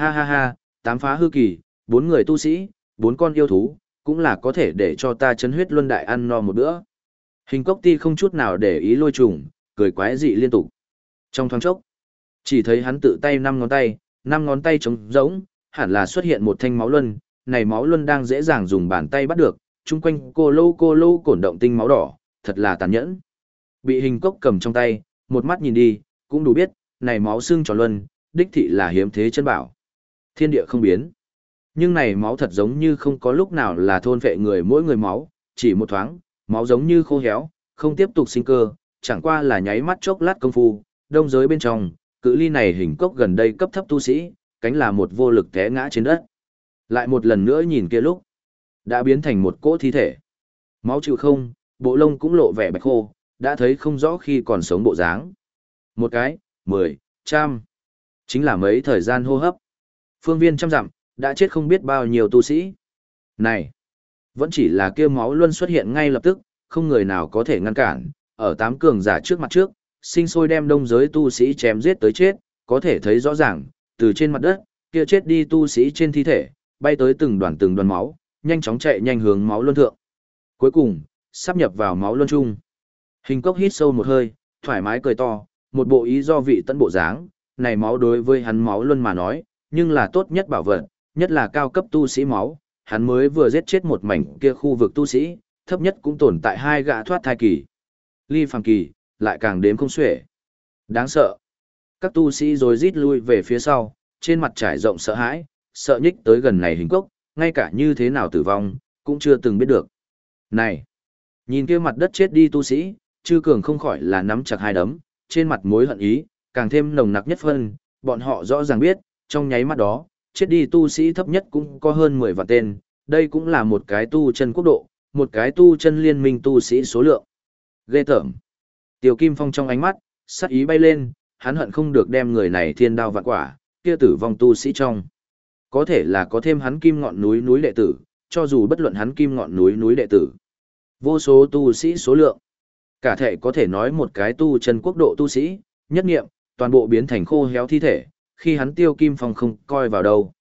Ha ha ha, tám phá hư kỳ, bốn người tu sĩ, bốn con yêu thú, cũng là có thể để cho ta chấn huyết luân đại ăn no một bữa. Hình cốc ti không chút nào để ý lôi trùng, cười quái dị liên tục. Trong thoáng chốc, chỉ thấy hắn tự tay năm ngón tay, năm ngón tay trống rỗng, hẳn là xuất hiện một thanh máu luân, này máu luân đang dễ dàng dùng bàn tay bắt được, chung quanh cô lô cô lô cổn động tinh máu đỏ, thật là tàn nhẫn. Bị hình cốc cầm trong tay, một mắt nhìn đi, cũng đủ biết, này máu xương tròn luân, đích thị là hiếm thế chân bảo. Thiên địa không biến. Nhưng này máu thật giống như không có lúc nào là thôn vệ người mỗi người máu, chỉ một thoáng, máu giống như khô héo, không tiếp tục sinh cơ, chẳng qua là nháy mắt chốc lát công phu, đông giới bên trong, cự ly này hình cốc gần đây cấp thấp tu sĩ, cánh là một vô lực té ngã trên đất. Lại một lần nữa nhìn kia lúc, đã biến thành một cỗ thi thể. Máu chịu không, bộ lông cũng lộ vẻ bạch khô, đã thấy không rõ khi còn sống bộ dáng. Một cái, mười, trăm, chính là mấy thời gian hô hấp. Phương viên trăm dặm, đã chết không biết bao nhiêu tu sĩ. Này, vẫn chỉ là kia máu luân xuất hiện ngay lập tức, không người nào có thể ngăn cản, ở tám cường giả trước mặt trước, sinh sôi đem đông giới tu sĩ chém giết tới chết, có thể thấy rõ ràng, từ trên mặt đất, kia chết đi tu sĩ trên thi thể, bay tới từng đoàn từng đoàn máu, nhanh chóng chạy nhanh hướng máu luân thượng. Cuối cùng, sắp nhập vào máu luân chung. Hình cốc hít sâu một hơi, thoải mái cười to, một bộ ý do vị tận bộ dáng, này máu đối với hắn máu luân mà nói, nhưng là tốt nhất bảo vật, nhất là cao cấp tu sĩ máu, hắn mới vừa giết chết một mảnh kia khu vực tu sĩ, thấp nhất cũng tồn tại hai gã thoát thai kỳ. Ly phàm kỳ, lại càng đếm không xuể. Đáng sợ. Các tu sĩ rồi rít lui về phía sau, trên mặt trải rộng sợ hãi, sợ nhích tới gần này hình cốc, ngay cả như thế nào tử vong, cũng chưa từng biết được. Này! Nhìn kia mặt đất chết đi tu sĩ, chư cường không khỏi là nắm chặt hai đấm, trên mặt mối hận ý, càng thêm nồng nặc nhất phân, bọn họ rõ ràng biết, trong nháy mắt đó, chết đi tu sĩ thấp nhất cũng có hơn 10 vạn tên, đây cũng là một cái tu chân quốc độ, một cái tu chân liên minh tu sĩ số lượng. Ghê tởm. Tiểu Kim Phong trong ánh mắt, sắc ý bay lên, hắn hận không được đem người này thiên đao vạn quả, kia tử vong tu sĩ trong. Có thể là có thêm hắn kim ngọn núi núi đệ tử, cho dù bất luận hắn kim ngọn núi núi đệ tử. Vô số tu sĩ số lượng. Cả thể có thể nói một cái tu chân quốc độ tu sĩ, nhất nghiệm, toàn bộ biến thành khô héo thi thể, khi hắn tiêu kim phong không coi vào đâu.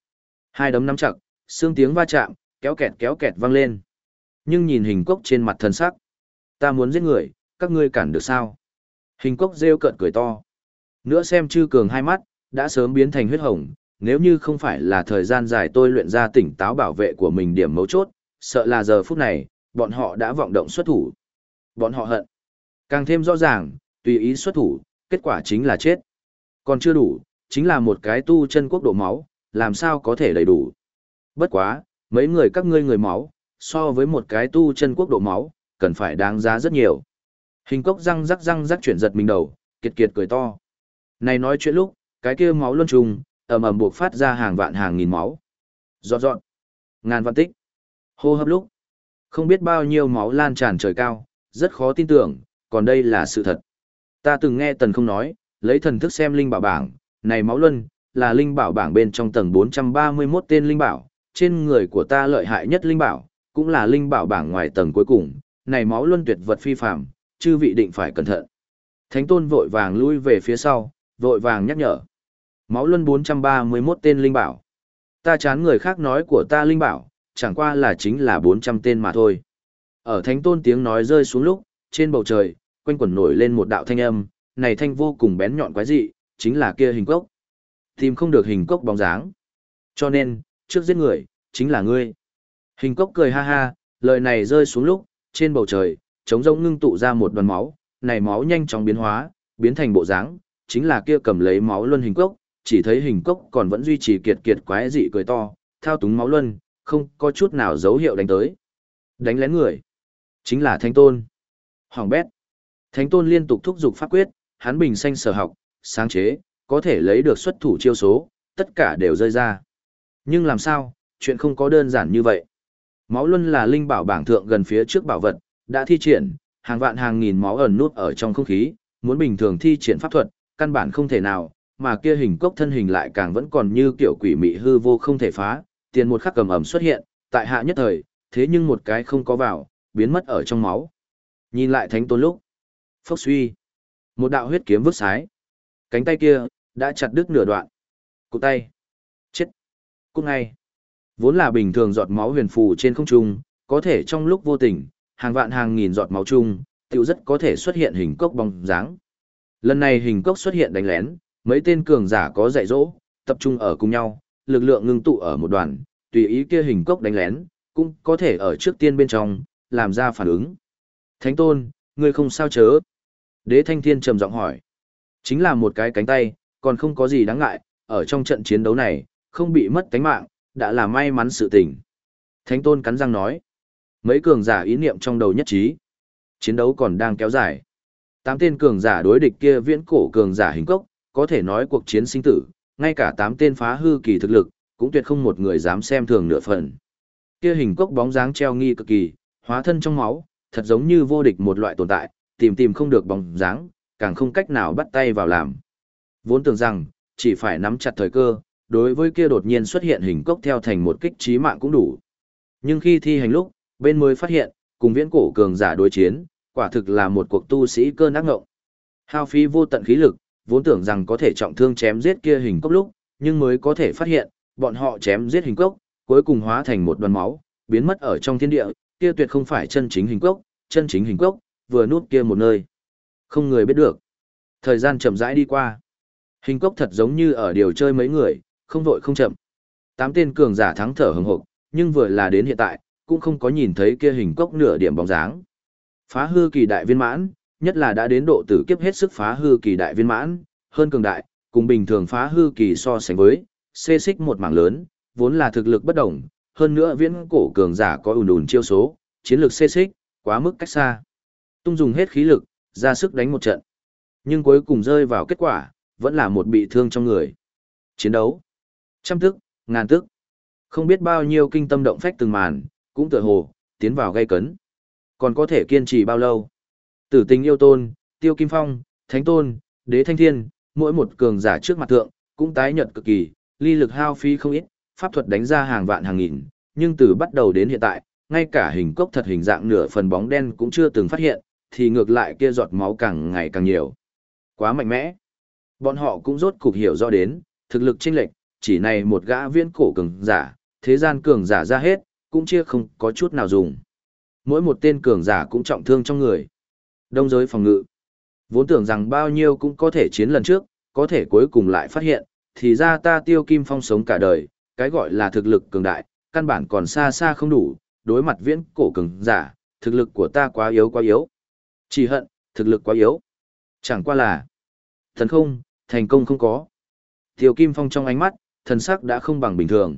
Hai đấm nắm chặt, xương tiếng va chạm, kéo kẹt kéo kẹt vang lên. Nhưng nhìn hình cốc trên mặt thần sắc. Ta muốn giết người, các ngươi cản được sao? Hình cốc rêu cợt cười to. Nữa xem chư cường hai mắt, đã sớm biến thành huyết hồng, nếu như không phải là thời gian dài tôi luyện ra tỉnh táo bảo vệ của mình điểm mấu chốt, sợ là giờ phút này, bọn họ đã vọng động xuất thủ. Bọn họ hận. Càng thêm rõ ràng, tùy ý xuất thủ, kết quả chính là chết. Còn chưa đủ, chính là một cái tu chân quốc độ máu, làm sao có thể đầy đủ. Bất quá, mấy người các ngươi người máu, so với một cái tu chân quốc độ máu, cần phải đáng giá rất nhiều. Hình cốc răng rắc răng rắc chuyển giật mình đầu, kiệt kiệt cười to. Này nói chuyện lúc, cái kia máu luân trùng, ầm ầm buộc phát ra hàng vạn hàng nghìn máu. Giọt giọt, Ngàn vạn tích. Hô hấp lúc. Không biết bao nhiêu máu lan tràn trời cao, rất khó tin tưởng, còn đây là sự thật. Ta từng nghe tần không nói, lấy thần thức xem linh bảo bảng, này máu luân, là linh bảo bảng bên trong tầng 431 tên linh bảo, trên người của ta lợi hại nhất linh bảo, cũng là linh bảo bảng ngoài tầng cuối cùng, này máu luân tuyệt vật phi phàm, chư vị định phải cẩn thận. Thánh tôn vội vàng lui về phía sau, vội vàng nhắc nhở. Máu luân 431 tên linh bảo. Ta chán người khác nói của ta linh bảo, chẳng qua là chính là 400 tên mà thôi. Ở thánh tôn tiếng nói rơi xuống lúc, trên bầu trời, quanh quẩn nổi lên một đạo thanh âm, này thanh vô cùng bén nhọn quái dị, chính là kia hình cốc. Tìm không được hình cốc bóng dáng. Cho nên, trước giết người, chính là ngươi. Hình cốc cười ha ha, lời này rơi xuống lúc, trên bầu trời, trống rỗng ngưng tụ ra một đoàn máu, này máu nhanh chóng biến hóa, biến thành bộ dáng, chính là kia cầm lấy máu luân hình cốc, chỉ thấy hình cốc còn vẫn duy trì kiệt kiệt quái dị cười to, thao túng máu luân, không có chút nào dấu hiệu đánh tới. Đánh lén người, chính là Thánh Tôn. Hoàng bét. Thánh Tôn liên tục thúc giục pháp quyết, hắn bình xanh sở học, sáng chế, có thể lấy được xuất thủ chiêu số, tất cả đều rơi ra. Nhưng làm sao, chuyện không có đơn giản như vậy. Máu luân là linh bảo bảng thượng gần phía trước bảo vật, đã thi triển, hàng vạn hàng nghìn máu ẩn nút ở trong không khí, muốn bình thường thi triển pháp thuật, căn bản không thể nào, mà kia hình cốc thân hình lại càng vẫn còn như kiểu quỷ mị hư vô không thể phá, tiền một khắc cầm ẩm xuất hiện, tại hạ nhất thời, thế nhưng một cái không có vào, biến mất ở trong máu. Nhìn lại thánh tôn lúc, phốc suy, một đạo huyết kiếm vứt sái, cánh tay kia, đã chặt đứt nửa đoạn. Cụ tay, chết. Cụ ngay, vốn là bình thường giọt máu huyền phù trên không trung, có thể trong lúc vô tình, hàng vạn hàng nghìn giọt máu chung, tiểu rất có thể xuất hiện hình cốc bóng dáng. Lần này hình cốc xuất hiện đánh lén, mấy tên cường giả có dạy dỗ, tập trung ở cùng nhau, lực lượng ngưng tụ ở một đoàn, tùy ý kia hình cốc đánh lén, cũng có thể ở trước tiên bên trong, làm ra phản ứng. Thánh tôn, ngươi không sao chớ. Đế thanh thiên trầm giọng hỏi. Chính là một cái cánh tay, còn không có gì đáng ngại, ở trong trận chiến đấu này, không bị mất cánh mạng, đã là may mắn sự tình. Thánh tôn cắn răng nói. Mấy cường giả ý niệm trong đầu nhất trí. Chiến đấu còn đang kéo dài. Tám tên cường giả đối địch kia viễn cổ cường giả hình cốc, có thể nói cuộc chiến sinh tử, ngay cả tám tên phá hư kỳ thực lực, cũng tuyệt không một người dám xem thường nửa phần. Kia hình cốc bóng dáng treo nghi cực kỳ, hóa thân trong máu, thật giống như vô địch một loại tồn tại, tìm tìm không được bóng dáng, càng không cách nào bắt tay vào làm. Vốn tưởng rằng, chỉ phải nắm chặt thời cơ, đối với kia đột nhiên xuất hiện hình cốc theo thành một kích trí mạng cũng đủ. Nhưng khi thi hành lúc, bên mới phát hiện, cùng viễn cổ cường giả đối chiến, quả thực là một cuộc tu sĩ cơn ác ngộng. Hao phí vô tận khí lực, vốn tưởng rằng có thể trọng thương chém giết kia hình cốc lúc, nhưng mới có thể phát hiện, bọn họ chém giết hình cốc, cuối cùng hóa thành một đoàn máu, biến mất ở trong thiên địa, kia tuyệt không phải chân chính hình cốc, chân chính hình cốc, vừa nuốt kia một nơi. Không người biết được. Thời gian chậm rãi đi qua. Hình cốc thật giống như ở điều chơi mấy người, không vội không chậm. Tám tên cường giả thắng thở hừng hực, nhưng vừa là đến hiện tại, cũng không có nhìn thấy kia hình cốc nửa điểm bóng dáng. Phá hư kỳ đại viên mãn, nhất là đã đến độ tử kiếp hết sức phá hư kỳ đại viên mãn, hơn cường đại, cùng bình thường phá hư kỳ so sánh với, xê xích một mảng lớn, vốn là thực lực bất đồng, hơn nữa viễn cổ cường giả có ùn ùn chiêu số, chiến lược xê xích, quá mức cách xa. Tung dùng hết khí lực, ra sức đánh một trận. Nhưng cuối cùng rơi vào kết quả, vẫn là một bị thương trong người. Chiến đấu. Trăm tức, ngàn tức. Không biết bao nhiêu kinh tâm động phách từng màn, cũng tựa hồ, tiến vào gây cấn. Còn có thể kiên trì bao lâu? Tử tình yêu tôn, tiêu kim phong, thánh tôn, đế thanh thiên, mỗi một cường giả trước mặt thượng, cũng tái nhợt cực kỳ, ly lực hao phí không ít, pháp thuật đánh ra hàng vạn hàng nghìn, nhưng từ bắt đầu đến hiện tại, ngay cả hình cốc thật hình dạng nửa phần bóng đen cũng chưa từng phát hiện, thì ngược lại kia giọt máu càng ngày càng nhiều. Quá mạnh mẽ. Bọn họ cũng rốt cục hiểu rõ đến, thực lực chênh lệch, chỉ này một gã viễn cổ cường giả, thế gian cường giả ra hết, cũng chia không có chút nào dùng. Mỗi một tên cường giả cũng trọng thương trong người. Đông giới phòng ngự. Vốn tưởng rằng bao nhiêu cũng có thể chiến lần trước, có thể cuối cùng lại phát hiện, thì ra ta tiêu kim phong sống cả đời, cái gọi là thực lực cường đại, căn bản còn xa xa không đủ, đối mặt viễn cổ cường giả, thực lực của ta quá yếu quá yếu. Chỉ hận, thực lực quá yếu. Chẳng qua là, thần không, thành công không có. Tiêu kim phong trong ánh mắt, thần sắc đã không bằng bình thường.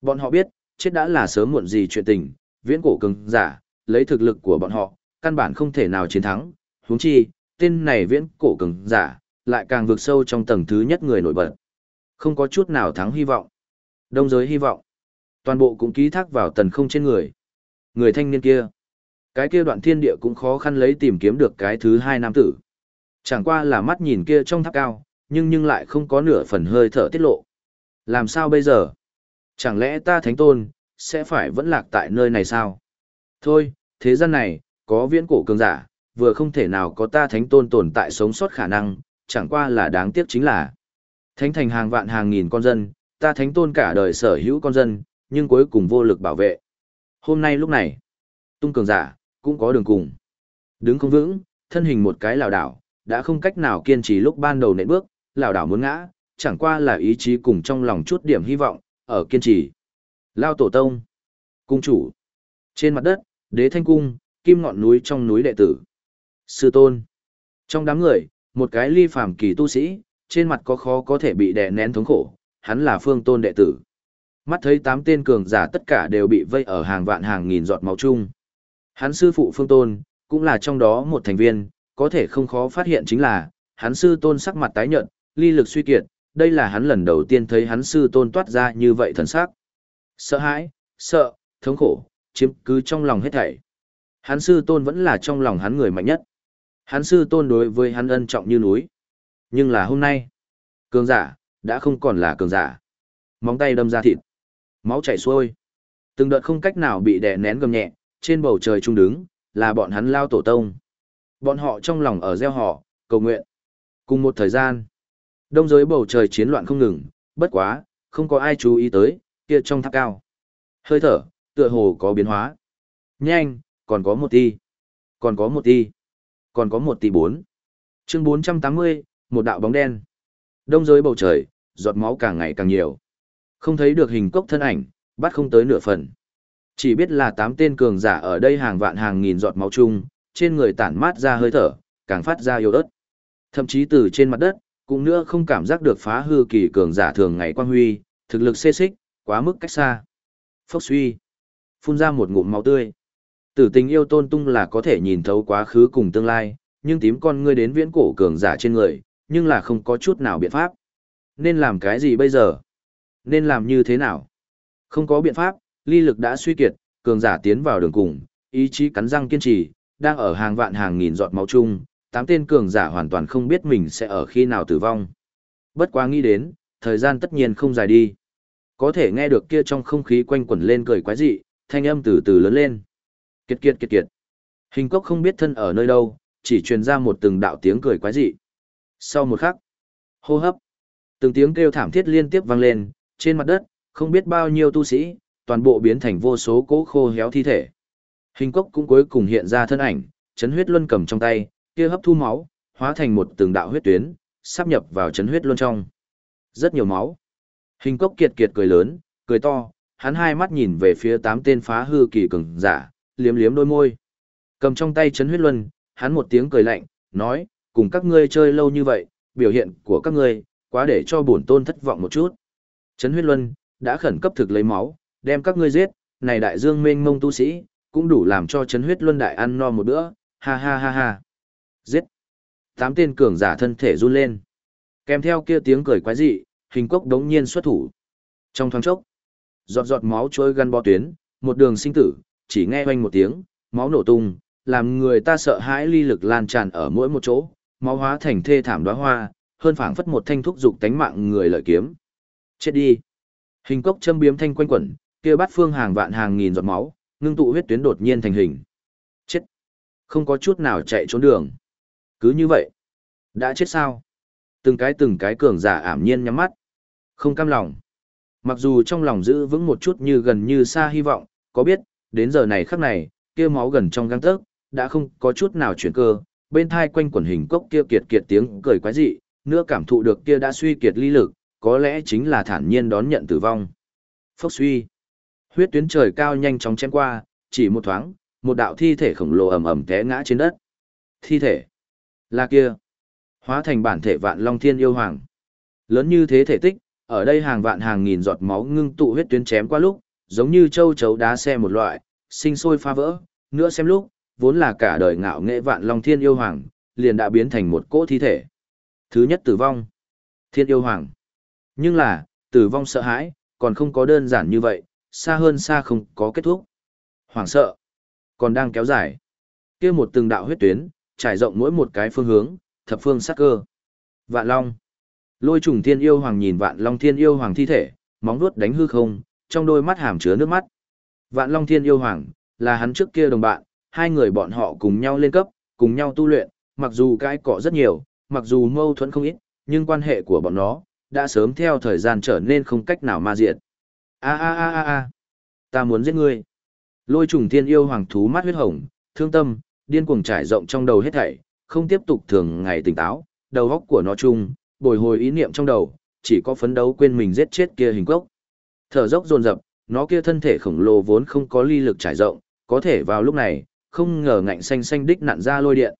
Bọn họ biết, chết đã là sớm muộn gì chuyện tình, viễn cổ cường giả, lấy thực lực của bọn họ, căn bản không thể nào chiến thắng, huống chi, tên này viễn cổ cường giả, lại càng vượt sâu trong tầng thứ nhất người nổi bật. Không có chút nào thắng hy vọng. Đông giới hy vọng. Toàn bộ cũng ký thác vào tần không trên người. Người thanh niên kia. Cái kia đoạn thiên địa cũng khó khăn lấy tìm kiếm được cái thứ hai nam tử. Chẳng qua là mắt nhìn kia trong tháp cao, nhưng nhưng lại không có nửa phần hơi thở tiết lộ. Làm sao bây giờ? Chẳng lẽ ta thánh tôn, sẽ phải vẫn lạc tại nơi này sao? Thôi, thế gian này, có viễn cổ cường giả, vừa không thể nào có ta thánh tôn tồn tại sống sót khả năng, chẳng qua là đáng tiếc chính là. Thánh thành hàng vạn hàng nghìn con dân, ta thánh tôn cả đời sở hữu con dân, nhưng cuối cùng vô lực bảo vệ. Hôm nay lúc này, tung cường giả, cũng có đường cùng. Đứng không vững, thân hình một cái lảo đảo, đã không cách nào kiên trì lúc ban đầu nện bước, lảo đảo muốn ngã, chẳng qua là ý chí cùng trong lòng chút điểm hy vọng, ở kiên trì. Lao tổ tông, cung chủ, trên mặt đất, đế thanh cung, kim ngọn núi trong núi đệ tử. Sư tôn, trong đám người, một cái ly phàm kỳ tu sĩ, trên mặt có khó có thể bị đè nén thống khổ, hắn là phương tôn đệ tử. Mắt thấy tám tên cường giả tất cả đều bị vây ở hàng vạn hàng nghìn giọt máu chung. Hắn sư phụ phương tôn, cũng là trong đó một thành viên, có thể không khó phát hiện chính là, hắn sư tôn sắc mặt tái nhợt, ly lực suy kiệt, đây là hắn lần đầu tiên thấy hắn sư tôn toát ra như vậy thần sắc. Sợ hãi, sợ, thống khổ, chiếm cứ trong lòng hết thảy. Hắn sư tôn vẫn là trong lòng hắn người mạnh nhất. Hắn sư tôn đối với hắn ân trọng như núi. Nhưng là hôm nay, cường giả, đã không còn là cường giả. Móng tay đâm ra thịt. Máu chảy xuôi. Từng đợt không cách nào bị đè nén gầm nhẹ, trên bầu trời trung đứng, là bọn hắn lao tổ tông. Bọn họ trong lòng ở gieo họ, cầu nguyện. Cùng một thời gian, đông giới bầu trời chiến loạn không ngừng, bất quá, không có ai chú ý tới, kia trong tháp cao. Hơi thở, tựa hồ có biến hóa. Nhanh, còn có một ti. Còn có một ti. Còn có một ti bốn. Chương 480, một đạo bóng đen. Đông giới bầu trời, giọt máu càng ngày càng nhiều. Không thấy được hình cốc thân ảnh, bắt không tới nửa phần. Chỉ biết là tám tên cường giả ở đây hàng vạn hàng nghìn giọt máu chung, trên người tản mát ra hơi thở, càng phát ra yếu ớt. Thậm chí từ trên mặt đất, cũng nữa không cảm giác được phá hư kỳ cường giả thường ngày quang huy, thực lực xê xích, quá mức cách xa. Phốc suy, phun ra một ngụm máu tươi. Tử tình yêu tôn tung là có thể nhìn thấu quá khứ cùng tương lai, nhưng tím con ngươi đến viễn cổ cường giả trên người, nhưng là không có chút nào biện pháp. Nên làm cái gì bây giờ? Nên làm như thế nào? Không có biện pháp, ly lực đã suy kiệt, cường giả tiến vào đường cùng, ý chí cắn răng kiên trì, đang ở hàng vạn hàng nghìn giọt máu chung, tám tên cường giả hoàn toàn không biết mình sẽ ở khi nào tử vong. Bất quá nghĩ đến, thời gian tất nhiên không dài đi. Có thể nghe được kia trong không khí quanh quẩn lên cười quái dị, thanh âm từ từ lớn lên. Kiệt kiệt kiệt kiệt. Hình cốc không biết thân ở nơi đâu, chỉ truyền ra một từng đạo tiếng cười quái dị. Sau một khắc, hô hấp, từng tiếng kêu thảm thiết liên tiếp vang lên, trên mặt đất, không biết bao nhiêu tu sĩ, toàn bộ biến thành vô số cỗ khô héo thi thể. Hình cốc cũng cuối cùng hiện ra thân ảnh, chấn huyết luân cầm trong tay, kia hấp thu máu, hóa thành một từng đạo huyết tuyến, sắp nhập vào chấn huyết luân trong. Rất nhiều máu. Hình cốc kiệt kiệt cười lớn, cười to, hắn hai mắt nhìn về phía tám tên phá hư kỳ cường giả, liếm liếm đôi môi. Cầm trong tay chấn huyết luân, hắn một tiếng cười lạnh, nói, cùng các ngươi chơi lâu như vậy, biểu hiện của các ngươi, quá để cho bổn tôn thất vọng một chút. Chấn huyết luân, đã khẩn cấp thực lấy máu, đem các ngươi giết, này đại dương mênh mông tu sĩ, cũng đủ làm cho chấn huyết luân đại ăn no một bữa, ha ha ha ha. Giết. Tám tên cường giả thân thể run lên. Kèm theo kia tiếng cười quái dị, hình cốc đống nhiên xuất thủ. Trong thoáng chốc, giọt giọt máu trôi gắn bó tuyến, một đường sinh tử, chỉ nghe oanh một tiếng, máu nổ tung, làm người ta sợ hãi ly lực lan tràn ở mỗi một chỗ, máu hóa thành thê thảm đóa hoa, hơn phảng phất một thanh thúc dục tánh mạng người lợi kiếm. Chết đi. Hình cốc châm biếm thanh quanh quẩn, kia bắt phương hàng vạn hàng nghìn giọt máu, ngưng tụ huyết tuyến đột nhiên thành hình. Chết. Không có chút nào chạy trốn đường. Cứ như vậy. Đã chết sao? Từng cái từng cái cường giả ảm nhiên nhắm mắt. Không cam lòng. Mặc dù trong lòng giữ vững một chút như gần như xa hy vọng, có biết, đến giờ này khắc này, kia máu gần trong găng tấc, đã không có chút nào chuyển cơ, bên thai quanh quần hình cốc kia kiệt kiệt tiếng cười quái dị, nữa cảm thụ được kia đã suy kiệt ly lực, có lẽ chính là thản nhiên đón nhận tử vong. Phốc suy. Huyết tuyến trời cao nhanh chóng chém qua, chỉ một thoáng, một đạo thi thể khổng lồ ầm ầm té ngã trên đất. Thi thể. Là kia. Hóa thành bản thể vạn long thiên yêu hoàng. Lớn như thế thể tích, ở đây hàng vạn hàng nghìn giọt máu ngưng tụ huyết tuyến chém qua lúc, giống như châu chấu đá xe một loại, sinh sôi phá vỡ, nữa xem lúc, vốn là cả đời ngạo nghệ vạn long thiên yêu hoàng, liền đã biến thành một cỗ thi thể. Thứ nhất tử vong. Thiên yêu hoàng. Nhưng là, tử vong sợ hãi, còn không có đơn giản như vậy, xa hơn xa không có kết thúc. Hoàng sợ, còn đang kéo dài. kia một từng đạo huyết tuyến, trải rộng mỗi một cái phương hướng, thập phương sát cơ. Vạn Long. Lôi trùng thiên yêu hoàng nhìn vạn Long thiên yêu hoàng thi thể, móng vuốt đánh hư không, trong đôi mắt hàm chứa nước mắt. Vạn Long thiên yêu hoàng, là hắn trước kia đồng bạn, hai người bọn họ cùng nhau lên cấp, cùng nhau tu luyện, mặc dù cãi cọ rất nhiều, mặc dù mâu thuẫn không ít, nhưng quan hệ của bọn nó, đã sớm theo thời gian trở nên không cách nào ma diệt. A a a a a, ta muốn giết ngươi. Lôi trùng thiên yêu hoàng thú mắt huyết hồng, thương tâm, điên cuồng trải rộng trong đầu hết thảy, không tiếp tục thường ngày tỉnh táo, đầu góc của nó chung, bồi hồi ý niệm trong đầu, chỉ có phấn đấu quên mình giết chết kia hình cốc. Thở dốc dồn dập, nó kia thân thể khổng lồ vốn không có ly lực trải rộng, có thể vào lúc này, không ngờ ngạnh xanh xanh đích nặn ra lôi điện.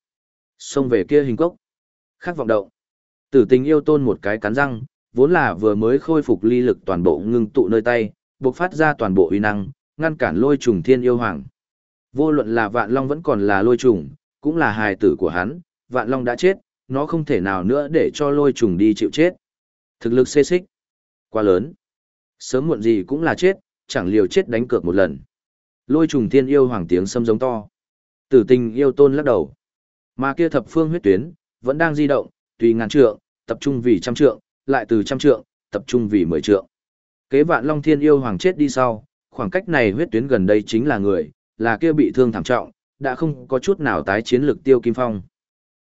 Xông về kia hình cốc. Khắc vọng động. Tử tình yêu tôn một cái cắn răng, vốn là vừa mới khôi phục ly lực toàn bộ ngưng tụ nơi tay, bộc phát ra toàn bộ uy năng, ngăn cản lôi trùng thiên yêu hoàng. Vô luận là vạn long vẫn còn là lôi trùng, cũng là hài tử của hắn, vạn long đã chết, nó không thể nào nữa để cho lôi trùng đi chịu chết. Thực lực xê xích, quá lớn. Sớm muộn gì cũng là chết, chẳng liều chết đánh cược một lần. Lôi trùng thiên yêu hoàng tiếng sâm giống to. Tử tình yêu tôn lắc đầu. Mà kia thập phương huyết tuyến, vẫn đang di động, tùy ngàn trượng, tập trung vì trăm trượng, lại từ trăm trượng, tập trung vì mười trượng. Kế vạn Long Thiên yêu hoàng chết đi sau, khoảng cách này huyết tuyến gần đây chính là người, là kia bị thương thảm trọng, đã không có chút nào tái chiến lực Tiêu Kim Phong.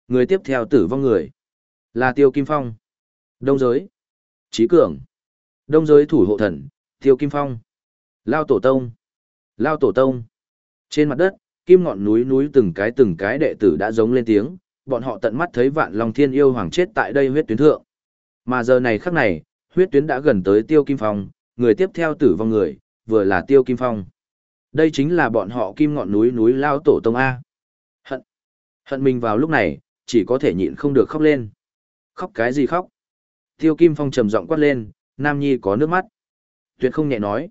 Người tiếp theo tử vong người, là Tiêu Kim Phong. Đông giới, Trí Cường, Đông giới thủ hộ thần, Tiêu Kim Phong. Lao Tổ Tông. Lao Tổ Tông. Trên mặt đất, kim ngọn núi núi từng cái từng cái đệ tử đã giống lên tiếng, bọn họ tận mắt thấy vạn long thiên yêu hoàng chết tại đây huyết tuyến thượng. Mà giờ này khắc này, huyết tuyến đã gần tới Tiêu Kim Phong, người tiếp theo tử vong người, vừa là Tiêu Kim Phong. Đây chính là bọn họ kim ngọn núi núi Lao Tổ Tông A. Hận. Hận mình vào lúc này, chỉ có thể nhịn không được khóc lên. Khóc cái gì khóc? Tiêu Kim Phong trầm giọng quát lên, Nam Nhi có nước mắt. Tuyệt không nhẹ nói.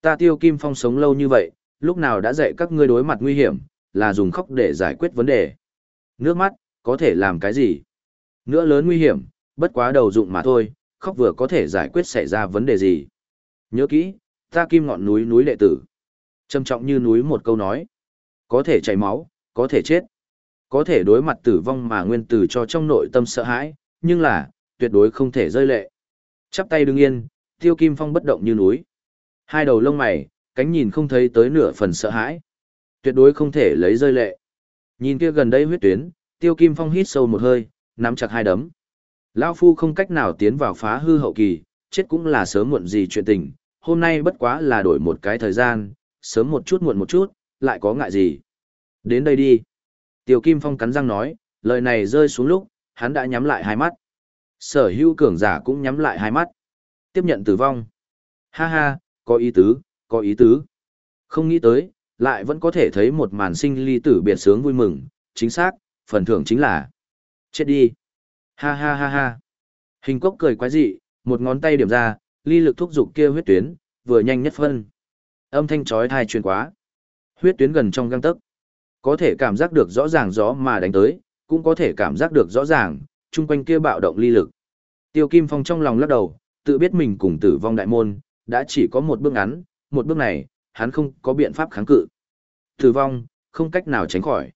Ta Tiêu Kim Phong sống lâu như vậy, lúc nào đã dạy các ngươi đối mặt nguy hiểm, là dùng khóc để giải quyết vấn đề. Nước mắt, có thể làm cái gì? Nữa lớn nguy hiểm, bất quá đầu dụng mà thôi, khóc vừa có thể giải quyết xảy ra vấn đề gì. Nhớ kỹ, ta kim ngọn núi núi đệ tử. Trầm trọng như núi một câu nói. Có thể chảy máu, có thể chết. Có thể đối mặt tử vong mà nguyên tử cho trong nội tâm sợ hãi, nhưng là, tuyệt đối không thể rơi lệ. Chắp tay đứng yên, tiêu kim phong bất động như núi. Hai đầu lông mày, cánh nhìn không thấy tới nửa phần sợ hãi. Tuyệt đối không thể lấy rơi lệ. Nhìn kia gần đây huyết tuyến, tiêu kim phong hít sâu một hơi, nắm chặt hai đấm. Lão Phu không cách nào tiến vào phá hư hậu kỳ, chết cũng là sớm muộn gì chuyện tình, hôm nay bất quá là đổi một cái thời gian, sớm một chút muộn một chút, lại có ngại gì. Đến đây đi. Tiêu Kim Phong cắn răng nói, lời này rơi xuống lúc, hắn đã nhắm lại hai mắt. Sở hữu cường giả cũng nhắm lại hai mắt. Tiếp nhận tử vong. Ha ha, có ý tứ, có ý tứ. Không nghĩ tới, lại vẫn có thể thấy một màn sinh ly tử biệt sướng vui mừng, chính xác, phần thưởng chính là chết đi. Ha ha ha ha. Hình cốc cười quái dị, một ngón tay điểm ra, ly lực thúc dục kia huyết tuyến, vừa nhanh nhất phân. Âm thanh chói tai truyền quá. Huyết tuyến gần trong gang tấc. Có thể cảm giác được rõ ràng gió mà đánh tới, cũng có thể cảm giác được rõ ràng, chung quanh kia bạo động ly lực. Tiêu Kim Phong trong lòng lắc đầu, tự biết mình cùng tử vong đại môn, đã chỉ có một bước ngắn, một bước này, hắn không có biện pháp kháng cự. Tử vong, không cách nào tránh khỏi.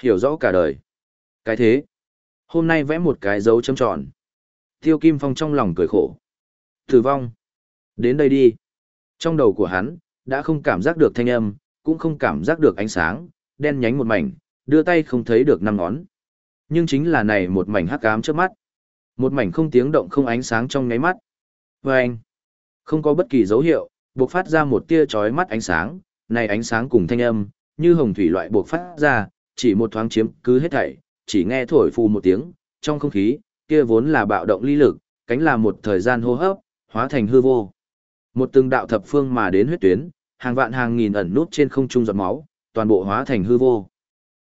Hiểu rõ cả đời. Cái thế. Hôm nay vẽ một cái dấu chấm tròn. Tiêu Kim Phong trong lòng cười khổ. Tử vong. Đến đây đi. Trong đầu của hắn, đã không cảm giác được thanh âm, cũng không cảm giác được ánh sáng, đen nhánh một mảnh, đưa tay không thấy được năm ngón. Nhưng chính là này một mảnh hắc ám trước mắt. Một mảnh không tiếng động không ánh sáng trong ngáy mắt. Và anh, không có bất kỳ dấu hiệu, buộc phát ra một tia chói mắt ánh sáng, này ánh sáng cùng thanh âm, như hồng thủy loại buộc phát ra, chỉ một thoáng chiếm cứ hết thảy, chỉ nghe thổi phù một tiếng, trong không khí, kia vốn là bạo động ly lực, cánh là một thời gian hô hấp, hóa thành hư vô. Một từng đạo thập phương mà đến huyết tuyến, hàng vạn hàng nghìn ẩn nút trên không trung giọt máu, toàn bộ hóa thành hư vô.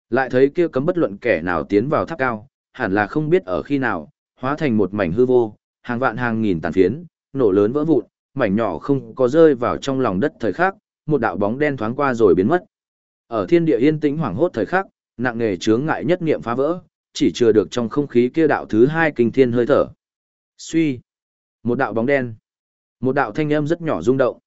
Lại thấy kia cấm bất luận kẻ nào tiến vào tháp cao, hẳn là không biết ở khi nào, hóa thành một mảnh hư vô, hàng vạn hàng nghìn tàn phiến, nổ lớn vỡ vụn, mảnh nhỏ không có rơi vào trong lòng đất thời khắc, một đạo bóng đen thoáng qua rồi biến mất. Ở thiên địa yên tĩnh hoảng hốt thời khắc, nặng nề chướng ngại nhất niệm phá vỡ, chỉ chừa được trong không khí kia đạo thứ hai kinh thiên hơi thở. Suy, một đạo bóng đen, một đạo thanh âm rất nhỏ rung động.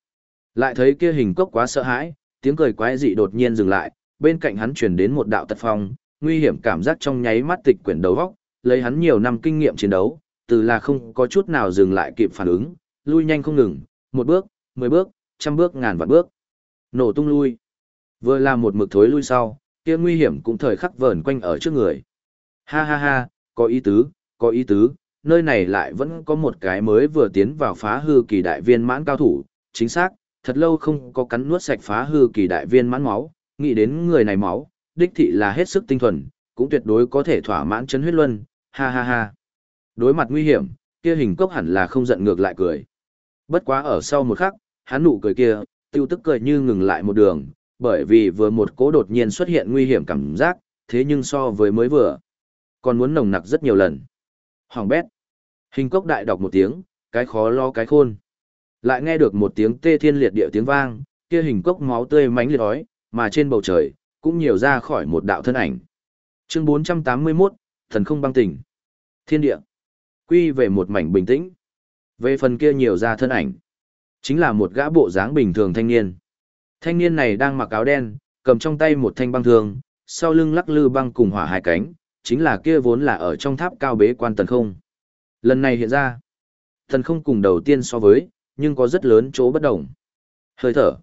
Lại thấy kia hình cốc quá sợ hãi, tiếng cười quái dị đột nhiên dừng lại, bên cạnh hắn truyền đến một đạo tật phong, nguy hiểm cảm giác trong nháy mắt tịch quyển đầu góc, lấy hắn nhiều năm kinh nghiệm chiến đấu, từ là không có chút nào dừng lại kịp phản ứng, lui nhanh không ngừng, một bước, mười bước, trăm bước ngàn vạn bước. Nổ tung lui. Vừa là một mực thối lui sau, kia nguy hiểm cũng thời khắc vờn quanh ở trước người. Ha ha ha, có ý tứ, có ý tứ, nơi này lại vẫn có một cái mới vừa tiến vào phá hư kỳ đại viên mãn cao thủ, chính xác, thật lâu không có cắn nuốt sạch phá hư kỳ đại viên mãn máu, nghĩ đến người này máu, đích thị là hết sức tinh thuần, cũng tuyệt đối có thể thỏa mãn chấn huyết luân, ha ha ha. Đối mặt nguy hiểm, kia hình cốc hẳn là không giận ngược lại cười. Bất quá ở sau một khắc, hắn nụ cười kia, tiêu tức cười như ngừng lại một đường, bởi vì vừa một cố đột nhiên xuất hiện nguy hiểm cảm giác, thế nhưng so với mới vừa, còn muốn nồng nặc rất nhiều lần. Hoàng bét. Hình cốc đại đọc một tiếng, cái khó lo cái khôn. Lại nghe được một tiếng tê thiên liệt địa tiếng vang, kia hình cốc máu tươi mánh liệt ói, mà trên bầu trời, cũng nhiều ra khỏi một đạo thân ảnh. Chương 481, Thần không băng tỉnh. Thiên địa. Quy về một mảnh bình tĩnh. Về phần kia nhiều ra thân ảnh. Chính là một gã bộ dáng bình thường thanh niên. Thanh niên này đang mặc áo đen, cầm trong tay một thanh băng thương, sau lưng lắc lư băng cùng hỏa hai cánh, chính là kia vốn là ở trong tháp cao bế quan tần không. Lần này hiện ra, tần không cùng đầu tiên so với, nhưng có rất lớn chỗ bất đồng. Hơi thở.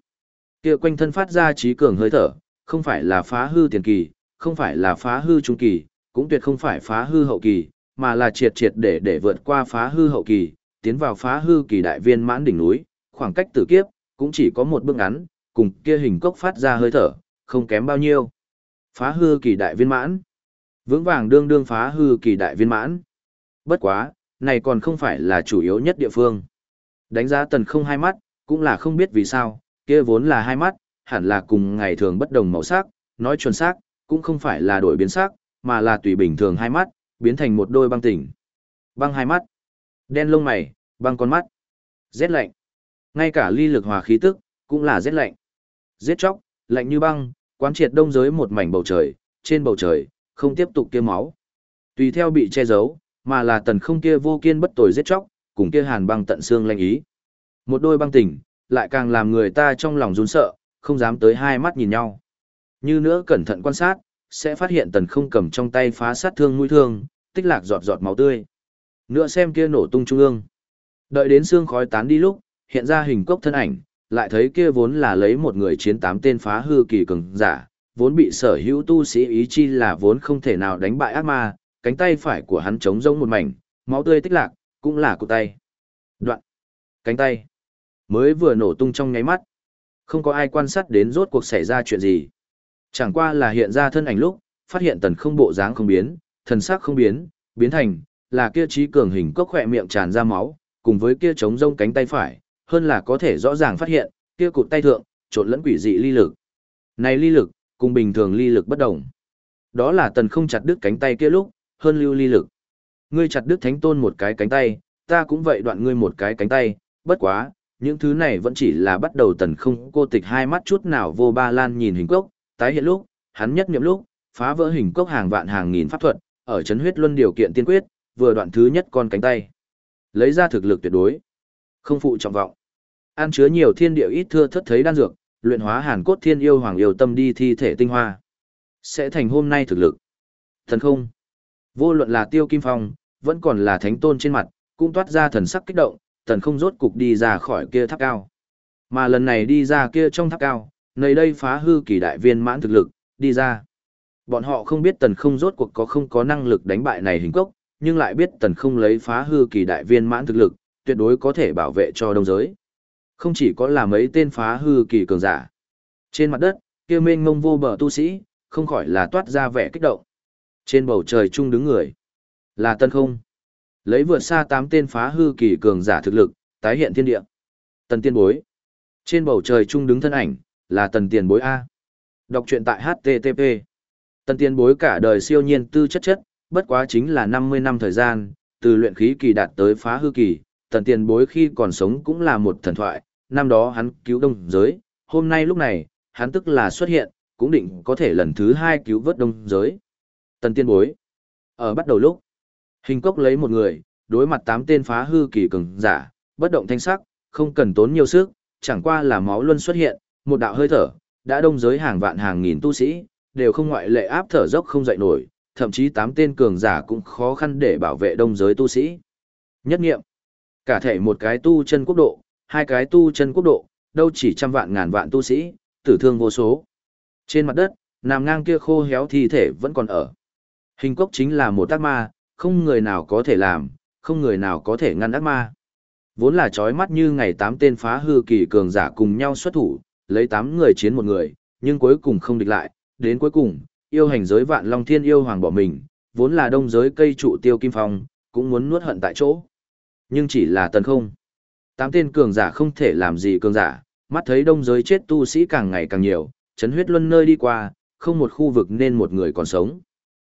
Kia quanh thân phát ra trí cường hơi thở, không phải là phá hư tiền kỳ, không phải là phá hư trung kỳ, cũng tuyệt không phải phá hư hậu kỳ, mà là triệt triệt để để vượt qua phá hư hậu kỳ, tiến vào phá hư kỳ đại viên mãn đỉnh núi, khoảng cách tử kiếp, cũng chỉ có một bước ngắn, cùng kia hình cốc phát ra hơi thở, không kém bao nhiêu. Phá hư kỳ đại viên mãn. Vững vàng đương đương phá hư kỳ đại viên mãn. Bất quá, này còn không phải là chủ yếu nhất địa phương. Đánh giá tần không hai mắt, cũng là không biết vì sao, kia vốn là hai mắt, hẳn là cùng ngày thường bất đồng màu sắc, nói chuẩn xác, cũng không phải là đổi biến sắc, mà là tùy bình thường hai mắt, biến thành một đôi băng tỉnh. Băng hai mắt, đen lông mày, băng con mắt, rét lạnh. Ngay cả ly lực hòa khí tức, cũng là rét lạnh. Giết chóc, lạnh như băng, quán triệt đông giới một mảnh bầu trời, trên bầu trời, không tiếp tục kia máu. Tùy theo bị che giấu, mà là tần không kia vô kiên bất tồi giết chóc, cùng kia hàn băng tận xương lanh ý. Một đôi băng tỉnh, lại càng làm người ta trong lòng run sợ, không dám tới hai mắt nhìn nhau. Như nữa cẩn thận quan sát, sẽ phát hiện tần không cầm trong tay phá sát thương mũi thương, tích lạc giọt giọt máu tươi. Nữa xem kia nổ tung trung ương. Đợi đến xương khói tán đi lúc, hiện ra hình cốc thân ảnh, lại thấy kia vốn là lấy một người chiến tám tên phá hư kỳ cường giả, vốn bị sở hữu tu sĩ ý chi là vốn không thể nào đánh bại ác ma, cánh tay phải của hắn trống rỗng một mảnh, máu tươi tích lạc, cũng là cụ tay. Đoạn. Cánh tay. Mới vừa nổ tung trong nháy mắt. Không có ai quan sát đến rốt cuộc xảy ra chuyện gì. Chẳng qua là hiện ra thân ảnh lúc, phát hiện tần không bộ dáng không biến, thần sắc không biến, biến thành, là kia trí cường hình cốc khỏe miệng tràn ra máu, cùng với kia trống rông cánh tay phải, hơn là có thể rõ ràng phát hiện, kia cụt tay thượng, trộn lẫn quỷ dị ly lực. Này ly lực, cùng bình thường ly lực bất đồng. Đó là tần không chặt đứt cánh tay kia lúc, hơn lưu ly lực. Ngươi chặt đứt thánh tôn một cái cánh tay, ta cũng vậy đoạn ngươi một cái cánh tay, bất quá, những thứ này vẫn chỉ là bắt đầu tần không cô tịch hai mắt chút nào vô ba lan nhìn hình cốc, tái hiện lúc, hắn nhất niệm lúc, phá vỡ hình cốc hàng vạn hàng nghìn pháp thuật, ở chấn huyết luân điều kiện tiên quyết, vừa đoạn thứ nhất con cánh tay. Lấy ra thực lực tuyệt đối, không phụ trọng vọng. An chứa nhiều thiên địa ít thưa thất thấy đan dược, luyện hóa hàn cốt thiên yêu hoàng yêu tâm đi thi thể tinh hoa. Sẽ thành hôm nay thực lực. Thần không. Vô luận là tiêu kim phong, vẫn còn là thánh tôn trên mặt, cũng toát ra thần sắc kích động, thần không rốt cục đi ra khỏi kia tháp cao. Mà lần này đi ra kia trong tháp cao, nơi đây phá hư kỳ đại viên mãn thực lực, đi ra. Bọn họ không biết tần không rốt cuộc có không có năng lực đánh bại này hình cốc, nhưng lại biết tần không lấy phá hư kỳ đại viên mãn thực lực, tuyệt đối có thể bảo vệ cho đông giới. Không chỉ có là mấy tên phá hư kỳ cường giả. Trên mặt đất, kia mênh mông vô bờ tu sĩ, không khỏi là toát ra vẻ kích động. Trên bầu trời chung đứng người, là tân không. Lấy vượt xa tám tên phá hư kỳ cường giả thực lực, tái hiện thiên địa. Tần tiên bối. Trên bầu trời chung đứng thân ảnh, là tần tiền bối A. Đọc truyện tại HTTP. Tần tiền bối cả đời siêu nhiên tư chất chất, bất quá chính là 50 năm thời gian, từ luyện khí kỳ đạt tới phá hư kỳ, tần tiền bối khi còn sống cũng là một thần thoại, năm đó hắn cứu đông giới, hôm nay lúc này, hắn tức là xuất hiện, cũng định có thể lần thứ hai cứu vớt đông giới. Tần tiên bối. Ở bắt đầu lúc, hình cốc lấy một người, đối mặt tám tên phá hư kỳ cường giả, bất động thanh sắc, không cần tốn nhiều sức, chẳng qua là máu luân xuất hiện, một đạo hơi thở, đã đông giới hàng vạn hàng nghìn tu sĩ, đều không ngoại lệ áp thở dốc không dậy nổi, thậm chí tám tên cường giả cũng khó khăn để bảo vệ đông giới tu sĩ. Nhất nghiệm, cả thể một cái tu chân quốc độ, hai cái tu chân quốc độ, đâu chỉ trăm vạn ngàn vạn tu sĩ, tử thương vô số. Trên mặt đất, nằm ngang kia khô héo thi thể vẫn còn ở. Hình cốc chính là một ác ma, không người nào có thể làm, không người nào có thể ngăn ác ma. Vốn là chói mắt như ngày tám tên phá hư kỳ cường giả cùng nhau xuất thủ, lấy tám người chiến một người, nhưng cuối cùng không địch lại, đến cuối cùng, yêu hành giới vạn long thiên yêu hoàng bỏ mình, vốn là đông giới cây trụ tiêu kim phong, cũng muốn nuốt hận tại chỗ. Nhưng chỉ là tần không. Tám tên cường giả không thể làm gì cường giả, mắt thấy đông giới chết tu sĩ càng ngày càng nhiều, chấn huyết luân nơi đi qua, không một khu vực nên một người còn sống.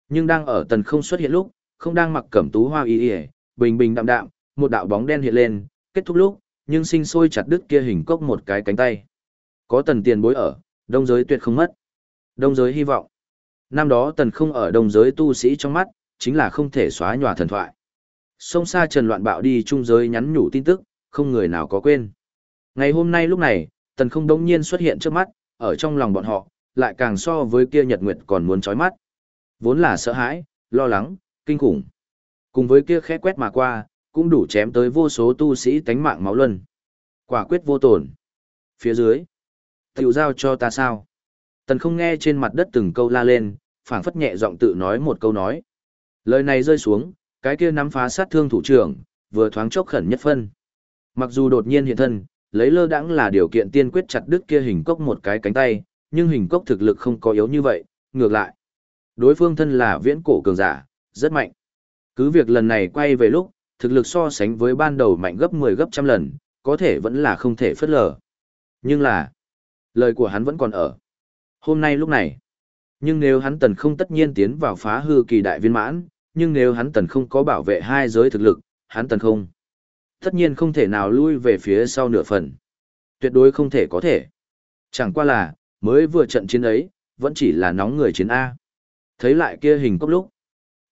Nhưng đang ở tần không xuất hiện lúc, không đang mặc cẩm tú hoa y y, bình bình đạm đạm, một đạo bóng đen hiện lên, kết thúc lúc, nhưng sinh sôi chặt đứt kia hình cốc một cái cánh tay. Có tần tiền bối ở, đông giới tuyệt không mất. Đông giới hy vọng. Năm đó tần không ở đông giới tu sĩ trong mắt, chính là không thể xóa nhòa thần thoại. Sông xa trần loạn bạo đi trung giới nhắn nhủ tin tức, không người nào có quên. Ngày hôm nay lúc này, tần không đống nhiên xuất hiện trước mắt, ở trong lòng bọn họ, lại càng so với kia nhật nguyệt còn muốn chói mắt. Vốn là sợ hãi, lo lắng, kinh khủng. Cùng với kia khẽ quét mà qua, cũng đủ chém tới vô số tu sĩ tánh mạng máu luân. Quả quyết vô tổn. Phía dưới, tiểu giao cho ta sao? Tần không nghe trên mặt đất từng câu la lên, phảng phất nhẹ giọng tự nói một câu nói. Lời này rơi xuống, cái kia nắm phá sát thương thủ trưởng, vừa thoáng chốc khẩn nhất phân. Mặc dù đột nhiên hiện thân, lấy lơ đãng là điều kiện tiên quyết chặt đứt kia hình cốc một cái cánh tay, nhưng hình cốc thực lực không có yếu như vậy, ngược lại. Đối phương thân là viễn cổ cường giả, rất mạnh. Cứ việc lần này quay về lúc, thực lực so sánh với ban đầu mạnh gấp 10 gấp trăm lần, có thể vẫn là không thể phất lờ. Nhưng là, lời của hắn vẫn còn ở. Hôm nay lúc này, nhưng nếu hắn tần không tất nhiên tiến vào phá hư kỳ đại viên mãn, nhưng nếu hắn tần không có bảo vệ hai giới thực lực, hắn tần không. Tất nhiên không thể nào lui về phía sau nửa phần. Tuyệt đối không thể có thể. Chẳng qua là, mới vừa trận chiến ấy, vẫn chỉ là nóng người chiến A. Thấy lại kia hình cốc lúc.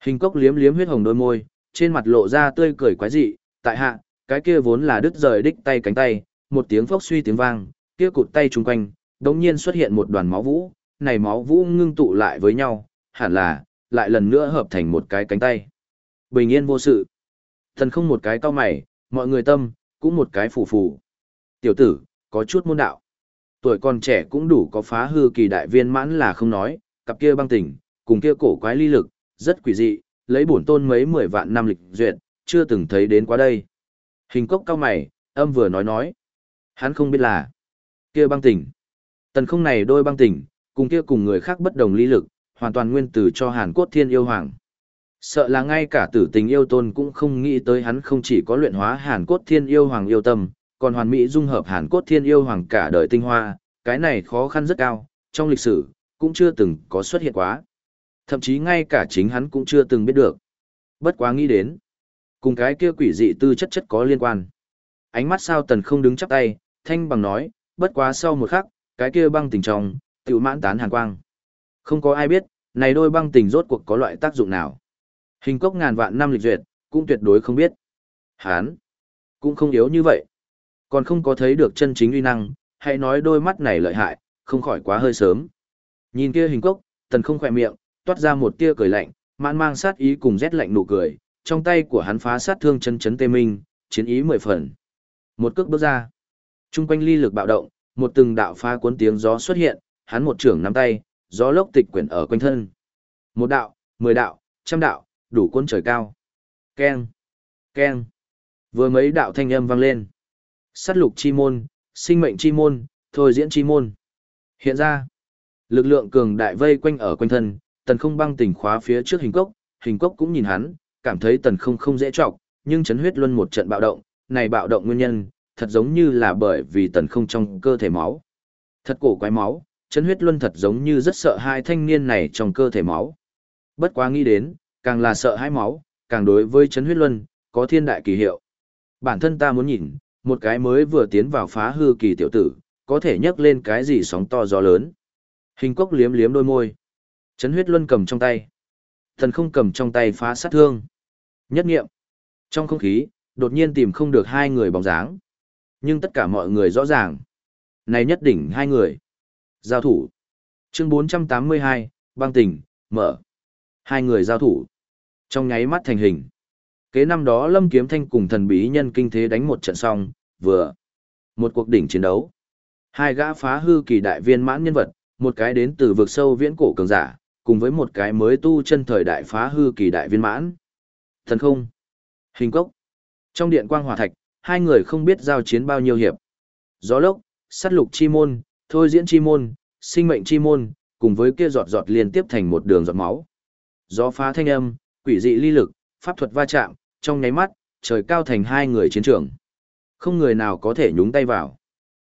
Hình cốc liếm liếm huyết hồng đôi môi, trên mặt lộ ra tươi cười quái dị, tại hạ, cái kia vốn là đứt rời đích tay cánh tay, một tiếng phốc suy tiếng vang, kia cụt tay chung quanh, đống nhiên xuất hiện một đoàn máu vũ, này máu vũ ngưng tụ lại với nhau, hẳn là, lại lần nữa hợp thành một cái cánh tay. Bình yên vô sự. Thần không một cái cao mày, mọi người tâm, cũng một cái phủ phủ Tiểu tử, có chút môn đạo. Tuổi còn trẻ cũng đủ có phá hư kỳ đại viên mãn là không nói, cặp kia băng tỉnh, cùng kia cổ quái ly lực, rất quỷ dị, lấy bổn tôn mấy mười vạn năm lịch duyệt, chưa từng thấy đến quá đây. Hình cốc cao mày, âm vừa nói nói. Hắn không biết là, kia băng tỉnh. Tần không này đôi băng tỉnh, cùng kia cùng người khác bất đồng ly lực, hoàn toàn nguyên tử cho Hàn Cốt Thiên yêu hoàng. Sợ là ngay cả tử tình yêu tôn cũng không nghĩ tới hắn không chỉ có luyện hóa Hàn Cốt Thiên yêu hoàng yêu tâm, còn hoàn mỹ dung hợp Hàn Cốt Thiên yêu hoàng cả đời tinh hoa, cái này khó khăn rất cao, trong lịch sử cũng chưa từng có xuất hiện quá. Thậm chí ngay cả chính hắn cũng chưa từng biết được. Bất quá nghĩ đến, cùng cái kia quỷ dị tư chất chất có liên quan. Ánh mắt sao tần không đứng chắp tay, thanh bằng nói, bất quá sau một khắc, cái kia băng tình trong, tiểu mãn tán hàn quang. Không có ai biết, này đôi băng tình rốt cuộc có loại tác dụng nào. Hình cốc ngàn vạn năm lịch duyệt, cũng tuyệt đối không biết. Hán, cũng không yếu như vậy. Còn không có thấy được chân chính uy năng, hãy nói đôi mắt này lợi hại, không khỏi quá hơi sớm. Nhìn kia hình cốc, tần không khỏe miệng, toát ra một tia cười lạnh, mãn mang sát ý cùng rét lạnh nụ cười, trong tay của hắn phá sát thương chân chấn tê minh, chiến ý mười phần. Một cước bước ra, trung quanh ly lực bạo động, một từng đạo phá cuốn tiếng gió xuất hiện, hắn một trưởng nắm tay, gió lốc tịch quyển ở quanh thân. Một đạo, mười đạo, trăm đạo, đủ cuốn trời cao. Keng, keng. Vừa mấy đạo thanh âm vang lên. Sát lục chi môn, sinh mệnh chi môn, thôi diễn chi môn. Hiện ra, lực lượng cường đại vây quanh ở quanh thân, tần không băng tỉnh khóa phía trước hình cốc, hình cốc cũng nhìn hắn, cảm thấy tần không không dễ trọc, nhưng chấn huyết luân một trận bạo động, này bạo động nguyên nhân, thật giống như là bởi vì tần không trong cơ thể máu. Thật cổ quái máu, chấn huyết luân thật giống như rất sợ hai thanh niên này trong cơ thể máu. Bất quá nghĩ đến, càng là sợ hai máu, càng đối với chấn huyết luân, có thiên đại kỳ hiệu. Bản thân ta muốn nhìn, một cái mới vừa tiến vào phá hư kỳ tiểu tử, có thể nhấc lên cái gì sóng to gió lớn. Hình cốc liếm liếm đôi môi. Chấn huyết luân cầm trong tay. Thần không cầm trong tay phá sát thương. Nhất nghiệm. Trong không khí, đột nhiên tìm không được hai người bóng dáng. Nhưng tất cả mọi người rõ ràng. Này nhất đỉnh hai người. Giao thủ. Chương 482, băng tỉnh mở. Hai người giao thủ. Trong nháy mắt thành hình. Kế năm đó Lâm Kiếm Thanh cùng thần bí nhân kinh thế đánh một trận xong, vừa. Một cuộc đỉnh chiến đấu. Hai gã phá hư kỳ đại viên mãn nhân vật, một cái đến từ vực sâu viễn cổ cường giả, cùng với một cái mới tu chân thời đại phá hư kỳ đại viên mãn. Thần không. Hình cốc. Trong điện quang hòa thạch, hai người không biết giao chiến bao nhiêu hiệp. Gió lốc, sát lục chi môn, thôi diễn chi môn, sinh mệnh chi môn, cùng với kia giọt giọt liên tiếp thành một đường giọt máu. Gió phá thanh âm, quỷ dị ly lực, pháp thuật va chạm, trong nháy mắt, trời cao thành hai người chiến trường. Không người nào có thể nhúng tay vào.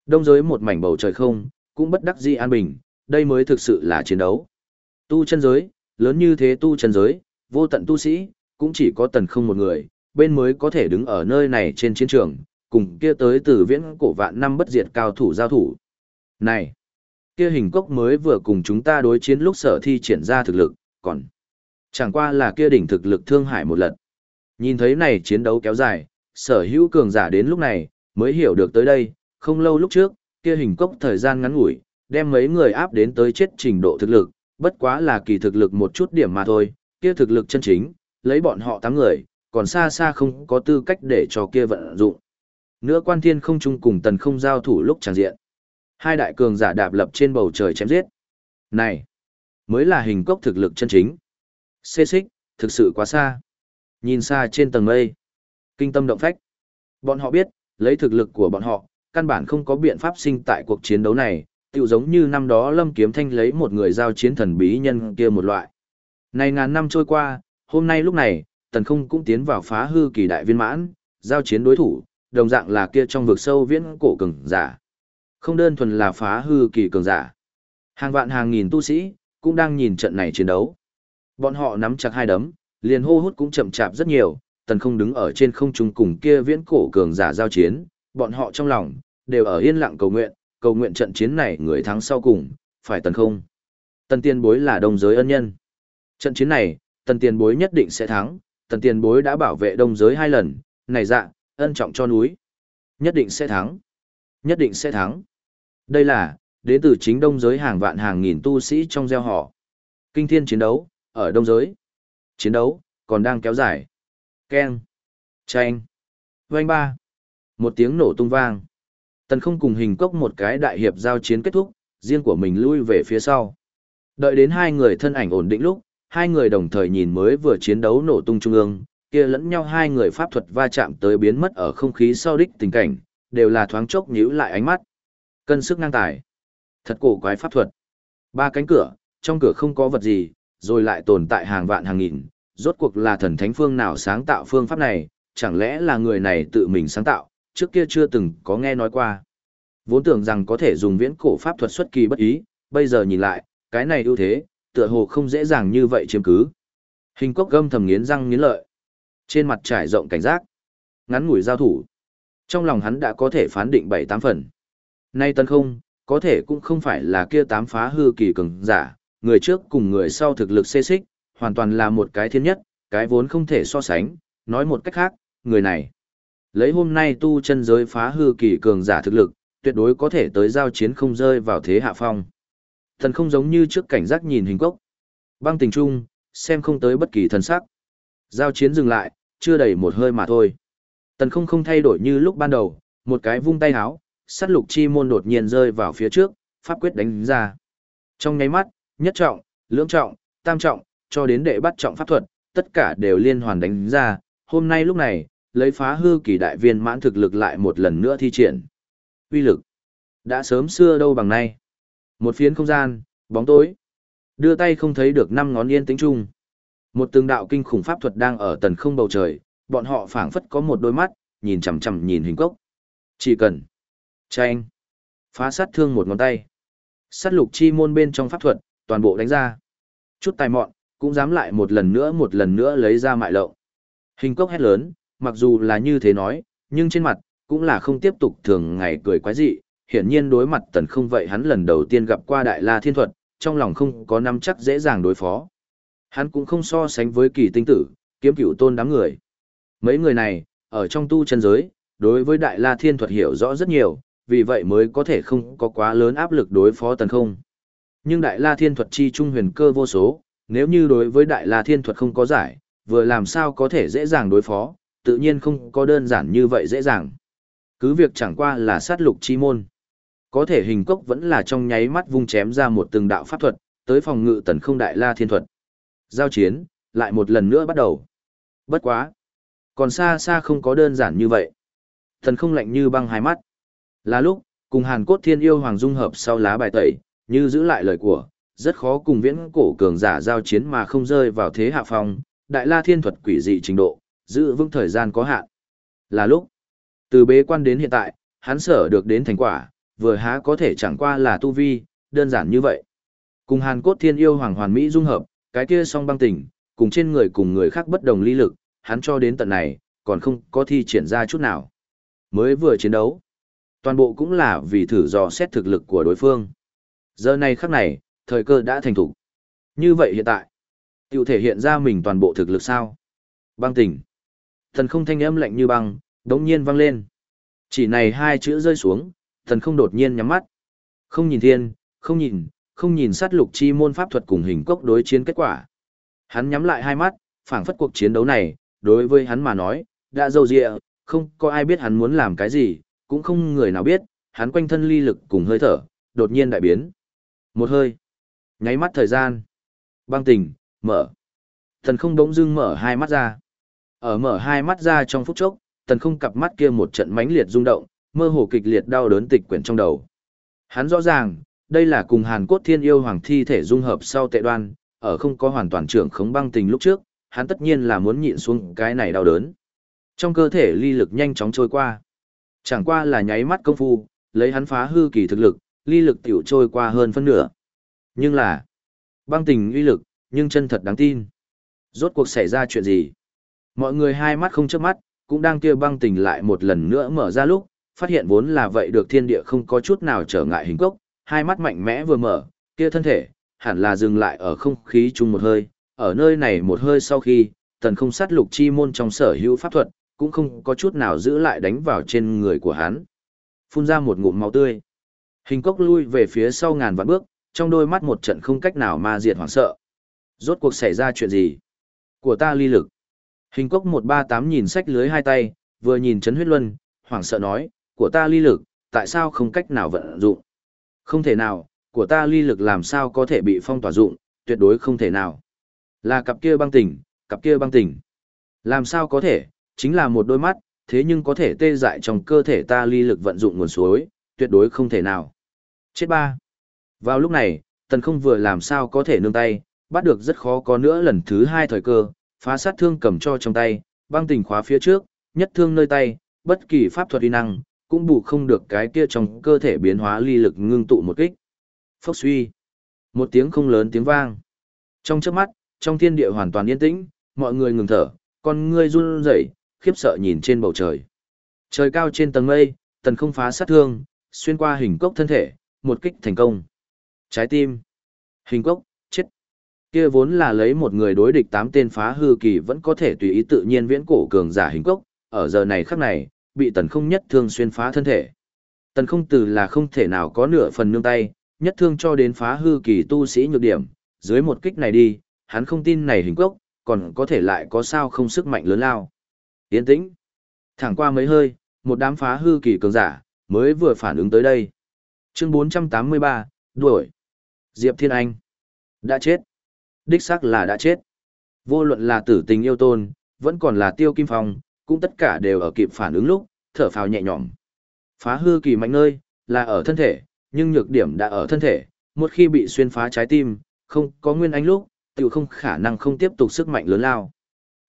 Đông giới một mảnh bầu trời không, cũng bất đắc dĩ an bình, đây mới thực sự là chiến đấu. Tu chân giới, lớn như thế tu chân giới, vô tận tu sĩ, cũng chỉ có tần không một người, bên mới có thể đứng ở nơi này trên chiến trường, cùng kia tới từ viễn cổ vạn năm bất diệt cao thủ giao thủ. Này, kia hình cốc mới vừa cùng chúng ta đối chiến lúc sở thi triển ra thực lực, còn chẳng qua là kia đỉnh thực lực thương hải một lần. Nhìn thấy này chiến đấu kéo dài, sở hữu cường giả đến lúc này, mới hiểu được tới đây, không lâu lúc trước, kia hình cốc thời gian ngắn ngủi, đem mấy người áp đến tới chết trình độ thực lực, bất quá là kỳ thực lực một chút điểm mà thôi, kia thực lực chân chính, lấy bọn họ tám người, còn xa xa không có tư cách để cho kia vận dụng. Nữa quan thiên không chung cùng tần không giao thủ lúc tràn diện. Hai đại cường giả đạp lập trên bầu trời chém giết. Này, mới là hình cốc thực lực chân chính. Xê xích, thực sự quá xa. Nhìn xa trên tầng mây. Kinh tâm động phách. Bọn họ biết, lấy thực lực của bọn họ, căn bản không có biện pháp sinh tại cuộc chiến đấu này, tựu giống như năm đó Lâm Kiếm Thanh lấy một người giao chiến thần bí nhân kia một loại. Này ngàn năm trôi qua, hôm nay lúc này, tần không cũng tiến vào phá hư kỳ đại viên mãn, giao chiến đối thủ, đồng dạng là kia trong vực sâu viễn cổ cường giả. Không đơn thuần là phá hư kỳ cường giả. Hàng vạn hàng nghìn tu sĩ, cũng đang nhìn trận này chiến đấu. Bọn họ nắm chặt hai đấm, liền hô hút cũng chậm chạp rất nhiều, tần không đứng ở trên không trung cùng kia viễn cổ cường giả giao chiến, bọn họ trong lòng, đều ở yên lặng cầu nguyện, cầu nguyện trận chiến này người thắng sau cùng, phải tần không. Tần tiền bối là đông giới ân nhân. Trận chiến này, tần tiền bối nhất định sẽ thắng, tần tiền bối đã bảo vệ đông giới hai lần, này dạ, ân trọng cho núi. Nhất định sẽ thắng. Nhất định sẽ thắng. Đây là, đến từ chính đông giới hàng vạn hàng nghìn tu sĩ trong gieo họ. Kinh thiên chiến đấu, ở đông giới. Chiến đấu, còn đang kéo dài. Keng. Chanh. Vành ba. Một tiếng nổ tung vang. Tần không cùng hình cốc một cái đại hiệp giao chiến kết thúc, riêng của mình lui về phía sau. Đợi đến hai người thân ảnh ổn định lúc, hai người đồng thời nhìn mới vừa chiến đấu nổ tung trung ương, kia lẫn nhau hai người pháp thuật va chạm tới biến mất ở không khí sau đích tình cảnh, đều là thoáng chốc nhíu lại ánh mắt. Cân sức ngang tài. Thật cổ quái pháp thuật. Ba cánh cửa, trong cửa không có vật gì, rồi lại tồn tại hàng vạn hàng nghìn, rốt cuộc là thần thánh phương nào sáng tạo phương pháp này, chẳng lẽ là người này tự mình sáng tạo, trước kia chưa từng có nghe nói qua. Vốn tưởng rằng có thể dùng viễn cổ pháp thuật xuất kỳ bất ý, bây giờ nhìn lại, cái này ưu thế, tựa hồ không dễ dàng như vậy chiếm cứ. Hình cốc gâm thầm nghiến răng nghiến lợi. Trên mặt trải rộng cảnh giác. Ngắn ngủi giao thủ. Trong lòng hắn đã có thể phán định bảy tám phần. Nay tấn không, có thể cũng không phải là kia tám phá hư kỳ cường giả, người trước cùng người sau thực lực xê xích, hoàn toàn là một cái thiên nhất, cái vốn không thể so sánh, nói một cách khác, người này. Lấy hôm nay tu chân giới phá hư kỳ cường giả thực lực, tuyệt đối có thể tới giao chiến không rơi vào thế hạ phong. Thần không giống như trước cảnh giác nhìn hình cốc. Băng tình trung, xem không tới bất kỳ thần sắc. Giao chiến dừng lại, chưa đầy một hơi mà thôi. Tần không không thay đổi như lúc ban đầu, một cái vung tay háo, sát lục chi môn đột nhiên rơi vào phía trước, pháp quyết đánh ra. Trong nháy mắt, nhất trọng, lưỡng trọng, tam trọng, cho đến đệ bắt trọng pháp thuật, tất cả đều liên hoàn đánh ra. Hôm nay lúc này, lấy phá hư kỳ đại viên mãn thực lực lại một lần nữa thi triển. Uy lực, đã sớm xưa đâu bằng nay. Một phiến không gian, bóng tối. Đưa tay không thấy được năm ngón yên tĩnh chung. Một từng đạo kinh khủng pháp thuật đang ở tần không bầu trời, bọn họ phảng phất có một đôi mắt, nhìn chằm chằm nhìn hình cốc. Chỉ cần tranh phá sát thương một ngón tay. Sát lục chi môn bên trong pháp thuật, toàn bộ đánh ra. Chút tài mọn, cũng dám lại một lần nữa một lần nữa lấy ra mại lậu. Hình cốc hét lớn, mặc dù là như thế nói, nhưng trên mặt, cũng là không tiếp tục thường ngày cười quái dị, hiển nhiên đối mặt tần không vậy hắn lần đầu tiên gặp qua đại la thiên thuật, trong lòng không có nắm chắc dễ dàng đối phó. Hắn cũng không so sánh với kỳ tinh tử, kiếm cửu tôn đám người. Mấy người này, ở trong tu chân giới, đối với đại la thiên thuật hiểu rõ rất nhiều, vì vậy mới có thể không có quá lớn áp lực đối phó tần không. Nhưng đại la thiên thuật chi trung huyền cơ vô số, nếu như đối với đại la thiên thuật không có giải, vừa làm sao có thể dễ dàng đối phó, tự nhiên không có đơn giản như vậy dễ dàng. Cứ việc chẳng qua là sát lục chi môn. Có thể hình cốc vẫn là trong nháy mắt vung chém ra một từng đạo pháp thuật, tới phòng ngự tần không đại la thiên thuật. Giao chiến, lại một lần nữa bắt đầu. Bất quá. Còn xa xa không có đơn giản như vậy. Thần không lạnh như băng hai mắt. Là lúc, cùng hàn cốt thiên yêu hoàng dung hợp sau lá bài tẩy, như giữ lại lời của, rất khó cùng viễn cổ cường giả giao chiến mà không rơi vào thế hạ phong, đại la thiên thuật quỷ dị trình độ, giữ vững thời gian có hạn. Là lúc, từ bế quan đến hiện tại, hắn sở được đến thành quả, vừa há có thể chẳng qua là tu vi, đơn giản như vậy. Cùng hàn cốt thiên yêu hoàng hoàn mỹ dung hợp, cái kia song băng tình, cùng trên người cùng người khác bất đồng ly lực, hắn cho đến tận này, còn không có thi triển ra chút nào. Mới vừa chiến đấu, toàn bộ cũng là vì thử dò xét thực lực của đối phương. Giờ này khắc này, thời cơ đã thành thủ. Như vậy hiện tại, tiểu thể hiện ra mình toàn bộ thực lực sao? Băng tỉnh. Thần không thanh âm lạnh như băng, đống nhiên vang lên. Chỉ này hai chữ rơi xuống, thần không đột nhiên nhắm mắt. Không nhìn thiên, không nhìn, không nhìn sát lục chi môn pháp thuật cùng hình cốc đối chiến kết quả. Hắn nhắm lại hai mắt, phảng phất cuộc chiến đấu này, đối với hắn mà nói, đã dâu dịa, không có ai biết hắn muốn làm cái gì, cũng không người nào biết, hắn quanh thân ly lực cùng hơi thở, đột nhiên đại biến. Một hơi, nháy mắt thời gian, băng tình, mở. Thần không bỗng dưng mở hai mắt ra. Ở mở hai mắt ra trong phút chốc, thần không cặp mắt kia một trận mãnh liệt rung động, mơ hồ kịch liệt đau đớn tịch quyển trong đầu. Hắn rõ ràng, đây là cùng Hàn Cốt Thiên Yêu Hoàng thi thể dung hợp sau tệ đoan, ở không có hoàn toàn trưởng khống băng tình lúc trước, hắn tất nhiên là muốn nhịn xuống cái này đau đớn. Trong cơ thể ly lực nhanh chóng trôi qua. Chẳng qua là nháy mắt công phu, lấy hắn phá hư kỳ thực lực, ly lực tiểu trôi qua hơn phân nửa. Nhưng là, băng tình uy lực, nhưng chân thật đáng tin. Rốt cuộc xảy ra chuyện gì? Mọi người hai mắt không chớp mắt, cũng đang kia băng tình lại một lần nữa mở ra lúc, phát hiện vốn là vậy được thiên địa không có chút nào trở ngại hình cốc, hai mắt mạnh mẽ vừa mở, kia thân thể, hẳn là dừng lại ở không khí chung một hơi, ở nơi này một hơi sau khi, tần không sát lục chi môn trong sở hữu pháp thuật, cũng không có chút nào giữ lại đánh vào trên người của hắn. Phun ra một ngụm máu tươi. Hình cốc lui về phía sau ngàn vạn bước, trong đôi mắt một trận không cách nào ma diệt hoảng sợ. Rốt cuộc xảy ra chuyện gì? Của ta ly lực. Hình cốc 138 nhìn sách lưới hai tay, vừa nhìn chấn huyết luân, hoảng sợ nói, của ta ly lực, tại sao không cách nào vận dụng? Không thể nào, của ta ly lực làm sao có thể bị phong tỏa dụng, tuyệt đối không thể nào. Là cặp kia băng tỉnh, cặp kia băng tỉnh. Làm sao có thể, chính là một đôi mắt, thế nhưng có thể tê dại trong cơ thể ta ly lực vận dụng nguồn suối, tuyệt đối không thể nào. Chết ba. Vào lúc này, tần không vừa làm sao có thể nương tay, bắt được rất khó có nữa lần thứ hai thời cơ, phá sát thương cầm cho trong tay, băng tình khóa phía trước, nhất thương nơi tay, bất kỳ pháp thuật uy năng, cũng bù không được cái kia trong cơ thể biến hóa ly lực ngưng tụ một kích. Phốc suy. Một tiếng không lớn tiếng vang. Trong chớp mắt, trong thiên địa hoàn toàn yên tĩnh, mọi người ngừng thở, con ngươi run rẩy, khiếp sợ nhìn trên bầu trời. Trời cao trên tầng mây, tần không phá sát thương, xuyên qua hình cốc thân thể, một kích thành công. Trái tim. Hình cốc, chết. Kia vốn là lấy một người đối địch tám tên phá hư kỳ vẫn có thể tùy ý tự nhiên viễn cổ cường giả hình cốc, ở giờ này khắc này, bị tần không nhất thương xuyên phá thân thể. Tần không từ là không thể nào có nửa phần nương tay, nhất thương cho đến phá hư kỳ tu sĩ nhược điểm, dưới một kích này đi, hắn không tin này hình cốc, còn có thể lại có sao không sức mạnh lớn lao. Yên tĩnh. Thẳng qua mấy hơi, một đám phá hư kỳ cường giả, mới vừa phản ứng tới đây. Chương 483, đuổi. Diệp Thiên Anh. Đã chết. Đích xác là đã chết. Vô luận là tử tình yêu tôn, vẫn còn là tiêu kim phong, cũng tất cả đều ở kịp phản ứng lúc, thở phào nhẹ nhõm. Phá hư kỳ mạnh nơi, là ở thân thể, nhưng nhược điểm đã ở thân thể, một khi bị xuyên phá trái tim, không có nguyên ánh lúc, tiểu không khả năng không tiếp tục sức mạnh lớn lao.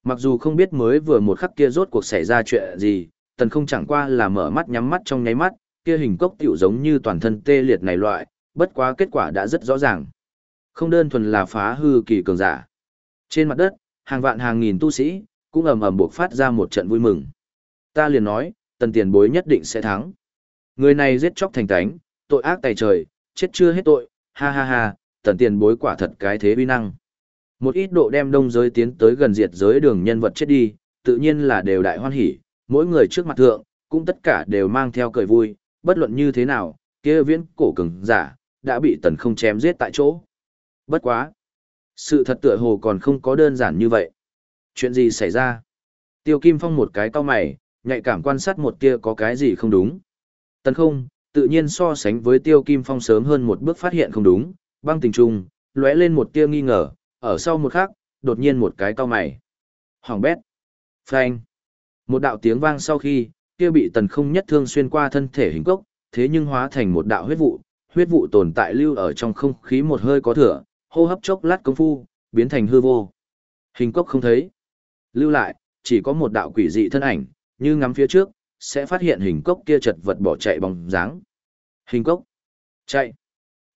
Mặc dù không biết mới vừa một khắc kia rốt cuộc xảy ra chuyện gì, tần không chẳng qua là mở mắt nhắm mắt trong nháy mắt, kia hình cốc tiểu giống như toàn thân tê liệt này loại, bất quá kết quả đã rất rõ ràng. Không đơn thuần là phá hư kỳ cường giả. Trên mặt đất, hàng vạn hàng nghìn tu sĩ, cũng ầm ầm buộc phát ra một trận vui mừng. Ta liền nói, tần tiền bối nhất định sẽ thắng. Người này giết chóc thành tánh, tội ác tày trời, chết chưa hết tội, ha ha ha, tần tiền bối quả thật cái thế uy năng. Một ít độ đem đông giới tiến tới gần diệt giới đường nhân vật chết đi, tự nhiên là đều đại hoan hỉ, mỗi người trước mặt thượng, cũng tất cả đều mang theo cười vui, bất luận như thế nào, kia viễn cổ cường giả, đã bị tần không chém giết tại chỗ. Bất quá. Sự thật tựa hồ còn không có đơn giản như vậy. Chuyện gì xảy ra? Tiêu Kim Phong một cái cau mày, nhạy cảm quan sát một tia có cái gì không đúng. Tần không, tự nhiên so sánh với Tiêu Kim Phong sớm hơn một bước phát hiện không đúng, băng tình trung, lóe lên một tia nghi ngờ, ở sau một khắc, đột nhiên một cái cau mày. Hoàng bét. Phanh. Một đạo tiếng vang sau khi, kia bị tần không nhất thương xuyên qua thân thể hình cốc, thế nhưng hóa thành một đạo huyết vụ, huyết vụ tồn tại lưu ở trong không khí một hơi có thừa, hô hấp chốc lát công phu, biến thành hư vô. Hình cốc không thấy. Lưu lại, chỉ có một đạo quỷ dị thân ảnh, như ngắm phía trước, sẽ phát hiện hình cốc kia chật vật bỏ chạy bóng dáng. Hình cốc. Chạy.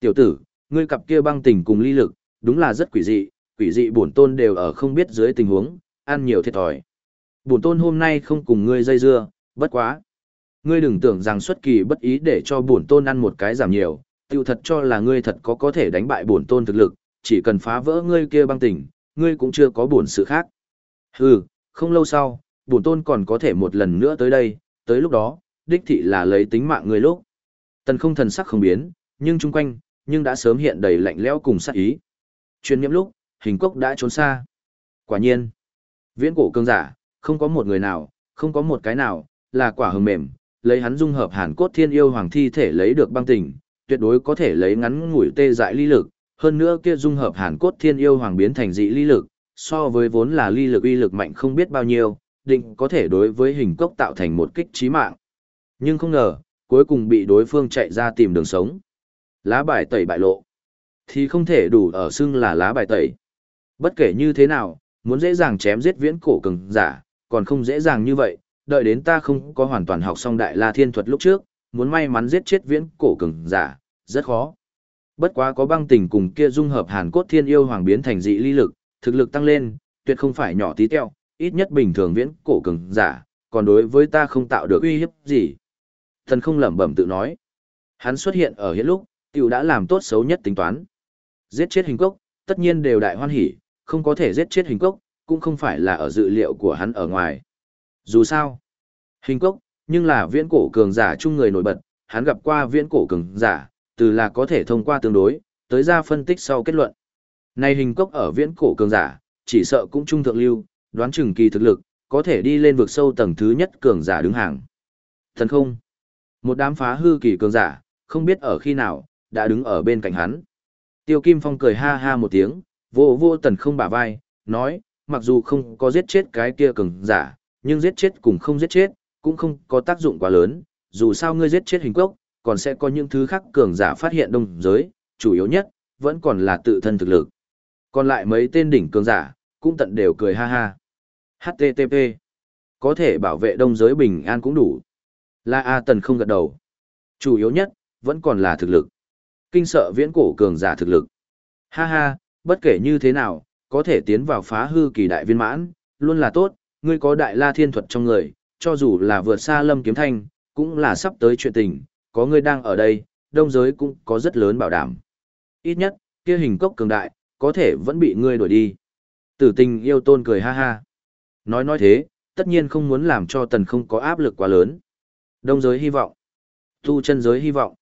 Tiểu tử, ngươi cặp kia băng tình cùng ly lực, đúng là rất quỷ dị, quỷ dị bổn tôn đều ở không biết dưới tình huống, ăn nhiều thiệt thòi. Bổn tôn hôm nay không cùng ngươi dây dưa, bất quá. Ngươi đừng tưởng rằng xuất kỳ bất ý để cho bổn tôn ăn một cái giảm nhiều, tiêu thật cho là ngươi thật có có thể đánh bại bổn tôn thực lực, chỉ cần phá vỡ ngươi kia băng tỉnh ngươi cũng chưa có bổn sự khác. Hừ, không lâu sau, bổn tôn còn có thể một lần nữa tới đây, tới lúc đó, đích thị là lấy tính mạng ngươi lúc. Tần không thần sắc không biến, nhưng chung quanh, nhưng đã sớm hiện đầy lạnh lẽo cùng sát ý. Chuyên nhiễm lúc, hình cốc đã trốn xa. Quả nhiên, viễn cổ cường giả, không có một người nào, không có một cái nào, là quả hừng mềm, lấy hắn dung hợp hàn cốt thiên yêu hoàng thi thể lấy được băng tình, tuyệt đối có thể lấy ngắn ngủi tê dại ly lực, hơn nữa kia dung hợp hàn cốt thiên yêu hoàng biến thành dị ly lực, so với vốn là ly lực uy lực mạnh không biết bao nhiêu, định có thể đối với hình cốc tạo thành một kích trí mạng. Nhưng không ngờ, cuối cùng bị đối phương chạy ra tìm đường sống. Lá bài tẩy bại lộ. Thì không thể đủ ở xưng là lá bài tẩy. Bất kể như thế nào, muốn dễ dàng chém giết viễn cổ cường giả, còn không dễ dàng như vậy, đợi đến ta không có hoàn toàn học xong đại la thiên thuật lúc trước, muốn may mắn giết chết viễn cổ cường giả, rất khó. Bất quá có băng tình cùng kia dung hợp hàn cốt thiên yêu hoàng biến thành dị ly lực, thực lực tăng lên, tuyệt không phải nhỏ tí teo, ít nhất bình thường viễn cổ cường giả, còn đối với ta không tạo được uy hiếp gì. Thần không lẩm bẩm tự nói. Hắn xuất hiện ở hiện lúc, tiểu đã làm tốt xấu nhất tính toán. Giết chết hình cốc, tất nhiên đều đại hoan hỉ, không có thể giết chết hình cốc, cũng không phải là ở dự liệu của hắn ở ngoài. Dù sao, hình cốc, nhưng là viễn cổ cường giả chung người nổi bật, hắn gặp qua viễn cổ cường giả, từ là có thể thông qua tương đối, tới ra phân tích sau kết luận. Này hình cốc ở viễn cổ cường giả, chỉ sợ cũng trung thượng lưu, đoán chừng kỳ thực lực, có thể đi lên vực sâu tầng thứ nhất cường giả đứng hàng. Thần không. Một đám phá hư kỳ cường giả, không biết ở khi nào, đã đứng ở bên cạnh hắn. Tiêu Kim Phong cười ha ha một tiếng, vô vô tần không bả vai, nói, mặc dù không có giết chết cái kia cường giả, nhưng giết chết cùng không giết chết, cũng không có tác dụng quá lớn, dù sao ngươi giết chết hình cốc, còn sẽ có những thứ khác cường giả phát hiện đông giới, chủ yếu nhất, vẫn còn là tự thân thực lực. Còn lại mấy tên đỉnh cường giả, cũng tận đều cười ha ha. HTTP. Có thể bảo vệ đông giới bình an cũng đủ. La A Tần không gật đầu. Chủ yếu nhất, vẫn còn là thực lực. Kinh sợ viễn cổ cường giả thực lực. Ha ha, bất kể như thế nào, có thể tiến vào phá hư kỳ đại viên mãn, luôn là tốt, ngươi có đại la thiên thuật trong người, cho dù là vượt xa lâm kiếm thanh, cũng là sắp tới chuyện tình, có ngươi đang ở đây, đông giới cũng có rất lớn bảo đảm. Ít nhất, kia hình cốc cường đại, có thể vẫn bị ngươi đuổi đi. Tử tình yêu tôn cười ha ha. Nói nói thế, tất nhiên không muốn làm cho tần không có áp lực quá lớn. Đông giới hy vọng, tu chân giới hy vọng,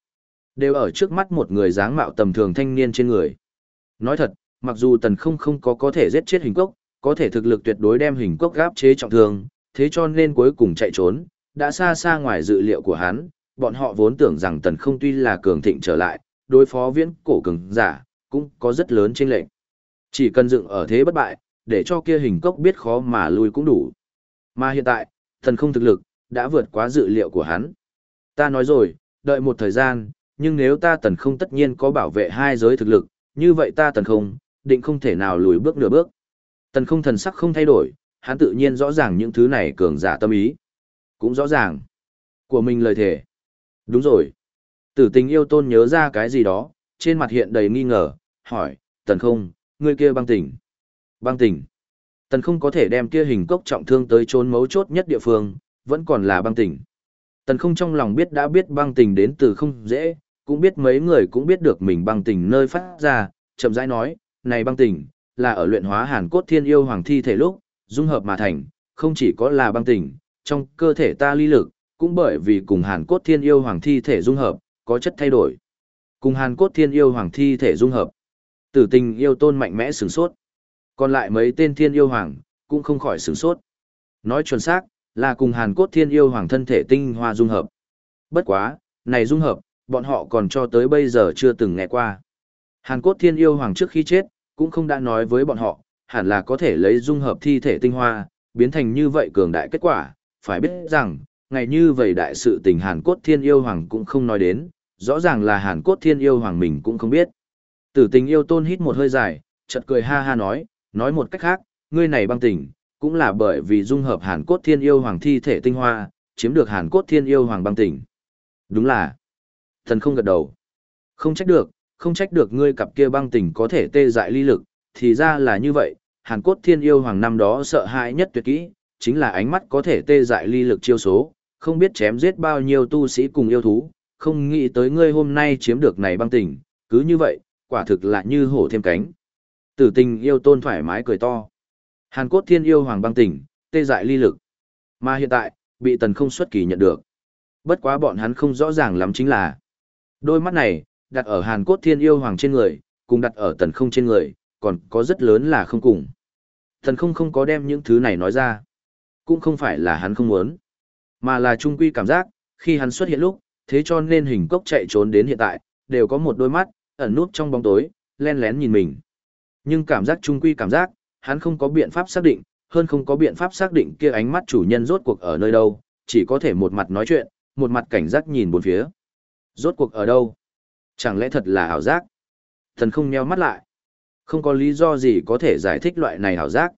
đều ở trước mắt một người dáng mạo tầm thường thanh niên trên người. Nói thật, mặc dù tần không không có có thể giết chết hình cốc, có thể thực lực tuyệt đối đem hình cốc gáp chế trọng thương, thế cho nên cuối cùng chạy trốn, đã xa xa ngoài dự liệu của hắn, bọn họ vốn tưởng rằng tần không tuy là cường thịnh trở lại, đối phó viễn cổ cường giả, cũng có rất lớn chênh lệnh. Chỉ cần dựng ở thế bất bại, để cho kia hình cốc biết khó mà lui cũng đủ. Mà hiện tại, thần không thực lực, đã vượt quá dự liệu của hắn. Ta nói rồi, đợi một thời gian, nhưng nếu ta tần không tất nhiên có bảo vệ hai giới thực lực, như vậy ta tần không, định không thể nào lùi bước nửa bước. Tần không thần sắc không thay đổi, hắn tự nhiên rõ ràng những thứ này cường giả tâm ý. Cũng rõ ràng. Của mình lời thề. Đúng rồi. Tử tình yêu tôn nhớ ra cái gì đó, trên mặt hiện đầy nghi ngờ, hỏi, tần không, người kia băng tỉnh. Băng tỉnh. Tần không có thể đem kia hình cốc trọng thương tới trốn mấu chốt nhất địa phương, vẫn còn là băng tỉnh. Tần không trong lòng biết đã biết băng tỉnh đến từ không dễ, cũng biết mấy người cũng biết được mình băng tỉnh nơi phát ra, chậm rãi nói, này băng tỉnh, là ở luyện hóa hàn cốt thiên yêu hoàng thi thể lúc, dung hợp mà thành, không chỉ có là băng tỉnh, trong cơ thể ta ly lực, cũng bởi vì cùng hàn cốt thiên yêu hoàng thi thể dung hợp, có chất thay đổi. Cùng hàn cốt thiên yêu hoàng thi thể dung hợp. Tử tình yêu tôn mạnh mẽ sửng sốt. Còn lại mấy tên thiên yêu hoàng, cũng không khỏi sửng sốt. Nói chuẩn xác, là cùng hàn cốt thiên yêu hoàng thân thể tinh hoa dung hợp. Bất quá, này dung hợp, bọn họ còn cho tới bây giờ chưa từng nghe qua. Hàn cốt thiên yêu hoàng trước khi chết, cũng không đã nói với bọn họ, hẳn là có thể lấy dung hợp thi thể tinh hoa, biến thành như vậy cường đại kết quả, phải biết rằng, ngày như vậy đại sự tình Hàn Cốt Thiên Yêu Hoàng cũng không nói đến, rõ ràng là Hàn Cốt Thiên Yêu Hoàng mình cũng không biết. Tử tình yêu tôn hít một hơi dài, chợt cười ha ha nói, nói một cách khác, ngươi này băng tình, cũng là bởi vì dung hợp Hàn Cốt Thiên Yêu Hoàng thi thể tinh hoa, chiếm được Hàn Cốt Thiên Yêu Hoàng băng tình. Đúng là. Thần không gật đầu. Không trách được, không trách được ngươi cặp kia băng tình có thể tê dại ly lực, thì ra là như vậy, Hàn Cốt Thiên Yêu Hoàng năm đó sợ hãi nhất tuyệt kỹ, chính là ánh mắt có thể tê dại ly lực chiêu số, không biết chém giết bao nhiêu tu sĩ cùng yêu thú, không nghĩ tới ngươi hôm nay chiếm được này băng tình, cứ như vậy, quả thực là như hổ thêm cánh. Tử tình yêu tôn thoải mái cười to. Hàn cốt thiên yêu hoàng băng tình, tê dại ly lực. Mà hiện tại, bị tần không xuất kỳ nhận được. Bất quá bọn hắn không rõ ràng lắm chính là. Đôi mắt này, đặt ở hàn cốt thiên yêu hoàng trên người, cùng đặt ở tần không trên người, còn có rất lớn là không cùng. Tần không không có đem những thứ này nói ra. Cũng không phải là hắn không muốn. Mà là trung quy cảm giác, khi hắn xuất hiện lúc, thế cho nên hình cốc chạy trốn đến hiện tại, đều có một đôi mắt, ẩn nút trong bóng tối, len lén nhìn mình. Nhưng cảm giác trung quy cảm giác, hắn không có biện pháp xác định, hơn không có biện pháp xác định kia ánh mắt chủ nhân rốt cuộc ở nơi đâu, chỉ có thể một mặt nói chuyện, một mặt cảnh giác nhìn bốn phía. Rốt cuộc ở đâu? Chẳng lẽ thật là ảo giác? Thần không nheo mắt lại. Không có lý do gì có thể giải thích loại này ảo giác.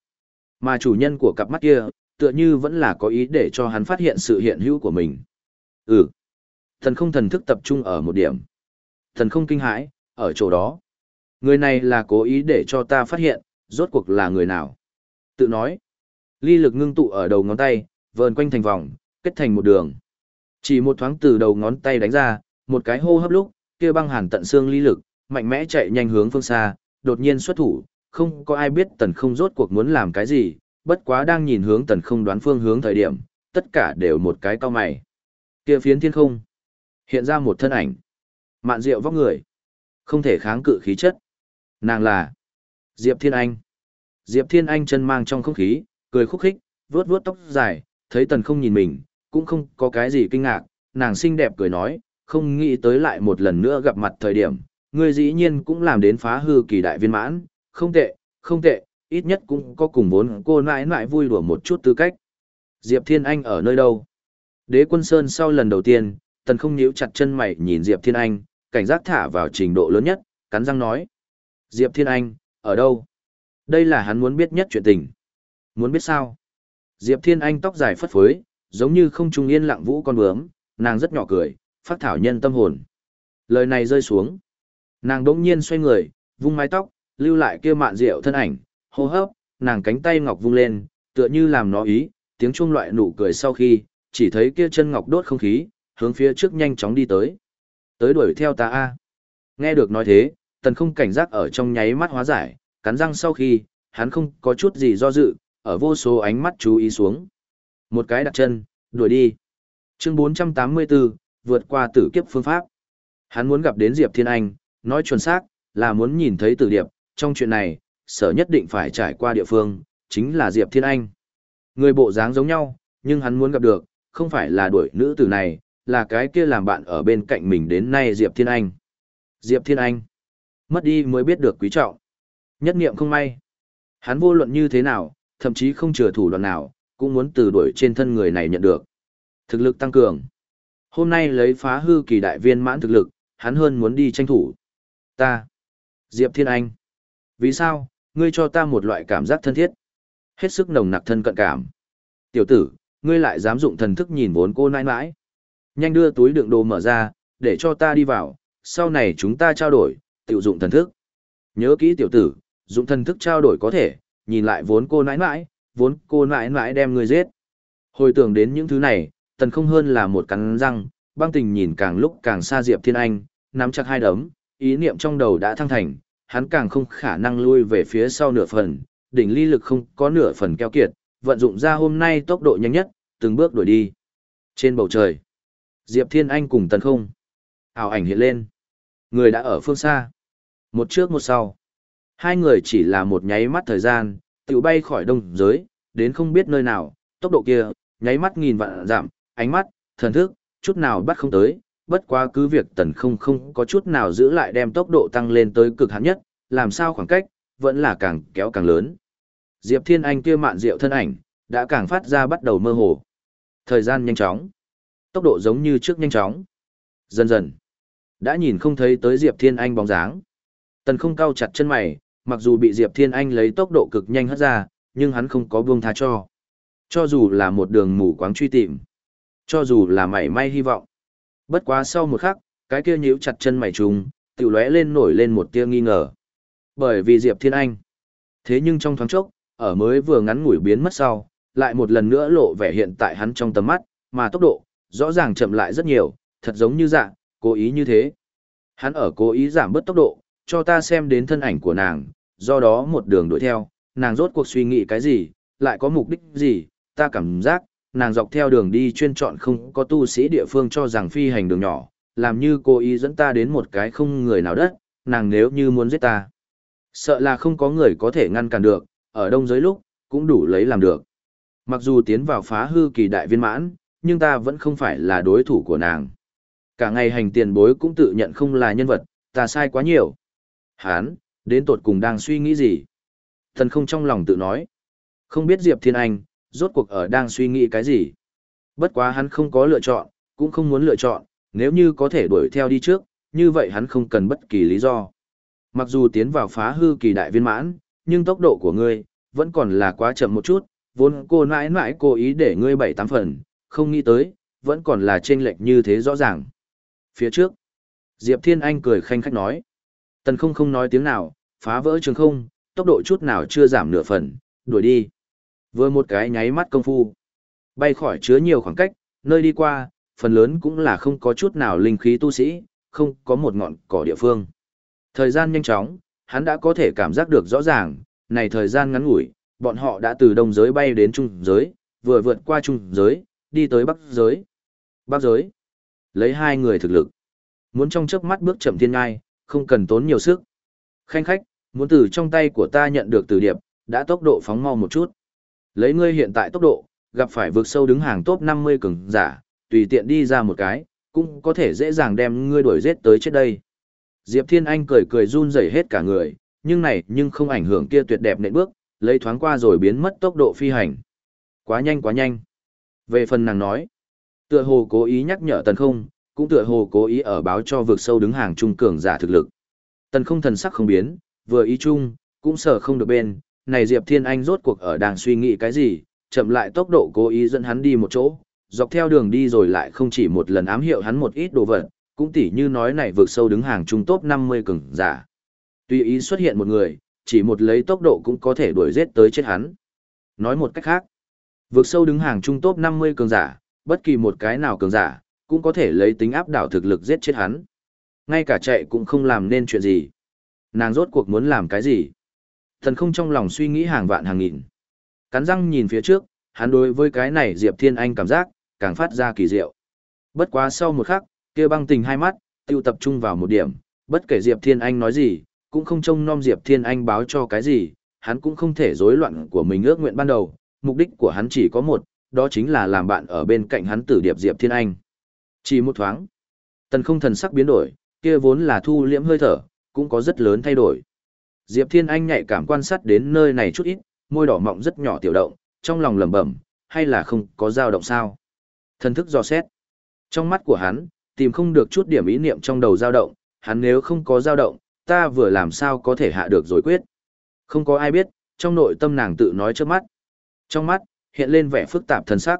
Mà chủ nhân của cặp mắt kia, tựa như vẫn là có ý để cho hắn phát hiện sự hiện hữu của mình. Ừ. Thần không thần thức tập trung ở một điểm. Thần không kinh hãi, ở chỗ đó. Người này là cố ý để cho ta phát hiện, rốt cuộc là người nào. Tự nói. Ly lực ngưng tụ ở đầu ngón tay, vờn quanh thành vòng, kết thành một đường. Chỉ một thoáng từ đầu ngón tay đánh ra, một cái hô hấp lúc, kia băng hàn tận xương ly lực, mạnh mẽ chạy nhanh hướng phương xa, đột nhiên xuất thủ, không có ai biết tần không rốt cuộc muốn làm cái gì, bất quá đang nhìn hướng tần không đoán phương hướng thời điểm, tất cả đều một cái cao mày. Kia phiến thiên không, hiện ra một thân ảnh. Mạn rượu vóc người, không thể kháng cự khí chất. Nàng là Diệp Thiên Anh. Diệp Thiên Anh chân mang trong không khí, cười khúc khích, vuốt vuốt tóc dài, thấy tần không nhìn mình, cũng không có cái gì kinh ngạc, nàng xinh đẹp cười nói, không nghĩ tới lại một lần nữa gặp mặt thời điểm, ngươi dĩ nhiên cũng làm đến phá hư kỳ đại viên mãn, không tệ, không tệ, ít nhất cũng có cùng vốn cô nãi nãi vui đùa một chút tư cách. Diệp Thiên Anh ở nơi đâu? Đế quân Sơn sau lần đầu tiên, tần không nhíu chặt chân mày nhìn Diệp Thiên Anh, cảnh giác thả vào trình độ lớn nhất, cắn răng nói. Diệp Thiên Anh, ở đâu? Đây là hắn muốn biết nhất chuyện tình. Muốn biết sao? Diệp Thiên Anh tóc dài phất phới, giống như không trung yên lặng vũ con bướm, nàng rất nhỏ cười, phát thảo nhân tâm hồn. Lời này rơi xuống. Nàng đỗng nhiên xoay người, vung mái tóc, lưu lại kia mạn rượu thân ảnh, hô hấp, nàng cánh tay ngọc vung lên, tựa như làm nó ý, tiếng chuông loại nụ cười sau khi, chỉ thấy kia chân ngọc đốt không khí, hướng phía trước nhanh chóng đi tới. Tới đuổi theo ta a. Nghe được nói thế, tần không cảnh giác ở trong nháy mắt hóa giải, cắn răng sau khi, hắn không có chút gì do dự, ở vô số ánh mắt chú ý xuống. Một cái đặt chân, đuổi đi. Chương 484, vượt qua tử kiếp phương pháp. Hắn muốn gặp đến Diệp Thiên Anh, nói chuẩn xác, là muốn nhìn thấy tử điệp, trong chuyện này, sở nhất định phải trải qua địa phương, chính là Diệp Thiên Anh. Người bộ dáng giống nhau, nhưng hắn muốn gặp được, không phải là đuổi nữ tử này, là cái kia làm bạn ở bên cạnh mình đến nay Diệp Thiên Anh. Diệp Thiên Anh. Mất đi mới biết được quý trọng. Nhất niệm không may. Hắn vô luận như thế nào, thậm chí không chừa thủ đoạn nào, cũng muốn từ đuổi trên thân người này nhận được. Thực lực tăng cường. Hôm nay lấy phá hư kỳ đại viên mãn thực lực, hắn hơn muốn đi tranh thủ. Ta. Diệp Thiên Anh. Vì sao, ngươi cho ta một loại cảm giác thân thiết. Hết sức nồng nặc thân cận cảm. Tiểu tử, ngươi lại dám dụng thần thức nhìn vốn cô nãi nãi. Nhanh đưa túi đựng đồ mở ra, để cho ta đi vào, sau này chúng ta trao đổi, tiểu dụng thần thức. Nhớ kỹ tiểu tử, dụng thần thức trao đổi có thể, nhìn lại vốn cô nãi nãi, vốn cô nãi nãi đem ngươi giết. Hồi tưởng đến những thứ này, tần không hơn là một cắn răng, băng tình nhìn càng lúc càng xa Diệp Thiên Anh, nắm chặt hai đấm, ý niệm trong đầu đã thăng thành, hắn càng không khả năng lui về phía sau nửa phần, đỉnh ly lực không có nửa phần keo kiệt, vận dụng ra hôm nay tốc độ nhanh nhất, từng bước đuổi đi. Trên bầu trời, Diệp Thiên Anh cùng tần không. ảo ảnh hiện lên. Người đã ở phương xa. Một trước một sau. Hai người chỉ là một nháy mắt thời gian, tự bay khỏi đông giới, đến không biết nơi nào, tốc độ kia, nháy mắt nghìn vạn giảm, ánh mắt, thần thức, chút nào bắt không tới, bất quá cứ việc tần không không có chút nào giữ lại đem tốc độ tăng lên tới cực hạn nhất, làm sao khoảng cách, vẫn là càng kéo càng lớn. Diệp Thiên Anh kia mạn diệu thân ảnh, đã càng phát ra bắt đầu mơ hồ. Thời gian nhanh chóng, tốc độ giống như trước nhanh chóng. Dần dần, đã nhìn không thấy tới Diệp Thiên Anh bóng dáng. Tần không cao chặt chân mày, mặc dù bị Diệp Thiên Anh lấy tốc độ cực nhanh hất ra, nhưng hắn không có buông tha cho. Cho dù là một đường mù quáng truy tìm, cho dù là mảy may hy vọng. Bất quá sau một khắc, cái kia nhíu chặt chân mày trùng, tiểu lóe lên nổi lên một tia nghi ngờ. Bởi vì Diệp Thiên Anh. Thế nhưng trong thoáng chốc, ở mới vừa ngắn ngủi biến mất sau, lại một lần nữa lộ vẻ hiện tại hắn trong tầm mắt, mà tốc độ, rõ ràng chậm lại rất nhiều, thật giống như dạng, cố ý như thế. Hắn ở cố ý giảm bớt tốc độ, cho ta xem đến thân ảnh của nàng, do đó một đường đuổi theo, nàng rốt cuộc suy nghĩ cái gì, lại có mục đích gì, ta cảm giác, nàng dọc theo đường đi chuyên chọn không có tu sĩ địa phương cho rằng phi hành đường nhỏ, làm như cô ý dẫn ta đến một cái không người nào đất, nàng nếu như muốn giết ta. Sợ là không có người có thể ngăn cản được, ở đông giới lúc, cũng đủ lấy làm được. Mặc dù tiến vào phá hư kỳ đại viên mãn, nhưng ta vẫn không phải là đối thủ của nàng. Cả ngày hành tiền bối cũng tự nhận không là nhân vật, ta sai quá nhiều. Hán, đến tột cùng đang suy nghĩ gì? Thần không trong lòng tự nói. Không biết Diệp Thiên Anh, rốt cuộc ở đang suy nghĩ cái gì. Bất quá hắn không có lựa chọn, cũng không muốn lựa chọn, nếu như có thể đuổi theo đi trước, như vậy hắn không cần bất kỳ lý do. Mặc dù tiến vào phá hư kỳ đại viên mãn, nhưng tốc độ của ngươi vẫn còn là quá chậm một chút, vốn cô nãi nãi cố ý để ngươi bảy tám phần, không nghĩ tới, vẫn còn là chênh lệch như thế rõ ràng. Phía trước, Diệp Thiên Anh cười khanh khách nói. Tần không không nói tiếng nào, phá vỡ trường không, tốc độ chút nào chưa giảm nửa phần, đuổi đi. Vừa một cái nháy mắt công phu. Bay khỏi chứa nhiều khoảng cách, nơi đi qua, phần lớn cũng là không có chút nào linh khí tu sĩ, không có một ngọn cỏ địa phương. Thời gian nhanh chóng, hắn đã có thể cảm giác được rõ ràng, này thời gian ngắn ngủi, bọn họ đã từ đông giới bay đến trung giới, vừa vượt qua trung giới, đi tới bắc giới. Bắc giới, lấy hai người thực lực, muốn trong chớp mắt bước chậm thiên ngai, không cần tốn nhiều sức. Khanh khách, muốn từ trong tay của ta nhận được từ điệp, đã tốc độ phóng mau một chút. Lấy ngươi hiện tại tốc độ, gặp phải vượt sâu đứng hàng top 50 cường giả, tùy tiện đi ra một cái, cũng có thể dễ dàng đem ngươi đuổi giết tới chết đây. Diệp Thiên Anh cười cười run rẩy hết cả người, nhưng này nhưng không ảnh hưởng kia tuyệt đẹp nện bước, lấy thoáng qua rồi biến mất tốc độ phi hành. Quá nhanh quá nhanh. Về phần nàng nói, tựa hồ cố ý nhắc nhở tần không, cũng tựa hồ cố ý ở báo cho vượt sâu đứng hàng trung cường giả thực lực. Tần không thần sắc không biến, vừa ý chung, cũng sợ không được bên, này Diệp Thiên Anh rốt cuộc ở đang suy nghĩ cái gì, chậm lại tốc độ cố ý dẫn hắn đi một chỗ, dọc theo đường đi rồi lại không chỉ một lần ám hiệu hắn một ít đồ vật, cũng tỉ như nói này vượt sâu đứng hàng trung top 50 cường giả. Tuy ý xuất hiện một người, chỉ một lấy tốc độ cũng có thể đuổi giết tới chết hắn. Nói một cách khác, vượt sâu đứng hàng trung top 50 cường giả, bất kỳ một cái nào cường giả, cũng có thể lấy tính áp đảo thực lực giết chết hắn. Ngay cả chạy cũng không làm nên chuyện gì. Nàng rốt cuộc muốn làm cái gì? Thần không trong lòng suy nghĩ hàng vạn hàng nghìn. Cắn răng nhìn phía trước, hắn đối với cái này Diệp Thiên Anh cảm giác, càng phát ra kỳ diệu. Bất quá sau một khắc, kia băng tình hai mắt, tiêu tập trung vào một điểm, bất kể Diệp Thiên Anh nói gì, cũng không trông nom Diệp Thiên Anh báo cho cái gì, hắn cũng không thể rối loạn của mình ước nguyện ban đầu, mục đích của hắn chỉ có một, đó chính là làm bạn ở bên cạnh hắn tử điệp Diệp Thiên Anh. Chỉ một thoáng, tần không thần sắc biến đổi, kia vốn là thu liễm hơi thở, cũng có rất lớn thay đổi. Diệp Thiên Anh nhạy cảm quan sát đến nơi này chút ít, môi đỏ mọng rất nhỏ tiểu động, trong lòng lẩm bẩm, hay là không có dao động sao? Thần thức dò xét. Trong mắt của hắn, tìm không được chút điểm ý niệm trong đầu dao động, hắn nếu không có dao động, ta vừa làm sao có thể hạ được rồi quyết. Không có ai biết, trong nội tâm nàng tự nói trước mắt. Trong mắt, hiện lên vẻ phức tạp thần sắc.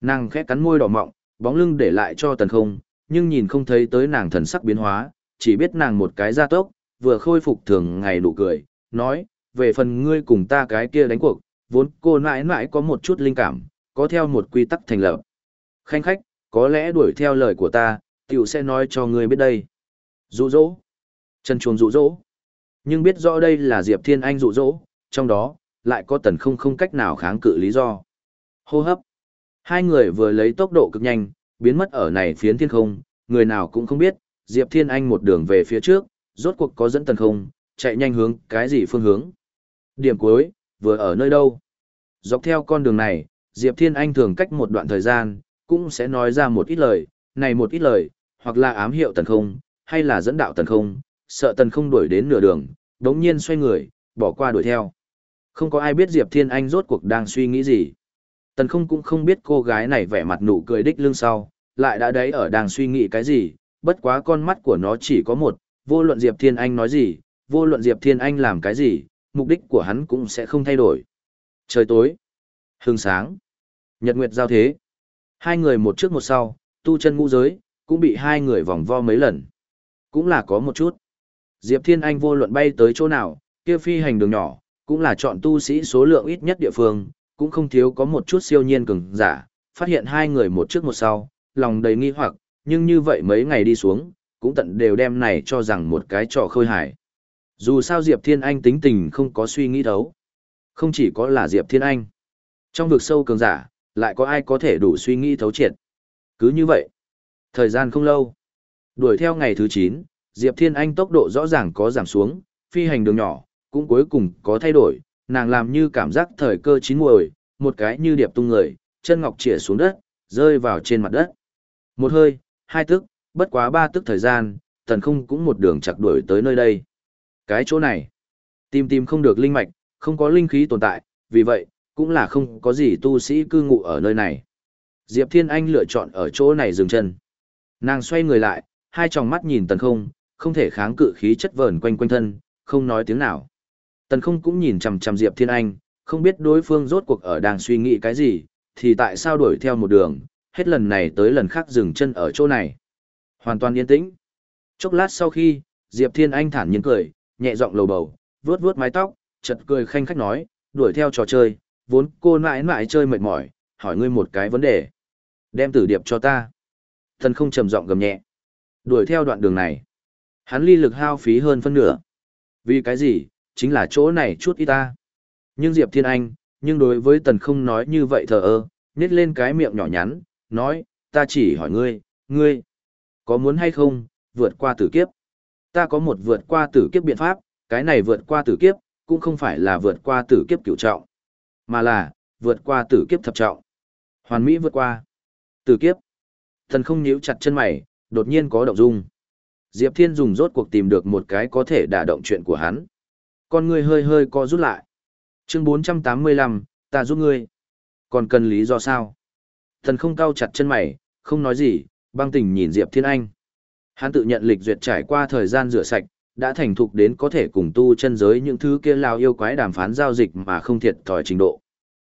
Nàng khẽ cắn môi đỏ mọng, bóng lưng để lại cho tần không, nhưng nhìn không thấy tới nàng thần sắc biến hóa, chỉ biết nàng một cái gia tốc, vừa khôi phục thường ngày nụ cười, nói, về phần ngươi cùng ta cái kia đánh cuộc, vốn cô mãi mãi có một chút linh cảm, có theo một quy tắc thành lập. Khanh khách, có lẽ đuổi theo lời của ta, tiểu sẽ nói cho ngươi biết đây. Dụ dỗ. Chân chuồng dụ dỗ. Nhưng biết rõ đây là Diệp Thiên Anh dụ dỗ, trong đó, lại có tần không không cách nào kháng cự lý do. Hô hấp. Hai người vừa lấy tốc độ cực nhanh, biến mất ở này phiến thiên không, người nào cũng không biết, Diệp Thiên Anh một đường về phía trước, rốt cuộc có dẫn tần không, chạy nhanh hướng cái gì phương hướng. Điểm cuối, vừa ở nơi đâu. Dọc theo con đường này, Diệp Thiên Anh thường cách một đoạn thời gian, cũng sẽ nói ra một ít lời, này một ít lời, hoặc là ám hiệu tần không, hay là dẫn đạo tần không, sợ tần không đuổi đến nửa đường, đống nhiên xoay người, bỏ qua đuổi theo. Không có ai biết Diệp Thiên Anh rốt cuộc đang suy nghĩ gì. Tần không cũng không biết cô gái này vẻ mặt nụ cười đích lưng sau, lại đã đấy ở đang suy nghĩ cái gì, bất quá con mắt của nó chỉ có một, vô luận Diệp Thiên Anh nói gì, vô luận Diệp Thiên Anh làm cái gì, mục đích của hắn cũng sẽ không thay đổi. Trời tối, hương sáng, nhật nguyệt giao thế. Hai người một trước một sau, tu chân ngũ giới, cũng bị hai người vòng vo mấy lần. Cũng là có một chút. Diệp Thiên Anh vô luận bay tới chỗ nào, kia phi hành đường nhỏ, cũng là chọn tu sĩ số lượng ít nhất địa phương, cũng không thiếu có một chút siêu nhiên cường giả, phát hiện hai người một trước một sau, lòng đầy nghi hoặc, nhưng như vậy mấy ngày đi xuống, cũng tận đều đem này cho rằng một cái trò khơi hải. Dù sao Diệp Thiên Anh tính tình không có suy nghĩ đấu. Không chỉ có là Diệp Thiên Anh. Trong vực sâu cường giả, lại có ai có thể đủ suy nghĩ thấu triệt. Cứ như vậy. Thời gian không lâu. Đuổi theo ngày thứ 9, Diệp Thiên Anh tốc độ rõ ràng có giảm xuống, phi hành đường nhỏ, cũng cuối cùng có thay đổi, nàng làm như cảm giác thời cơ chín muồi, một cái như điệp tung người, chân ngọc chĩa xuống đất, rơi vào trên mặt đất. Một hơi, hai tức, bất quá ba tức thời gian, tần không cũng một đường chặt đuổi tới nơi đây. Cái chỗ này, tìm tìm không được linh mạch, không có linh khí tồn tại, vì vậy, cũng là không có gì tu sĩ cư ngụ ở nơi này. Diệp Thiên Anh lựa chọn ở chỗ này dừng chân. Nàng xoay người lại, hai tròng mắt nhìn tần không, không thể kháng cự khí chất vờn quanh quanh thân, không nói tiếng nào. Tần không cũng nhìn chằm chằm Diệp Thiên Anh, không biết đối phương rốt cuộc ở đang suy nghĩ cái gì, thì tại sao đuổi theo một đường, hết lần này tới lần khác dừng chân ở chỗ này. Hoàn toàn yên tĩnh. Chốc lát sau khi, Diệp Thiên Anh thản nhiên cười, nhẹ giọng lầu bầu, vuốt vuốt mái tóc, chật cười khanh khách nói, đuổi theo trò chơi, vốn cô mãi mãi chơi mệt mỏi, hỏi ngươi một cái vấn đề. Đem tử điệp cho ta. Thần không trầm giọng gầm nhẹ. Đuổi theo đoạn đường này. Hắn ly lực hao phí hơn phân nửa. Vì cái gì, chính là chỗ này chút ít ta. Nhưng Diệp Thiên Anh, nhưng đối với tần không nói như vậy thờ ơ, nít lên cái miệng nhỏ nhắn, nói, ta chỉ hỏi ngươi, ngươi, có muốn hay không, vượt qua tử kiếp. Ta có một vượt qua tử kiếp biện pháp, cái này vượt qua tử kiếp, cũng không phải là vượt qua tử kiếp cửu trọng, mà là vượt qua tử kiếp thập trọng. Hoàn mỹ vượt qua tử kiếp. Thần không nhíu chặt chân mày, đột nhiên có động dung. Diệp Thiên dùng rốt cuộc tìm được một cái có thể đả động chuyện của hắn. Con người hơi hơi co rút lại. Chương 485, ta giúp ngươi. Còn cần lý do sao? Thần không cao chặt chân mày, không nói gì, băng tình nhìn Diệp Thiên Anh. Hắn tự nhận lịch duyệt trải qua thời gian rửa sạch, đã thành thục đến có thể cùng tu chân giới những thứ kia lao yêu quái đàm phán giao dịch mà không thiệt thòi trình độ.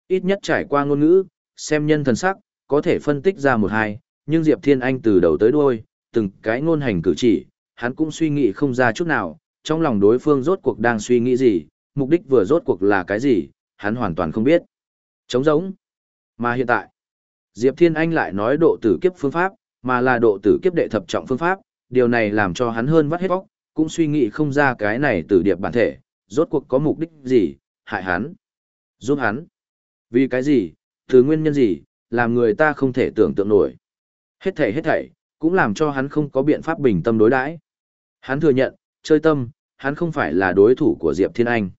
Ít nhất trải qua ngôn ngữ, xem nhân thần sắc, có thể phân tích ra một hai, nhưng Diệp Thiên Anh từ đầu tới đuôi, từng cái ngôn hành cử chỉ, hắn cũng suy nghĩ không ra chút nào, trong lòng đối phương rốt cuộc đang suy nghĩ gì, mục đích vừa rốt cuộc là cái gì, hắn hoàn toàn không biết. Trống rỗng. Mà hiện tại, Diệp Thiên Anh lại nói độ tử kiếp phương pháp, mà là độ tử kiếp đệ thập trọng phương pháp, điều này làm cho hắn hơn vắt hết óc, cũng suy nghĩ không ra cái này tử điệp bản thể, rốt cuộc có mục đích gì, hại hắn, giúp hắn. Vì cái gì, từ nguyên nhân gì, làm người ta không thể tưởng tượng nổi. Hết thảy hết thảy, cũng làm cho hắn không có biện pháp bình tâm đối đãi. Hắn thừa nhận, chơi tâm, hắn không phải là đối thủ của Diệp Thiên Anh.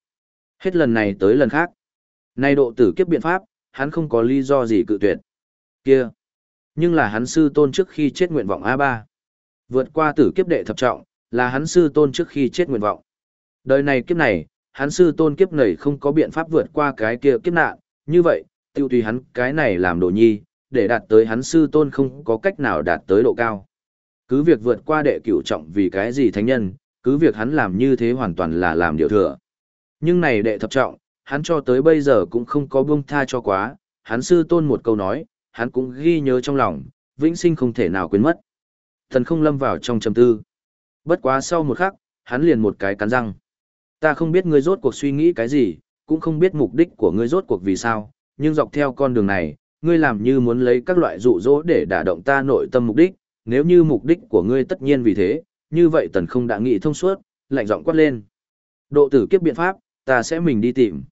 Hết lần này tới lần khác. Nay độ tử kiếp biện pháp, hắn không có lý do gì cự tuyệt. Kia. Nhưng là hắn sư tôn trước khi chết nguyện vọng A3. Vượt qua tử kiếp đệ thập trọng, là hắn sư tôn trước khi chết nguyện vọng. Đời này kiếp này, hắn sư tôn kiếp này không có biện pháp vượt qua cái kia kiếp nạn, như vậy, tiêu tùy hắn cái này làm đồ nhi, để đạt tới hắn sư tôn không có cách nào đạt tới độ cao. Cứ việc vượt qua đệ cửu trọng vì cái gì thánh nhân, cứ việc hắn làm như thế hoàn toàn là làm điều thừa. Nhưng này đệ thập trọng, hắn cho tới bây giờ cũng không có buông tha cho quá, hắn sư tôn một câu nói, hắn cũng ghi nhớ trong lòng, vĩnh sinh không thể nào quên mất. Thần không lâm vào trong trầm tư. Bất quá sau một khắc, hắn liền một cái cắn răng. Ta không biết ngươi rốt cuộc suy nghĩ cái gì, cũng không biết mục đích của ngươi rốt cuộc vì sao, nhưng dọc theo con đường này, ngươi làm như muốn lấy các loại dụ dỗ để đả động ta nội tâm mục đích, nếu như mục đích của ngươi tất nhiên vì thế, như vậy tần không đã nghĩ thông suốt, lạnh giọng quát lên. Độ tử kiếp biện pháp, ta sẽ mình đi tìm.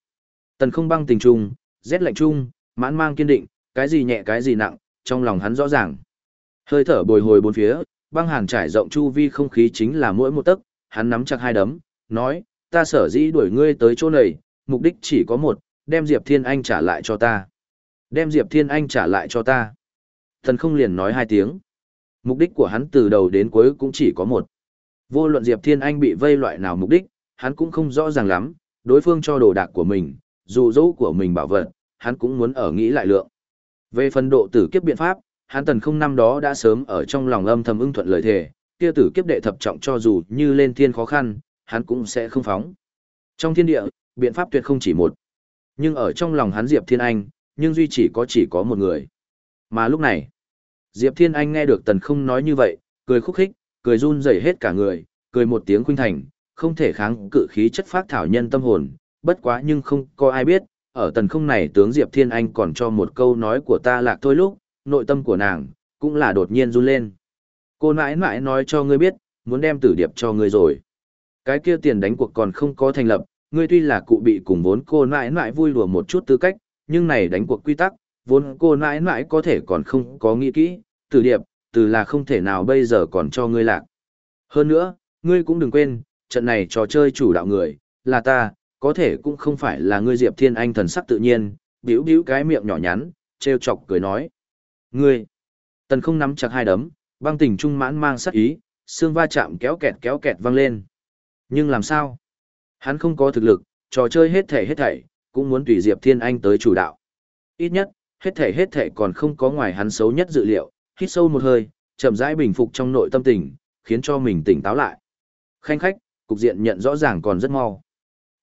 Tần không băng tình trung, rét lạnh trung, mãn mang kiên định, cái gì nhẹ cái gì nặng, trong lòng hắn rõ ràng. Hơi thở bồi hồi bốn phía, băng hàn trải rộng chu vi không khí chính là mỗi một tấc, hắn nắm chặt hai đấm, nói, ta sở dĩ đuổi ngươi tới chỗ này, mục đích chỉ có một, đem Diệp Thiên Anh trả lại cho ta. Đem Diệp Thiên Anh trả lại cho ta. Thần không liền nói hai tiếng. Mục đích của hắn từ đầu đến cuối cũng chỉ có một. Vô luận Diệp Thiên Anh bị vây loại nào mục đích, hắn cũng không rõ ràng lắm, đối phương cho đồ đạc của mình, dù dỗ của mình bảo vật, hắn cũng muốn ở nghĩ lại lượng. Về phần độ tử kiếp biện pháp, hắn tần không năm đó đã sớm ở trong lòng âm thầm ưng thuận lời thề, kia tử kiếp đệ thập trọng cho dù như lên thiên khó khăn, hắn cũng sẽ không phóng. Trong thiên địa, biện pháp tuyệt không chỉ một. Nhưng ở trong lòng hắn Diệp Thiên Anh, nhưng duy chỉ có chỉ có một người. Mà lúc này, Diệp Thiên Anh nghe được tần không nói như vậy, cười khúc khích, cười run rẩy hết cả người, cười một tiếng khuynh thành, không thể kháng cự khí chất phát thảo nhân tâm hồn, bất quá nhưng không có ai biết, ở tần không này tướng Diệp Thiên Anh còn cho một câu nói của ta lạc thôi lúc, nội tâm của nàng, cũng là đột nhiên run lên. Cô nãi nãi nói cho ngươi biết, muốn đem tử điệp cho ngươi rồi. Cái kia tiền đánh cuộc còn không có thành lập, ngươi tuy là cụ bị cùng vốn cô nãi nãi vui đùa một chút tư cách, nhưng này đánh cuộc quy tắc, vốn cô nãi nãi có thể còn không có nghĩ kỹ, tử điệp, từ là không thể nào bây giờ còn cho ngươi lạc. Hơn nữa, ngươi cũng đừng quên, trận này trò chơi chủ đạo người, là ta, có thể cũng không phải là ngươi Diệp Thiên Anh thần sắc tự nhiên, biểu biểu cái miệng nhỏ nhắn, trêu chọc cười nói. Ngươi, tần không nắm chặt hai đấm, băng tình trung mãn mang sắc ý, xương va chạm kéo kẹt kéo kẹt văng lên. Nhưng làm sao? Hắn không có thực lực, trò chơi hết thể hết thảy, cũng muốn tùy Diệp Thiên Anh tới chủ đạo. Ít nhất, hết thể hết thể còn không có ngoài hắn xấu nhất dự liệu, hít sâu một hơi, chậm rãi bình phục trong nội tâm tình, khiến cho mình tỉnh táo lại. Khanh khách, cục diện nhận rõ ràng còn rất mau.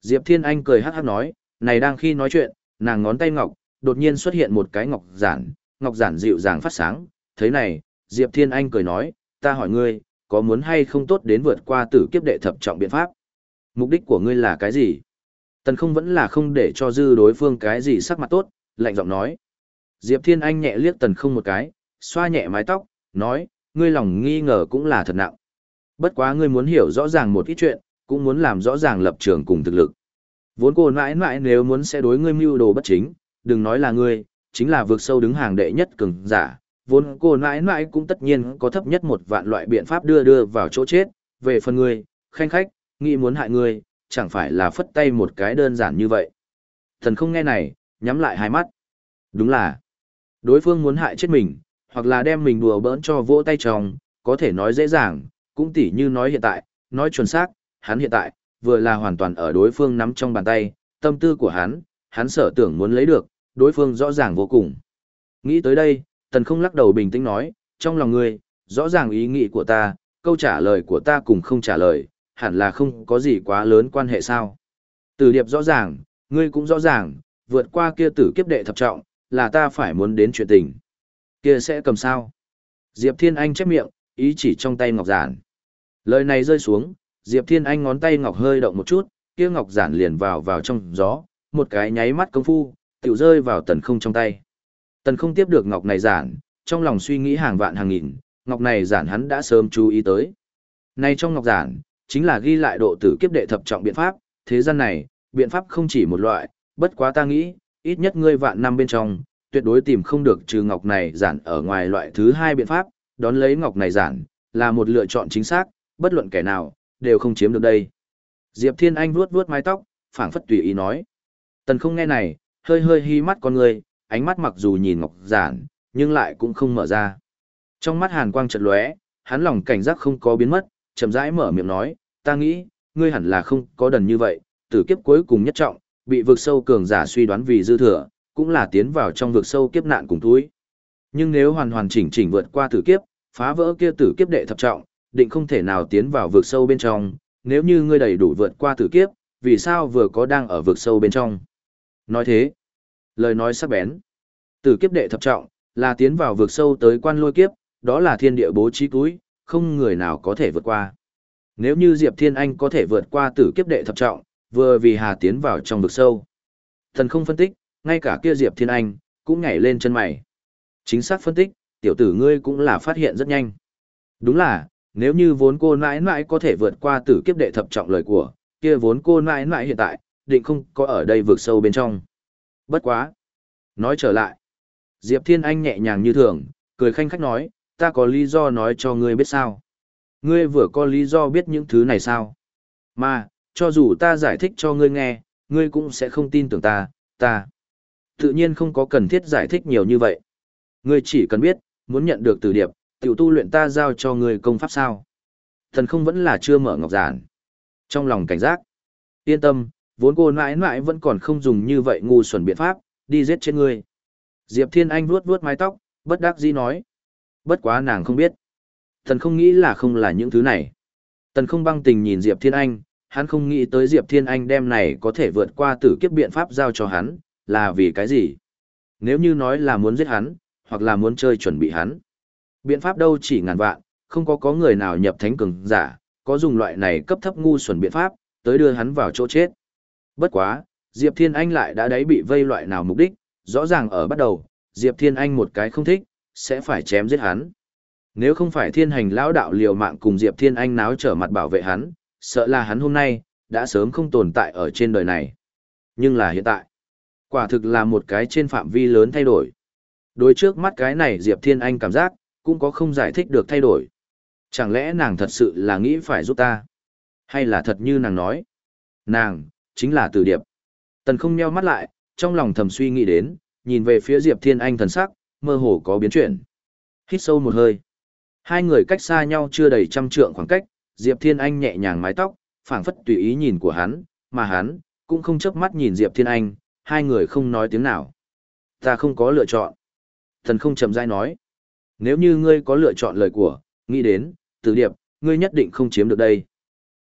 Diệp Thiên Anh cười hát hát nói, này đang khi nói chuyện, nàng ngón tay ngọc, đột nhiên xuất hiện một cái ngọc giản, ngọc giản dịu dàng phát sáng, thế này, Diệp Thiên Anh cười nói, ta hỏi ngươi, có muốn hay không tốt đến vượt qua tử kiếp đệ thập trọng biện pháp? Mục đích của ngươi là cái gì? Tần không vẫn là không để cho dư đối phương cái gì sắc mặt tốt, lạnh giọng nói. Diệp Thiên Anh nhẹ liếc tần không một cái, xoa nhẹ mái tóc, nói, ngươi lòng nghi ngờ cũng là thật nặng. Bất quá ngươi muốn hiểu rõ ràng một ít chuyện, cũng muốn làm rõ ràng lập trường cùng thực lực. Vốn cô mãi mãi nếu muốn sẽ đối ngươi mưu đồ bất chính, đừng nói là ngươi, chính là vượt sâu đứng hàng đệ nhất cường giả. Vốn cô mãi mãi cũng tất nhiên có thấp nhất một vạn loại biện pháp đưa đưa vào chỗ chết, về phần ngươi, khanh khách, nghĩ muốn hại ngươi, chẳng phải là phất tay một cái đơn giản như vậy. Thần không nghe này, nhắm lại hai mắt. Đúng là, đối phương muốn hại chết mình, hoặc là đem mình đùa bỡn cho vỗ tay tròng, có thể nói dễ dàng, cũng tỉ như nói hiện tại, nói chuẩn xác, hắn hiện tại, vừa là hoàn toàn ở đối phương nắm trong bàn tay, tâm tư của hắn, hắn sợ tưởng muốn lấy được, đối phương rõ ràng vô cùng. Nghĩ tới đây, tần không lắc đầu bình tĩnh nói, trong lòng ngươi, rõ ràng ý nghĩ của ta, câu trả lời của ta cùng không trả lời, hẳn là không có gì quá lớn quan hệ sao. Từ điệp rõ ràng, ngươi cũng rõ ràng, vượt qua kia tử kiếp đệ thập trọng, là ta phải muốn đến chuyện tình. Kia sẽ cầm sao? Diệp Thiên Anh chép miệng, ý chỉ trong tay ngọc giản. Lời này rơi xuống, Diệp Thiên Anh ngón tay ngọc hơi động một chút, kia ngọc giản liền vào vào trong gió, một cái nháy mắt công phu, tiểu rơi vào tần không trong tay. Tần không tiếp được ngọc này giản, trong lòng suy nghĩ hàng vạn hàng nghìn, ngọc này giản hắn đã sớm chú ý tới. Nay trong ngọc giản, chính là ghi lại độ tử kiếp đệ thập trọng biện pháp, thế gian này, biện pháp không chỉ một loại, bất quá ta nghĩ, ít nhất ngươi vạn năm bên trong, tuyệt đối tìm không được trừ ngọc này giản ở ngoài loại thứ hai biện pháp, đón lấy ngọc này giản, là một lựa chọn chính xác, bất luận kẻ nào, đều không chiếm được đây. Diệp Thiên Anh vuốt vuốt mái tóc, phảng phất tùy ý nói. Tần không nghe này, hơi hơi hi mắt con người, ánh mắt mặc dù nhìn ngọc giản, nhưng lại cũng không mở ra. Trong mắt hàn quang chợt lóe, hắn lòng cảnh giác không có biến mất, chậm rãi mở miệng nói, ta nghĩ, ngươi hẳn là không có đần như vậy, tử kiếp cuối cùng nhất trọng, bị vực sâu cường giả suy đoán vì dư thừa, cũng là tiến vào trong vực sâu kiếp nạn cùng túi. Nhưng nếu hoàn hoàn chỉnh chỉnh vượt qua tử kiếp, phá vỡ kia tử kiếp đệ thập trọng, định không thể nào tiến vào vực sâu bên trong, nếu như ngươi đầy đủ vượt qua tử kiếp, vì sao vừa có đang ở vực sâu bên trong. Nói thế, lời nói sắc bén. Tử kiếp đệ thập trọng, là tiến vào vực sâu tới quan lôi kiếp, đó là thiên địa bố trí túi, không người nào có thể vượt qua. Nếu như Diệp Thiên Anh có thể vượt qua tử kiếp đệ thập trọng, vừa vì hà tiến vào trong vực sâu. Thần không phân tích, ngay cả kia Diệp Thiên Anh, cũng nhảy lên chân mày. Chính xác phân tích, tiểu tử ngươi cũng là phát hiện rất nhanh. Đúng là, nếu như vốn cô nãi nãi có thể vượt qua tử kiếp đệ thập trọng lời của, kia vốn cô nãi nãi hiện tại, định không có ở đây vượt sâu bên trong. Bất quá. Nói trở lại. Diệp Thiên Anh nhẹ nhàng như thường, cười khanh khách nói, ta có lý do nói cho ngươi biết sao. Ngươi vừa có lý do biết những thứ này sao. Mà, cho dù ta giải thích cho ngươi nghe, ngươi cũng sẽ không tin tưởng ta, ta. Tự nhiên không có cần thiết giải thích nhiều như vậy. Ngươi chỉ cần biết, muốn nhận được từ điệp, tiểu tu luyện ta giao cho ngươi công pháp sao. Thần không vẫn là chưa mở ngọc giản. Trong lòng cảnh giác. Yên tâm, vốn cô nãi nãi vẫn còn không dùng như vậy ngu xuẩn biện pháp, đi giết chết ngươi. Diệp Thiên Anh vuốt vuốt mái tóc, bất đắc dĩ nói. Bất quá nàng không biết. Thần không nghĩ là không là những thứ này. Tần không băng tình nhìn Diệp Thiên Anh, hắn không nghĩ tới Diệp Thiên Anh đem này có thể vượt qua tử kiếp biện pháp giao cho hắn, là vì cái gì? Nếu như nói là muốn giết hắn, hoặc là muốn chơi chuẩn bị hắn. Biện pháp đâu chỉ ngàn vạn, không có có người nào nhập thánh cường giả, có dùng loại này cấp thấp ngu xuẩn biện pháp, tới đưa hắn vào chỗ chết. Bất quá, Diệp Thiên Anh lại đã đáy bị vây loại nào mục đích, rõ ràng ở bắt đầu, Diệp Thiên Anh một cái không thích, sẽ phải chém giết hắn. Nếu không phải thiên hành lão đạo liều mạng cùng Diệp Thiên Anh náo trở mặt bảo vệ hắn, sợ là hắn hôm nay, đã sớm không tồn tại ở trên đời này. Nhưng là hiện tại, quả thực là một cái trên phạm vi lớn thay đổi. Đối trước mắt cái này Diệp Thiên Anh cảm giác, cũng có không giải thích được thay đổi. Chẳng lẽ nàng thật sự là nghĩ phải giúp ta? Hay là thật như nàng nói? Nàng, chính là Từ Điệp. Tần không nheo mắt lại, trong lòng thầm suy nghĩ đến, nhìn về phía Diệp Thiên Anh thần sắc, mơ hồ có biến chuyển. Hít sâu một hơi. Hai người cách xa nhau chưa đầy trăm trượng khoảng cách, Diệp Thiên Anh nhẹ nhàng mái tóc, phảng phất tùy ý nhìn của hắn, mà hắn cũng không chớp mắt nhìn Diệp Thiên Anh, hai người không nói tiếng nào. Ta không có lựa chọn. Thần không chậm rãi nói. Nếu như ngươi có lựa chọn lời của, nghĩ đến, tử điệp, ngươi nhất định không chiếm được đây.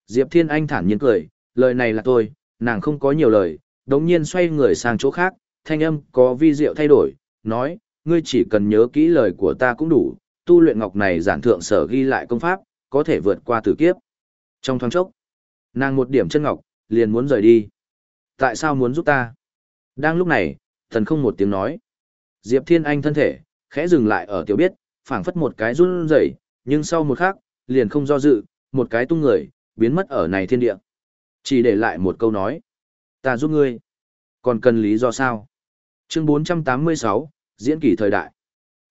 Diệp Thiên Anh thản nhiên cười, lời này là tôi, nàng không có nhiều lời, đống nhiên xoay người sang chỗ khác, thanh âm có vi diệu thay đổi, nói, ngươi chỉ cần nhớ kỹ lời của ta cũng đủ, tu luyện ngọc này giản thượng sở ghi lại công pháp, có thể vượt qua tử kiếp. Trong thoáng chốc, nàng một điểm chân ngọc, liền muốn rời đi. Tại sao muốn giúp ta? Đang lúc này, thần không một tiếng nói. Diệp Thiên Anh thân thể, khẽ dừng lại ở tiểu biết, phảng phất một cái run rẩy, nhưng sau một khắc, liền không do dự, một cái tung người, biến mất ở này thiên địa. Chỉ để lại một câu nói. Ta giúp ngươi. Còn cần lý do sao? Chương 486, diễn kỷ thời đại.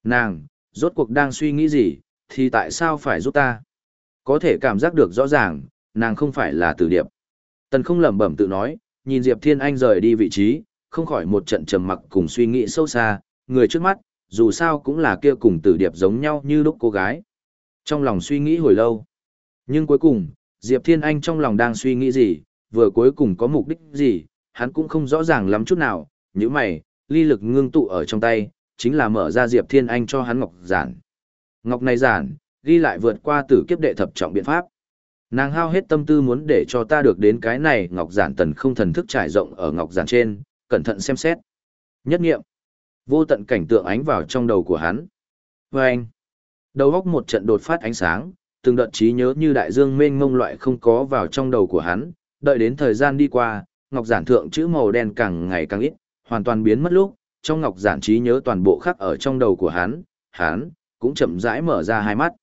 Nàng, rốt cuộc đang suy nghĩ gì, thì tại sao phải giúp ta? Có thể cảm giác được rõ ràng, nàng không phải là tử điệp. Tần không lẩm bẩm tự nói, nhìn Diệp Thiên Anh rời đi vị trí, không khỏi một trận trầm mặc cùng suy nghĩ sâu xa, người trước mắt, dù sao cũng là kia cùng tử điệp giống nhau như lúc cô gái. Trong lòng suy nghĩ hồi lâu. Nhưng cuối cùng, Diệp Thiên Anh trong lòng đang suy nghĩ gì, vừa cuối cùng có mục đích gì, hắn cũng không rõ ràng lắm chút nào, như mày, ly lực ngưng tụ ở trong tay, chính là mở ra Diệp Thiên Anh cho hắn ngọc giản. Ngọc này giản, ghi lại vượt qua tử kiếp đệ thập trọng biện pháp. Nàng hao hết tâm tư muốn để cho ta được đến cái này ngọc giản tần không thần thức trải rộng ở ngọc giản trên, cẩn thận xem xét. Nhất nghiệm. Vô tận cảnh tượng ánh vào trong đầu của hắn. Và anh. Đầu góc một trận đột phát ánh sáng, từng đợt trí nhớ như đại dương mênh mông loại không có vào trong đầu của hắn, đợi đến thời gian đi qua, ngọc giản thượng chữ màu đen càng ngày càng ít, hoàn toàn biến mất lúc, trong ngọc giản trí nhớ toàn bộ khắc ở trong đầu của hắn, hắn cũng chậm rãi mở ra hai mắt.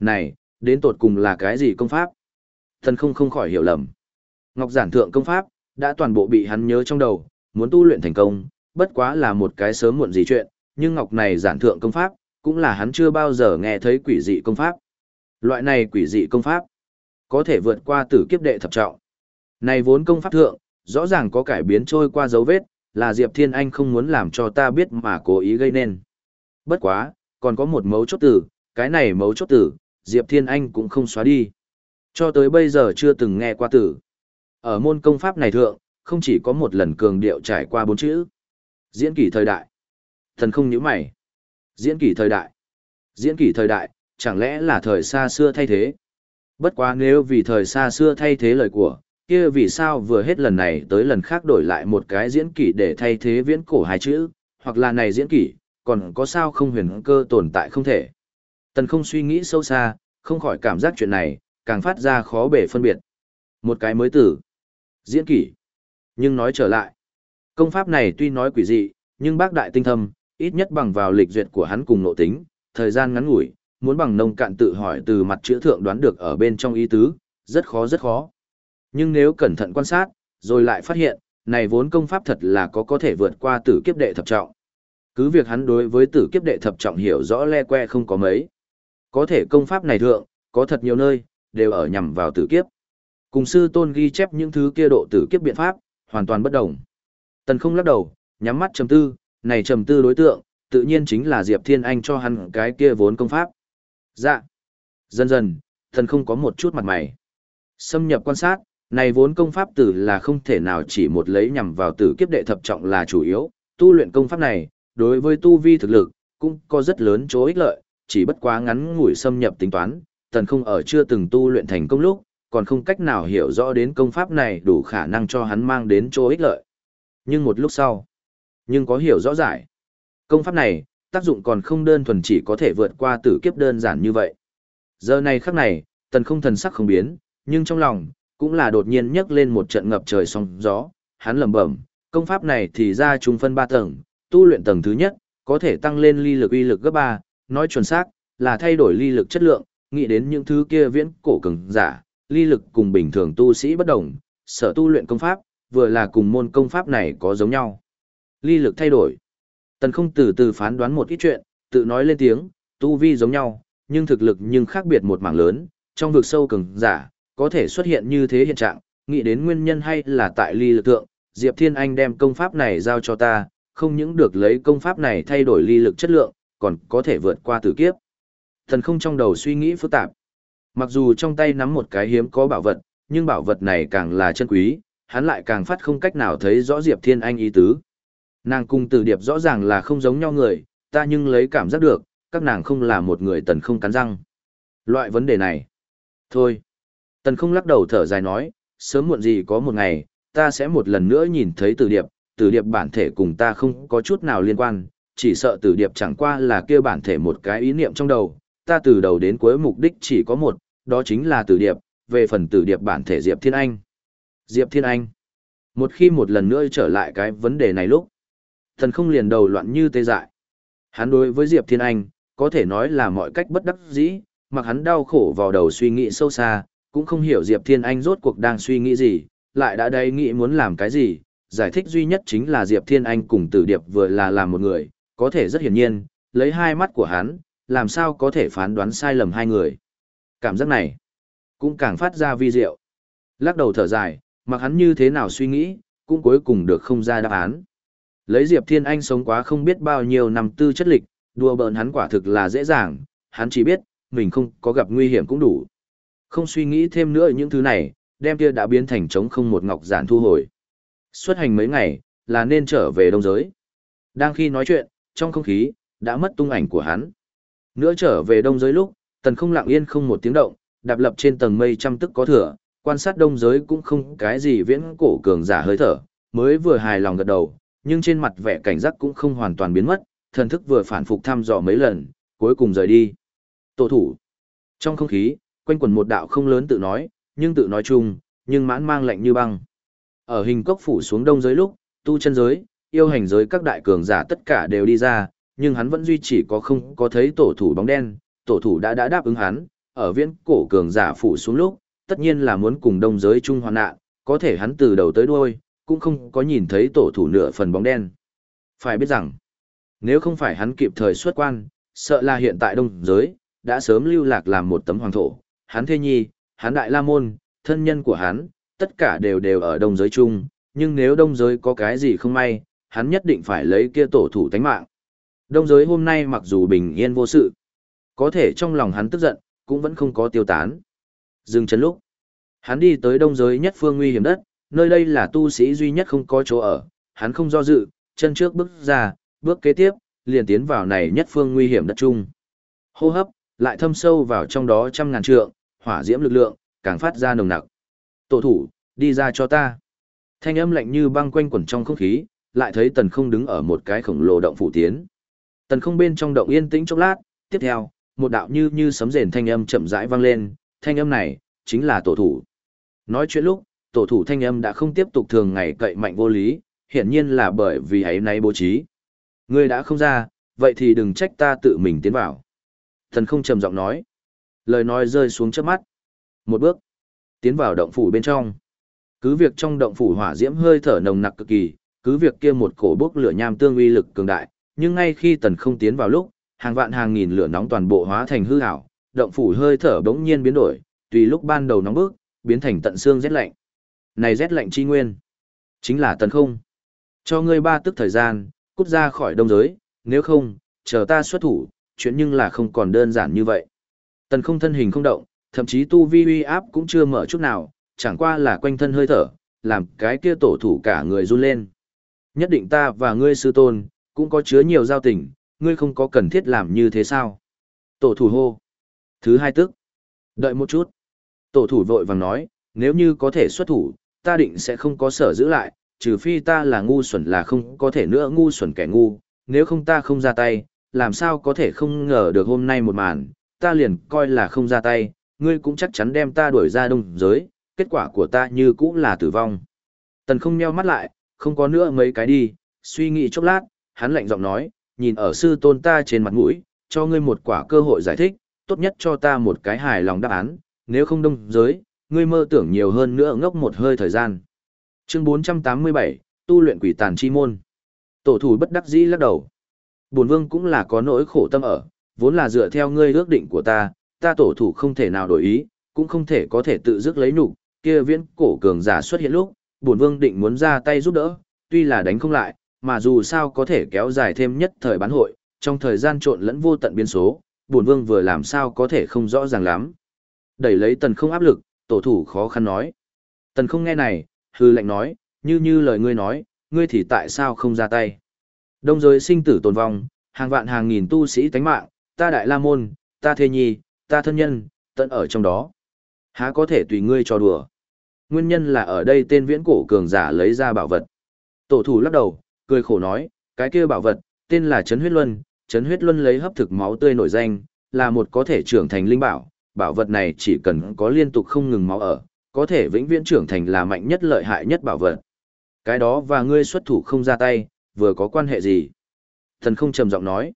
Này, đến tột cùng là cái gì công pháp? Thần không không khỏi hiểu lầm. Ngọc giản thượng công pháp, đã toàn bộ bị hắn nhớ trong đầu, muốn tu luyện thành công, bất quá là một cái sớm muộn gì chuyện, nhưng ngọc này giản thượng công pháp, cũng là hắn chưa bao giờ nghe thấy quỷ dị công pháp. Loại này quỷ dị công pháp, có thể vượt qua tử kiếp đệ thập trọng. Này vốn công pháp thượng, rõ ràng có cải biến trôi qua dấu vết, là Diệp Thiên Anh không muốn làm cho ta biết mà cố ý gây nên. Bất quá, còn có một mấu chốt tử, cái này mấu chốt tử, Diệp Thiên Anh cũng không xóa đi. Cho tới bây giờ chưa từng nghe qua tử. Ở môn công pháp này thượng, không chỉ có một lần cường điệu trải qua bốn chữ. Diễn kỷ thời đại. Thần không nhíu mày. Diễn kỷ thời đại. Diễn kỷ thời đại, chẳng lẽ là thời xa xưa thay thế? Bất quá nếu vì thời xa xưa thay thế lời của, kia vì sao vừa hết lần này tới lần khác đổi lại một cái diễn kỷ để thay thế viễn cổ hai chữ, hoặc là này diễn kỷ, còn có sao không huyền cơ tồn tại không thể. Tần không suy nghĩ sâu xa, không khỏi cảm giác chuyện này, càng phát ra khó bể phân biệt. Một cái mới tử, diễn kỷ. Nhưng nói trở lại, công pháp này tuy nói quỷ dị, nhưng bác đại tinh thâm, ít nhất bằng vào lịch duyệt của hắn cùng nội tính, thời gian ngắn ngủi, muốn bằng nông cạn tự hỏi từ mặt chữ thượng đoán được ở bên trong ý tứ, rất khó rất khó. Nhưng nếu cẩn thận quan sát, rồi lại phát hiện, này vốn công pháp thật là có có thể vượt qua tử kiếp đệ thập trọng. Cứ việc hắn đối với tử kiếp đệ thập trọng hiểu rõ le que không có mấy. Có thể công pháp này thượng, có thật nhiều nơi, đều ở nhằm vào tử kiếp. Cùng sư tôn ghi chép những thứ kia độ tử kiếp biện pháp, hoàn toàn bất đồng. Tần không lắc đầu, nhắm mắt trầm tư, này trầm tư đối tượng, tự nhiên chính là Diệp Thiên Anh cho hắn cái kia vốn công pháp. Dạ. Dần dần, thần không có một chút mặt mày. Xâm nhập quan sát, này vốn công pháp tử là không thể nào chỉ một lấy nhằm vào tử kiếp đệ thập trọng là chủ yếu, tu luyện công pháp này, đối với tu vi thực lực, cũng có rất lớn chỗ ích lợi, chỉ bất quá ngắn ngủi xâm nhập tính toán, tần không ở chưa từng tu luyện thành công lúc, còn không cách nào hiểu rõ đến công pháp này đủ khả năng cho hắn mang đến chỗ ích lợi. Nhưng một lúc sau, nhưng có hiểu rõ giải. Công pháp này, tác dụng còn không đơn thuần chỉ có thể vượt qua tử kiếp đơn giản như vậy. Giờ này khắc này, tần không thần sắc không biến, nhưng trong lòng, cũng là đột nhiên nhấc lên một trận ngập trời sóng gió, hắn lẩm bẩm, công pháp này thì ra trung phân ba tầng, tu luyện tầng thứ nhất, có thể tăng lên ly lực uy lực gấp ba, nói chuẩn xác, là thay đổi ly lực chất lượng, nghĩ đến những thứ kia viễn cổ cường giả, ly lực cùng bình thường tu sĩ bất đồng, sở tu luyện công pháp, vừa là cùng môn công pháp này có giống nhau. Ly lực thay đổi. Tần không từ từ phán đoán một ít chuyện, tự nói lên tiếng, tu vi giống nhau, nhưng thực lực nhưng khác biệt một mảng lớn, trong vực sâu cường giả, có thể xuất hiện như thế hiện trạng, nghĩ đến nguyên nhân hay là tại ly lực tượng, Diệp Thiên Anh đem công pháp này giao cho ta, không những được lấy công pháp này thay đổi ly lực chất lượng, còn có thể vượt qua tử kiếp. Thần không trong đầu suy nghĩ phức tạp. Mặc dù trong tay nắm một cái hiếm có bảo vật, nhưng bảo vật này càng là chân quý, hắn lại càng phát không cách nào thấy rõ Diệp Thiên Anh ý tứ. Nàng cùng từ Điệp rõ ràng là không giống nhau người, ta nhưng lấy cảm giác được, các nàng không là một người tần không cắn răng. Loại vấn đề này. Thôi. Tần không lắc đầu thở dài nói, sớm muộn gì có một ngày, ta sẽ một lần nữa nhìn thấy từ Điệp, từ Điệp bản thể cùng ta không có chút nào liên quan, chỉ sợ từ Điệp chẳng qua là kia bản thể một cái ý niệm trong đầu, ta từ đầu đến cuối mục đích chỉ có một, đó chính là từ Điệp, về phần từ Điệp bản thể Diệp Thiên Anh. Diệp Thiên Anh. Một khi một lần nữa trở lại cái vấn đề này lúc, thần không liền đầu loạn như tê dại. Hắn đối với Diệp Thiên Anh, có thể nói là mọi cách bất đắc dĩ, mặc hắn đau khổ vào đầu suy nghĩ sâu xa, cũng không hiểu Diệp Thiên Anh rốt cuộc đang suy nghĩ gì, lại đã đây nghĩ muốn làm cái gì, giải thích duy nhất chính là Diệp Thiên Anh cùng Tử Điệp vừa là làm một người, có thể rất hiển nhiên, lấy hai mắt của hắn, làm sao có thể phán đoán sai lầm hai người. Cảm giác này, cũng càng phát ra vi diệu. Lắc đầu thở dài, mặc hắn như thế nào suy nghĩ, cũng cuối cùng được không ra đáp án. Lấy Diệp Thiên Anh sống quá không biết bao nhiêu năm tư chất lịch, đùa bỡn hắn quả thực là dễ dàng, hắn chỉ biết, mình không có gặp nguy hiểm cũng đủ. Không suy nghĩ thêm nữa những thứ này, đem kia đã biến thành trống không một ngọc giản thu hồi. Xuất hành mấy ngày, là nên trở về đông giới. Đang khi nói chuyện, trong không khí, đã mất tung ảnh của hắn. Nữa trở về đông giới lúc, tần không lặng yên không một tiếng động, đạp lập trên tầng mây trăm tức có thừa, quan sát đông giới cũng không cái gì viễn cổ cường giả hơi thở, mới vừa hài lòng gật đầu, nhưng trên mặt vẻ cảnh giác cũng không hoàn toàn biến mất, thần thức vừa phản phục thăm dò mấy lần, cuối cùng rời đi. Tổ thủ. Trong không khí, quanh quần một đạo không lớn tự nói, nhưng tự nói chung, nhưng mãn mang lạnh như băng. Ở hình cốc phủ xuống đông giới lúc, tu chân giới, yêu hành giới các đại cường giả tất cả đều đi ra, nhưng hắn vẫn duy chỉ có không có thấy tổ thủ bóng đen, tổ thủ đã đã đáp ứng hắn, ở viễn cổ cường giả phủ xuống lúc, tất nhiên là muốn cùng đông giới chung hoạn nạn, có thể hắn từ đầu tới đuôi, cũng không có nhìn thấy tổ thủ nửa phần bóng đen. Phải biết rằng, nếu không phải hắn kịp thời xuất quan, sợ là hiện tại đông giới, đã sớm lưu lạc làm một tấm hoàng thổ, hắn thê nhi, hắn đại la môn, thân nhân của hắn, tất cả đều đều ở đông giới chung, nhưng nếu đông giới có cái gì không may, hắn nhất định phải lấy kia tổ thủ tánh mạng. Đông giới hôm nay mặc dù bình yên vô sự, có thể trong lòng hắn tức giận, cũng vẫn không có tiêu tán. Dừng chân lúc, hắn đi tới đông giới nhất phương nguy hiểm đất, nơi đây là tu sĩ duy nhất không có chỗ ở, hắn không do dự, chân trước bước ra, bước kế tiếp, liền tiến vào này nhất phương nguy hiểm đất chung. Hô hấp, lại thâm sâu vào trong đó trăm ngàn trượng, hỏa diễm lực lượng, càng phát ra nồng nặc. Tổ thủ, đi ra cho ta. Thanh âm lạnh như băng quanh quẩn trong không khí, lại thấy tần không đứng ở một cái khổng lồ động phủ tiến. Tần không bên trong động yên tĩnh chốc lát, tiếp theo, một đạo như như sấm rền thanh âm chậm rãi vang lên, thanh âm này, chính là tổ thủ. Nói chuyện lúc, tổ thủ thanh âm đã không tiếp tục thường ngày cậy mạnh vô lý, hiển nhiên là bởi vì ấy nay bố trí. Ngươi đã không ra, vậy thì đừng trách ta tự mình tiến vào. Thần không trầm giọng nói. Lời nói rơi xuống trước mắt. Một bước. Tiến vào động phủ bên trong. Cứ việc trong động phủ hỏa diễm hơi thở nồng nặc cực kỳ, cứ việc kia một cổ bốc lửa nham tương uy lực cường đại, nhưng ngay khi tần không tiến vào lúc, hàng vạn hàng nghìn lửa nóng toàn bộ hóa thành hư ảo, động phủ hơi thở bỗng nhiên biến đổi, tùy lúc ban đầu nóng bức, biến thành tận xương rét lạnh. Này rét lạnh chi nguyên, chính là tần không. Cho ngươi ba tức thời gian, cút ra khỏi đông giới, nếu không, chờ ta xuất thủ, chuyện nhưng là không còn đơn giản như vậy. Tần không thân hình không động, thậm chí tu vi uy áp cũng chưa mở chút nào, chẳng qua là quanh thân hơi thở, làm cái kia tổ thủ cả người run lên. Nhất định ta và ngươi sư tôn, cũng có chứa nhiều giao tình, ngươi không có cần thiết làm như thế sao? Tổ thủ hô. Thứ hai tức. Đợi một chút. Tổ thủ vội vàng nói, nếu như có thể xuất thủ, ta định sẽ không có sở giữ lại, trừ phi ta là ngu xuẩn là không có thể nữa ngu xuẩn kẻ ngu, nếu không ta không ra tay, làm sao có thể không ngờ được hôm nay một màn, ta liền coi là không ra tay, ngươi cũng chắc chắn đem ta đuổi ra đông giới, kết quả của ta như cũng là tử vong. Tần không nheo mắt lại, không có nữa mấy cái đi, suy nghĩ chốc lát, hắn lạnh giọng nói, nhìn ở sư tôn ta trên mặt mũi, cho ngươi một quả cơ hội giải thích, tốt nhất cho ta một cái hài lòng đáp án, nếu không đông giới, ngươi mơ tưởng nhiều hơn nữa ngốc một hơi thời gian. Chương 487, tu luyện quỷ tàn chi môn. Tổ thủ bất đắc dĩ lắc đầu. Bổn vương cũng là có nỗi khổ tâm ở, vốn là dựa theo ngươi ước định của ta, ta tổ thủ không thể nào đổi ý, cũng không thể có thể tự dứt lấy nhục, kia viễn cổ cường giả xuất hiện lúc, bổn vương định muốn ra tay giúp đỡ, tuy là đánh không lại, mà dù sao có thể kéo dài thêm nhất thời bán hội, trong thời gian trộn lẫn vô tận biến số, bổn vương vừa làm sao có thể không rõ ràng lắm. Đẩy lấy tần không áp lực, tổ thủ khó khăn nói. Tần không nghe này, hư lệnh nói, như như lời ngươi nói, ngươi thì tại sao không ra tay. Đông giới sinh tử tồn vong, hàng vạn hàng nghìn tu sĩ tánh mạng, ta đại la môn, ta thê nhi, ta thân nhân, tận ở trong đó. Há có thể tùy ngươi cho đùa. Nguyên nhân là ở đây tên viễn cổ cường giả lấy ra bảo vật. Tổ thủ lắc đầu, cười khổ nói, cái kia bảo vật, tên là Trấn Huyết Luân, Chấn Huyết Luân lấy hấp thực máu tươi nổi danh, là một có thể trưởng thành linh bảo, bảo vật này chỉ cần có liên tục không ngừng máu ở, có thể vĩnh viễn trưởng thành là mạnh nhất lợi hại nhất bảo vật. Cái đó và ngươi xuất thủ không ra tay, vừa có quan hệ gì? Thần không trầm giọng nói.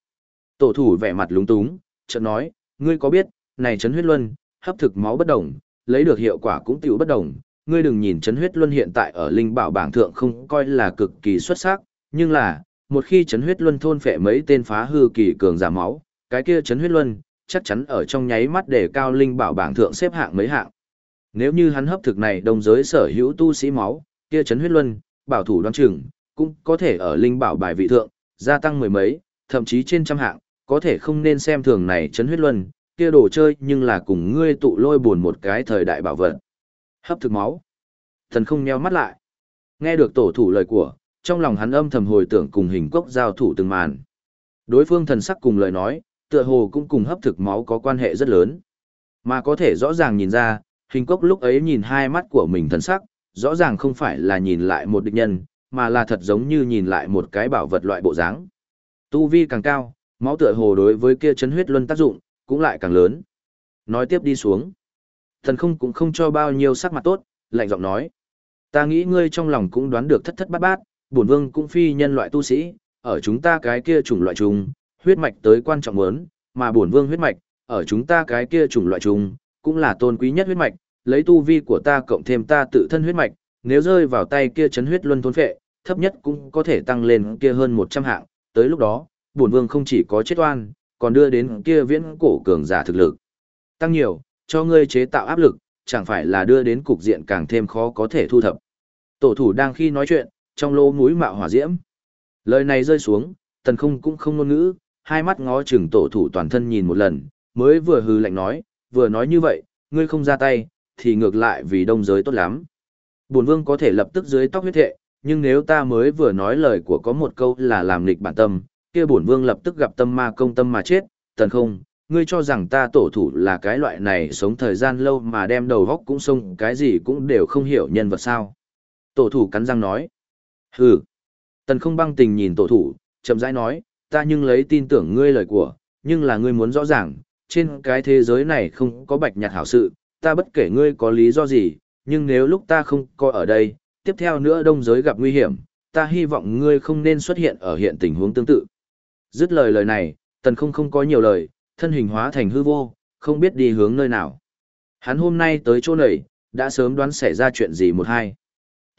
Tổ thủ vẻ mặt lúng túng, chợt nói, ngươi có biết, này chấn huyết luân, hấp thực máu bất đồng, lấy được hiệu quả cũng tiểu bất đồng. Ngươi đừng nhìn chấn huyết luân hiện tại ở linh bảo bảng thượng không coi là cực kỳ xuất sắc, nhưng là, một khi chấn huyết luân thôn phệ mấy tên phá hư kỳ cường giả máu, cái kia chấn huyết luân, chắc chắn ở trong nháy mắt để cao linh bảo bảng thượng xếp hạng mấy hạng. Nếu như hắn hấp thực này đồng giới sở hữu tu sĩ máu, kia chấn huyết luân, bảo thủ đoan chừng, cũng có thể ở linh bảo bài vị thượng, gia tăng mười mấy, thậm chí trên trăm hạng, có thể không nên xem thường này chấn huyết luân, kia đồ chơi nhưng là cùng ngươi tụ lôi buồn một cái thời đại bảo vật. Hấp thực máu. Thần không nheo mắt lại. Nghe được tổ thủ lời của, trong lòng hắn âm thầm hồi tưởng cùng hình cốc giao thủ từng màn. Đối phương thần sắc cùng lời nói, tựa hồ cũng cùng hấp thực máu có quan hệ rất lớn. Mà có thể rõ ràng nhìn ra, hình cốc lúc ấy nhìn hai mắt của mình thần sắc, rõ ràng không phải là nhìn lại một địch nhân, mà là thật giống như nhìn lại một cái bảo vật loại bộ dáng. Tu vi càng cao, máu tựa hồ đối với kia chấn huyết luân tác dụng, cũng lại càng lớn. Nói tiếp đi xuống. Thần không cũng không cho bao nhiêu sắc mặt tốt, lạnh giọng nói. Ta nghĩ ngươi trong lòng cũng đoán được thất thất bát bát, bổn vương cũng phi nhân loại tu sĩ, ở chúng ta cái kia chủng loại trùng, huyết mạch tới quan trọng muốn, mà bổn vương huyết mạch, ở chúng ta cái kia chủng loại trùng, cũng là tôn quý nhất huyết mạch, lấy tu vi của ta cộng thêm ta tự thân huyết mạch, nếu rơi vào tay kia chấn huyết luân thôn phệ, thấp nhất cũng có thể tăng lên kia hơn 100 hạng, tới lúc đó, bổn vương không chỉ có chết oan, còn đưa đến kia viễn cổ cường giả thực lực. Tăng nhiều, cho ngươi chế tạo áp lực, chẳng phải là đưa đến cục diện càng thêm khó có thể thu thập. Tổ thủ đang khi nói chuyện, trong lỗ mũi mạo hỏa diễm. Lời này rơi xuống, tần không cũng không ngôn ngữ, hai mắt ngó chừng tổ thủ toàn thân nhìn một lần, mới vừa hư lạnh nói, vừa nói như vậy, ngươi không ra tay, thì ngược lại vì đông giới tốt lắm. Bổn vương có thể lập tức dưới tóc huyết thệ, nhưng nếu ta mới vừa nói lời của có một câu là làm nghịch bản tâm, kia bổn vương lập tức gặp tâm ma công tâm mà chết, tần không, ngươi cho rằng ta tổ thủ là cái loại này sống thời gian lâu mà đem đầu góc cũng sông cái gì cũng đều không hiểu nhân vật sao. Tổ thủ cắn răng nói. Hừ. Tần không băng tình nhìn tổ thủ, chậm rãi nói, ta nhưng lấy tin tưởng ngươi lời của, nhưng là ngươi muốn rõ ràng, trên cái thế giới này không có bạch nhạt hảo sự, ta bất kể ngươi có lý do gì, nhưng nếu lúc ta không có ở đây, tiếp theo nữa đông giới gặp nguy hiểm, ta hy vọng ngươi không nên xuất hiện ở hiện tình huống tương tự. Dứt lời lời này, tần không không có nhiều lời, thân hình hóa thành hư vô, không biết đi hướng nơi nào. Hắn hôm nay tới chỗ này, đã sớm đoán xảy ra chuyện gì một hai.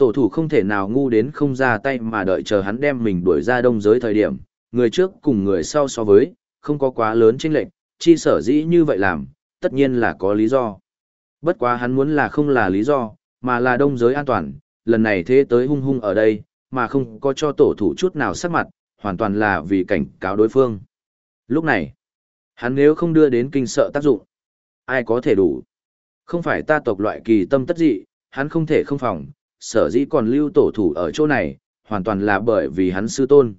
Tổ thủ không thể nào ngu đến không ra tay mà đợi chờ hắn đem mình đuổi ra đông giới thời điểm, người trước cùng người sau so với, không có quá lớn chênh lệch, chi sở dĩ như vậy làm, tất nhiên là có lý do. Bất quá hắn muốn là không là lý do, mà là đông giới an toàn, lần này thế tới hung hung ở đây, mà không có cho tổ thủ chút nào sắc mặt, hoàn toàn là vì cảnh cáo đối phương. Lúc này, hắn nếu không đưa đến kinh sợ tác dụng, ai có thể đủ. Không phải ta tộc loại kỳ tâm tất dị, hắn không thể không phòng, sở dĩ còn lưu tổ thủ ở chỗ này, hoàn toàn là bởi vì hắn sư tôn.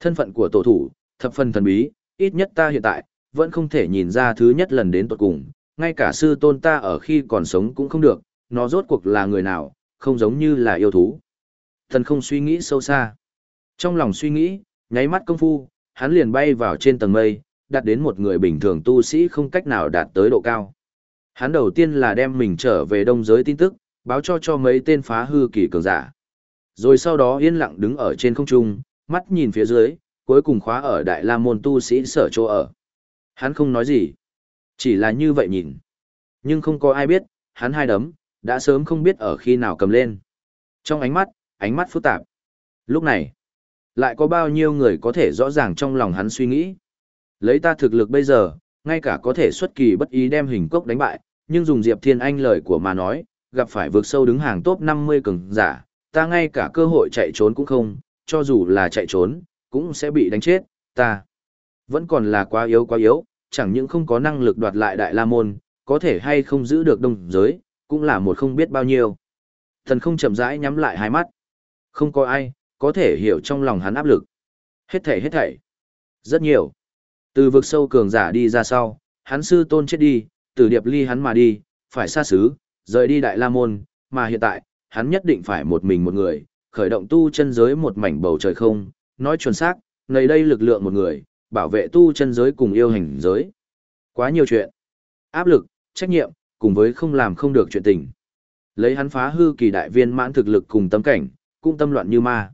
Thân phận của tổ thủ, thập phần thần bí, ít nhất ta hiện tại, vẫn không thể nhìn ra thứ nhất lần đến tuột cùng, ngay cả sư tôn ta ở khi còn sống cũng không được, nó rốt cuộc là người nào, không giống như là yêu thú. Thần không suy nghĩ sâu xa. Trong lòng suy nghĩ, nháy mắt công phu, hắn liền bay vào trên tầng mây, đạt đến một người bình thường tu sĩ không cách nào đạt tới độ cao. Hắn đầu tiên là đem mình trở về đông giới tin tức, báo cho cho mấy tên phá hư kỳ cường giả. Rồi sau đó yên lặng đứng ở trên không trung, mắt nhìn phía dưới, cuối cùng khóa ở đại la môn tu sĩ sở chỗ ở. Hắn không nói gì, chỉ là như vậy nhìn. Nhưng không có ai biết, hắn hai đấm, đã sớm không biết ở khi nào cầm lên. Trong ánh mắt, ánh mắt phức tạp. Lúc này, lại có bao nhiêu người có thể rõ ràng trong lòng hắn suy nghĩ. Lấy ta thực lực bây giờ, ngay cả có thể xuất kỳ bất ý đem hình cốc đánh bại, nhưng dùng Diệp Thiên Anh lời của mà nói, gặp phải vượt sâu đứng hàng top 50 cường giả, ta ngay cả cơ hội chạy trốn cũng không, cho dù là chạy trốn, cũng sẽ bị đánh chết, ta vẫn còn là quá yếu quá yếu, chẳng những không có năng lực đoạt lại Đại La Môn, có thể hay không giữ được đông giới, cũng là một không biết bao nhiêu. Thần không chậm rãi nhắm lại hai mắt. Không có ai, có thể hiểu trong lòng hắn áp lực. Hết thảy hết thảy. Rất nhiều. Từ vực sâu cường giả đi ra sau, hắn sư tôn chết đi, từ điệp ly hắn mà đi, phải xa xứ, rời đi Đại La Môn, mà hiện tại, hắn nhất định phải một mình một người, khởi động tu chân giới một mảnh bầu trời không, nói chuẩn xác, nơi đây lực lượng một người, bảo vệ tu chân giới cùng yêu hành giới. Quá nhiều chuyện. Áp lực, trách nhiệm, cùng với không làm không được chuyện tình. Lấy hắn phá hư kỳ đại viên mãn thực lực cùng tâm cảnh, cũng tâm loạn như ma.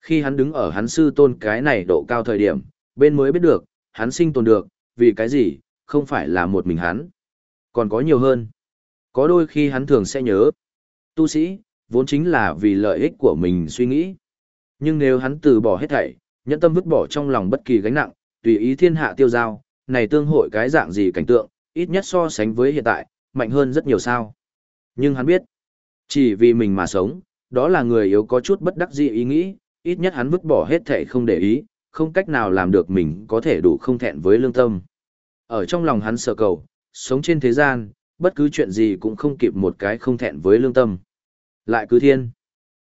Khi hắn đứng ở hắn sư tôn cái này độ cao thời điểm, bên mới biết được, hắn sinh tồn được, vì cái gì, không phải là một mình hắn. Còn có nhiều hơn. Có đôi khi hắn thường sẽ nhớ. Tu sĩ, vốn chính là vì lợi ích của mình suy nghĩ. Nhưng nếu hắn từ bỏ hết thảy, nhẫn tâm vứt bỏ trong lòng bất kỳ gánh nặng, tùy ý thiên hạ tiêu giao, này tương hội cái dạng gì cảnh tượng, ít nhất so sánh với hiện tại, mạnh hơn rất nhiều sao. Nhưng hắn biết, chỉ vì mình mà sống, đó là người yếu có chút bất đắc dĩ ý nghĩ, ít nhất hắn vứt bỏ hết thảy không để ý, không cách nào làm được mình có thể đủ không thẹn với lương tâm. Ở trong lòng hắn sợ cầu, sống trên thế gian, bất cứ chuyện gì cũng không kịp một cái không thẹn với lương tâm. Lại cứ thiên.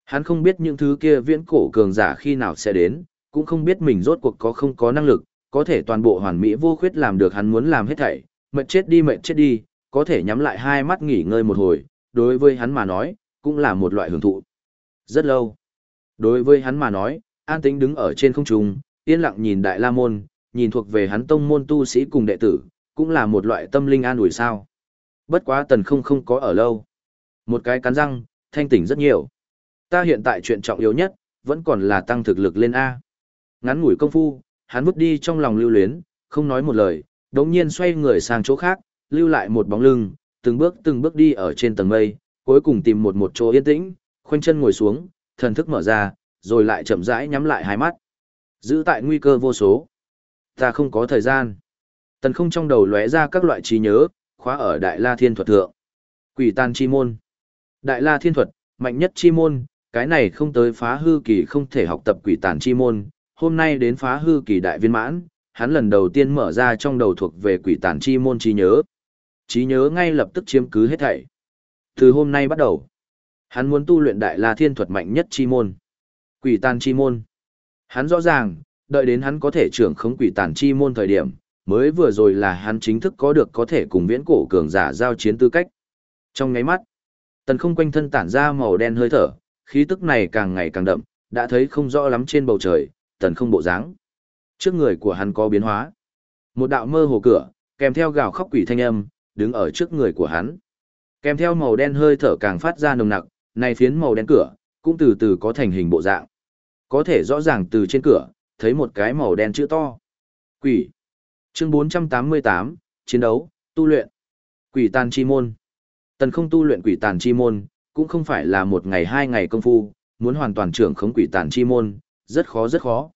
Hắn không biết những thứ kia viễn cổ cường giả khi nào sẽ đến, cũng không biết mình rốt cuộc có không có năng lực, có thể toàn bộ hoàn mỹ vô khuyết làm được hắn muốn làm hết thảy, mệt chết đi mệt chết đi, có thể nhắm lại hai mắt nghỉ ngơi một hồi, đối với hắn mà nói, cũng là một loại hưởng thụ. Rất lâu. Đối với hắn mà nói, an tĩnh đứng ở trên không trung, yên lặng nhìn Đại La Môn, nhìn thuộc về hắn tông môn tu sĩ cùng đệ tử, cũng là một loại tâm linh an ủi sao. Bất quá tần không không có ở lâu. Một cái cắn răng, thanh tỉnh rất nhiều. Ta hiện tại chuyện trọng yếu nhất, vẫn còn là tăng thực lực lên A. Ngắn ngủi công phu, hắn vứt đi trong lòng lưu luyến, không nói một lời, đống nhiên xoay người sang chỗ khác, lưu lại một bóng lưng, từng bước từng bước đi ở trên tầng mây, cuối cùng tìm một một chỗ yên tĩnh, khoanh chân ngồi xuống, thần thức mở ra, rồi lại chậm rãi nhắm lại hai mắt. Giữ tại nguy cơ vô số. Ta không có thời gian. Tần không trong đầu lóe ra các loại trí nhớ, khóa ở Đại La Thiên Thuật Thượng. Quỷ tan chi môn. Đại La Thiên Thuật, mạnh nhất chi môn, cái này không tới phá hư kỳ không thể học tập quỷ tàn chi môn, hôm nay đến phá hư kỳ đại viên mãn, hắn lần đầu tiên mở ra trong đầu thuộc về quỷ tàn chi môn trí nhớ. Trí nhớ ngay lập tức chiếm cứ hết thảy. Từ hôm nay bắt đầu, hắn muốn tu luyện đại la thiên thuật mạnh nhất chi môn. Quỷ tàn chi môn. Hắn rõ ràng, đợi đến hắn có thể trưởng khống quỷ tàn chi môn thời điểm, mới vừa rồi là hắn chính thức có được có thể cùng viễn cổ cường giả giao chiến tư cách. Trong ngáy mắt, tần không quanh thân tản ra màu đen hơi thở, khí tức này càng ngày càng đậm, đã thấy không rõ lắm trên bầu trời, tần không bộ dáng. Trước người của hắn có biến hóa. Một đạo mơ hồ cửa, kèm theo gào khóc quỷ thanh âm, đứng ở trước người của hắn. Kèm theo màu đen hơi thở càng phát ra nồng nặc, này phiến màu đen cửa, cũng từ từ có thành hình bộ dạng. Có thể rõ ràng từ trên cửa, thấy một cái màu đen chữ to. Quỷ. Chương 488, chiến đấu, tu luyện. Quỷ tàn chi môn. Tần không tu luyện quỷ tàn chi môn, cũng không phải là một ngày hai ngày công phu, muốn hoàn toàn trưởng khống quỷ tàn chi môn, rất khó rất khó.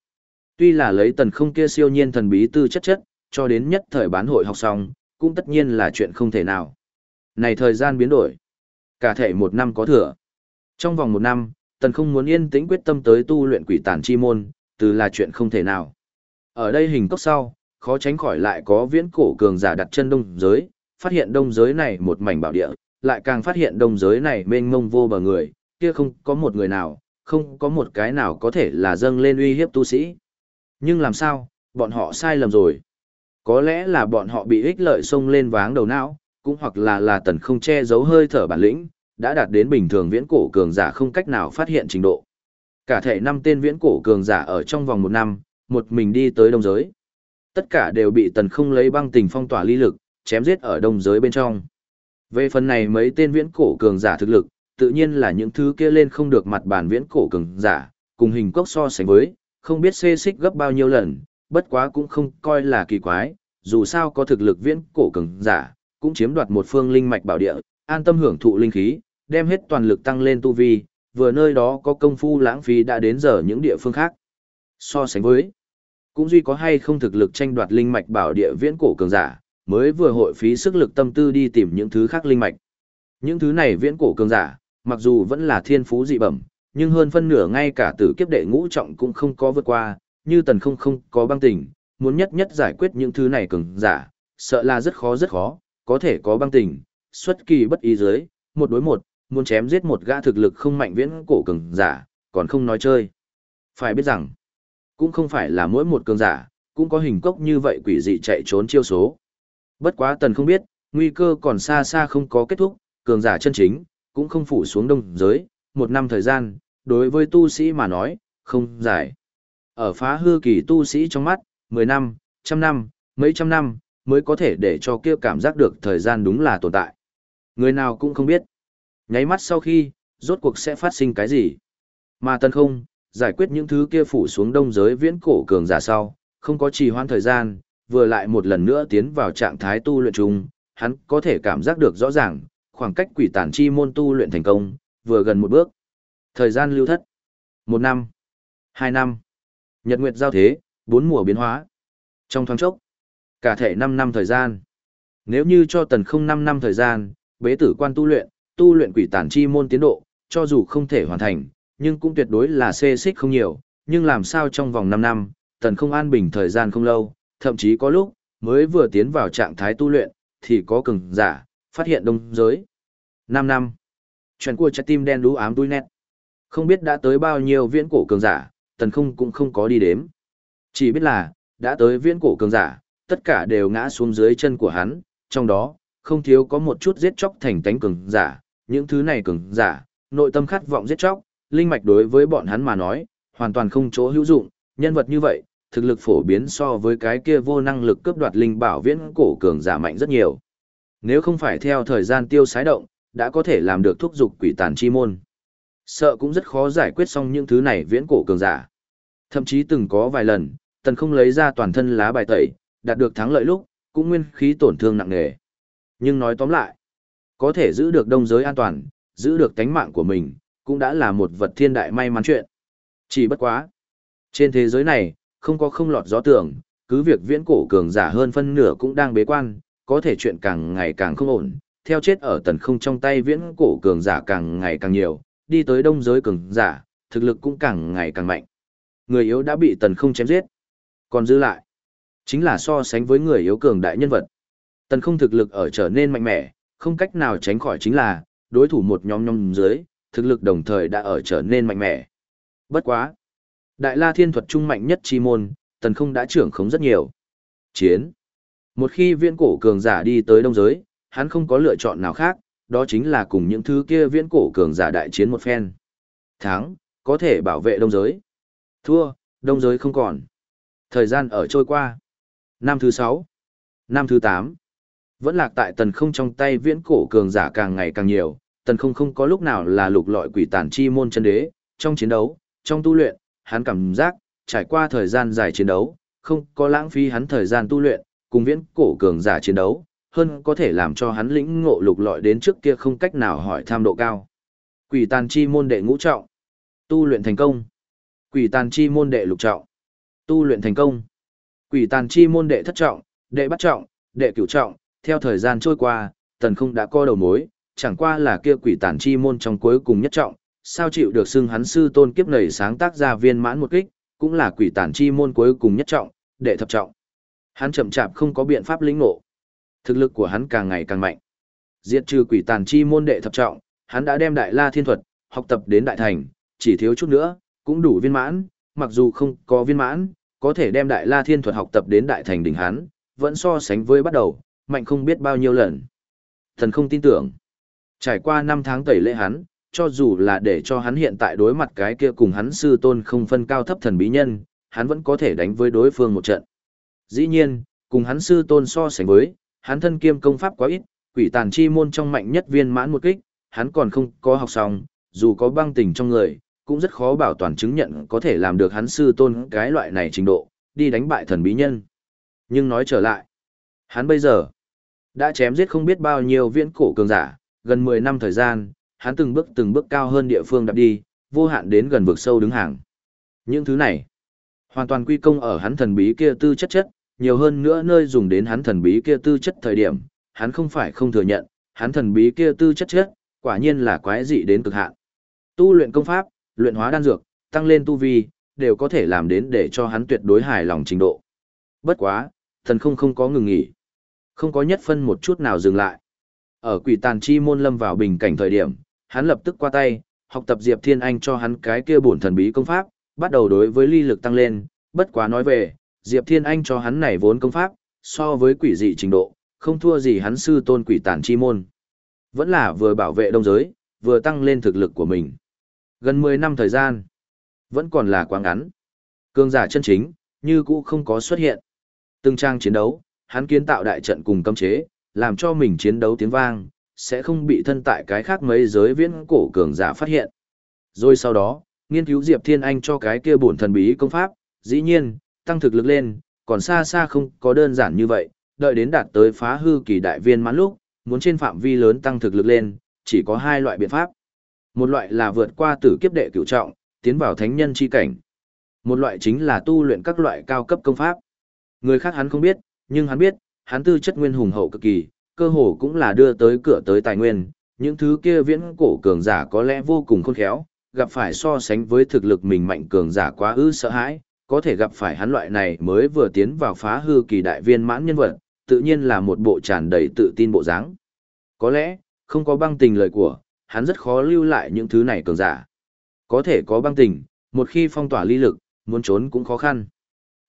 Tuy là lấy tần không kia siêu nhiên thần bí tư chất chất, cho đến nhất thời bán hội học xong, cũng tất nhiên là chuyện không thể nào. Này thời gian biến đổi. Cả thể một năm có thừa. Trong vòng một năm, tần không muốn yên tĩnh quyết tâm tới tu luyện quỷ tàn chi môn, từ là chuyện không thể nào. Ở đây hình cốc sau, khó tránh khỏi lại có viễn cổ cường giả đặt chân đông giới, phát hiện đông giới này một mảnh bảo địa, lại càng phát hiện đông giới này mênh mông vô bờ người, kia không có một người nào, không có một cái nào có thể là dâng lên uy hiếp tu sĩ. Nhưng làm sao, bọn họ sai lầm rồi. Có lẽ là bọn họ bị ích lợi xông lên váng đầu não, cũng hoặc là là tần không che giấu hơi thở bản lĩnh, đã đạt đến bình thường viễn cổ cường giả không cách nào phát hiện trình độ. Cả thể năm tên viễn cổ cường giả ở trong vòng một năm, một mình đi tới đông giới. Tất cả đều bị tần không lấy băng tình phong tỏa ly lực, chém giết ở đông giới bên trong. Về phần này mấy tên viễn cổ cường giả thực lực, tự nhiên là những thứ kia lên không được mặt bản viễn cổ cường giả, cùng hình cốc so sánh với, không biết xê xích gấp bao nhiêu lần, bất quá cũng không coi là kỳ quái, dù sao có thực lực viễn cổ cường giả, cũng chiếm đoạt một phương linh mạch bảo địa, an tâm hưởng thụ linh khí, đem hết toàn lực tăng lên tu vi, vừa nơi đó có công phu lãng phí đã đến giờ những địa phương khác. So sánh với, cũng duy có hay không thực lực tranh đoạt linh mạch bảo địa viễn cổ cường giả, mới vừa hội phí sức lực tâm tư đi tìm những thứ khác linh mạch. Những thứ này viễn cổ cường giả, mặc dù vẫn là thiên phú dị bẩm, nhưng hơn phân nửa ngay cả tử kiếp đệ ngũ trọng cũng không có vượt qua, như tần không không có băng tình, muốn nhất nhất giải quyết những thứ này cường giả, sợ là rất khó rất khó, có thể có băng tình, xuất kỳ bất ý dưới, một đối một, muốn chém giết một gã thực lực không mạnh viễn cổ cường giả, còn không nói chơi. Phải biết rằng, cũng không phải là mỗi một cường giả, cũng có hình cốc như vậy quỷ dị chạy trốn chiêu số. Bất quá tần không biết, nguy cơ còn xa xa không có kết thúc, cường giả chân chính, cũng không phủ xuống đông giới, một năm thời gian, đối với tu sĩ mà nói, không dài. Ở phá hư kỳ tu sĩ trong mắt, 10 năm, trăm năm, mấy trăm năm, mới có thể để cho kia cảm giác được thời gian đúng là tồn tại. Người nào cũng không biết. Nháy mắt sau khi, rốt cuộc sẽ phát sinh cái gì. Mà tân không, giải quyết những thứ kia phủ xuống đông giới viễn cổ cường giả sau, không có trì hoãn thời gian, vừa lại một lần nữa tiến vào trạng thái tu luyện chung, hắn có thể cảm giác được rõ ràng, khoảng cách quỷ tản chi môn tu luyện thành công, vừa gần một bước. Thời gian lưu thất. Một năm. Hai năm. Nhật nguyệt giao thế, bốn mùa biến hóa. Trong thoáng chốc, cả thể năm năm thời gian. Nếu như cho tần không năm năm thời gian, bế tử quan tu luyện, tu luyện quỷ tản chi môn tiến độ, cho dù không thể hoàn thành, nhưng cũng tuyệt đối là xê xích không nhiều, nhưng làm sao trong vòng 5 năm, tần không an bình thời gian không lâu, thậm chí có lúc, mới vừa tiến vào trạng thái tu luyện, thì có cường giả, phát hiện đông giới. 5 năm. Chuyện của trái tim đen đú ám đuôi nét. Không biết đã tới bao nhiêu viễn cổ cường giả, tần không cũng không có đi đếm. Chỉ biết là, đã tới viễn cổ cường giả, tất cả đều ngã xuống dưới chân của hắn, trong đó, không thiếu có một chút giết chóc thành tánh cường giả, những thứ này cường giả, nội tâm khát vọng giết chóc, linh mạch đối với bọn hắn mà nói, hoàn toàn không chỗ hữu dụng, nhân vật như vậy, thực lực phổ biến so với cái kia vô năng lực cướp đoạt linh bảo viễn cổ cường giả mạnh rất nhiều. Nếu không phải theo thời gian tiêu sái động, đã có thể làm được thúc dục quỷ tàn chi môn. Sợ cũng rất khó giải quyết xong những thứ này viễn cổ cường giả. Thậm chí từng có vài lần, tần không lấy ra toàn thân lá bài tẩy, đạt được thắng lợi lúc, cũng nguyên khí tổn thương nặng nề. Nhưng nói tóm lại, có thể giữ được đông giới an toàn, giữ được tánh mạng của mình, cũng đã là một vật thiên đại may mắn chuyện. Chỉ bất quá. Trên thế giới này, không có không lọt gió tưởng, cứ việc viễn cổ cường giả hơn phân nửa cũng đang bế quan, có thể chuyện càng ngày càng không ổn, theo chết ở tần không trong tay viễn cổ cường giả càng ngày càng nhiều, đi tới đông giới cường giả, thực lực cũng càng ngày càng mạnh. Người yếu đã bị tần không chém giết, còn giữ lại, chính là so sánh với người yếu cường đại nhân vật. Tần không thực lực ở trở nên mạnh mẽ, không cách nào tránh khỏi chính là, đối thủ một nhóm nhóm dưới, thực lực đồng thời đã ở trở nên mạnh mẽ. Bất quá. Đại la thiên thuật trung mạnh nhất chi môn, tần không đã trưởng khống rất nhiều. Chiến. Một khi viễn cổ cường giả đi tới đông giới, hắn không có lựa chọn nào khác, đó chính là cùng những thứ kia viễn cổ cường giả đại chiến một phen. Thắng, có thể bảo vệ đông giới. Thua, đông giới không còn. Thời gian ở trôi qua. Năm thứ 6. Năm thứ 8. Vẫn lạc tại tần không trong tay viễn cổ cường giả càng ngày càng nhiều, tần không không có lúc nào là lục lọi quỷ tản chi môn chân đế, trong chiến đấu, trong tu luyện, hắn cảm giác, trải qua thời gian dài chiến đấu, không có lãng phí hắn thời gian tu luyện, cùng viễn cổ cường giả chiến đấu, hơn có thể làm cho hắn lĩnh ngộ lục lọi đến trước kia không cách nào hỏi tham độ cao. Quỷ tàn chi môn đệ ngũ trọng, tu luyện thành công. Quỷ tàn chi môn đệ lục trọng, tu luyện thành công. Quỷ tàn chi môn đệ thất trọng, đệ bắt trọng, đệ cửu trọng, theo thời gian trôi qua, tần không đã co đầu mối, chẳng qua là kia quỷ tản chi môn trong cuối cùng nhất trọng, sao chịu được xưng hắn sư tôn kiếp nảy sáng tác ra viên mãn một kích, cũng là quỷ tản chi môn cuối cùng nhất trọng, đệ thập trọng. Hắn chậm chạp không có biện pháp lĩnh ngộ. Thực lực của hắn càng ngày càng mạnh. Diệt trừ quỷ tản chi môn đệ thập trọng, hắn đã đem đại la thiên thuật, học tập đến đại thành, chỉ thiếu chút nữa, cũng đủ viên mãn, mặc dù không có viên mãn, có thể đem đại la thiên thuật học tập đến đại thành đỉnh hắn, vẫn so sánh với bắt đầu, mạnh không biết bao nhiêu lần. Thần không tin tưởng. Trải qua 5 tháng tẩy lễ hắn, cho dù là để cho hắn hiện tại đối mặt cái kia cùng hắn sư tôn không phân cao thấp thần bí nhân, hắn vẫn có thể đánh với đối phương một trận. Dĩ nhiên, cùng hắn sư tôn so sánh với, hắn thân kiêm công pháp quá ít, quỷ tàn chi môn trong mạnh nhất viên mãn một kích, hắn còn không có học xong, dù có băng tình trong người, cũng rất khó bảo toàn chứng nhận có thể làm được hắn sư tôn cái loại này trình độ, đi đánh bại thần bí nhân. Nhưng nói trở lại, hắn bây giờ, đã chém giết không biết bao nhiêu viễn cổ cường giả, gần 10 năm thời gian, hắn từng bước từng bước cao hơn địa phương đạp đi, vô hạn đến gần vực sâu đứng hàng. Những thứ này, hoàn toàn quy công ở hắn thần bí kia tư chất chất, nhiều hơn nữa nơi dùng đến hắn thần bí kia tư chất thời điểm, hắn không phải không thừa nhận, hắn thần bí kia tư chất chất, quả nhiên là quái dị đến cực hạn. Tu luyện công pháp, luyện hóa đan dược, tăng lên tu vi, đều có thể làm đến để cho hắn tuyệt đối hài lòng trình độ. Bất quá, thần không không có ngừng nghỉ. Không có nhất phân một chút nào dừng lại. Ở quỷ tàn chi môn lâm vào bình cảnh thời điểm, hắn lập tức qua tay, học tập Diệp Thiên Anh cho hắn cái kia bổn thần bí công pháp, bắt đầu đối với ly lực tăng lên, bất quá nói về, Diệp Thiên Anh cho hắn này vốn công pháp, so với quỷ dị trình độ, không thua gì hắn sư tôn quỷ tàn chi môn. Vẫn là vừa bảo vệ đông giới, vừa tăng lên thực lực của mình. Gần 10 năm thời gian, vẫn còn là quá ngắn. Cương giả chân chính, như cũ không có xuất hiện. Từng trang chiến đấu, hắn kiến tạo đại trận cùng cấm chế, làm cho mình chiến đấu tiếng vang, sẽ không bị thân tại cái khác mấy giới viễn cổ cường giả phát hiện. Rồi sau đó, nghiên cứu Diệp Thiên Anh cho cái kia bổn thần bí công pháp, dĩ nhiên, tăng thực lực lên, còn xa xa không có đơn giản như vậy, đợi đến đạt tới phá hư kỳ đại viên mãn lúc, muốn trên phạm vi lớn tăng thực lực lên, chỉ có hai loại biện pháp. Một loại là vượt qua tử kiếp đệ cửu trọng, tiến vào thánh nhân chi cảnh. Một loại chính là tu luyện các loại cao cấp công pháp. Người khác hắn không biết, nhưng hắn biết, hắn tư chất nguyên hùng hậu cực kỳ, cơ hồ cũng là đưa tới cửa tới tài nguyên, những thứ kia viễn cổ cường giả có lẽ vô cùng khôn khéo, gặp phải so sánh với thực lực mình mạnh cường giả quá ư sợ hãi, có thể gặp phải hắn loại này mới vừa tiến vào phá hư kỳ đại viên mãn nhân vật, tự nhiên là một bộ tràn đầy tự tin bộ dáng. Có lẽ, không có băng tình lời của, hắn rất khó lưu lại những thứ này cường giả. Có thể có băng tình, một khi phong tỏa ly lực, muốn trốn cũng khó khăn.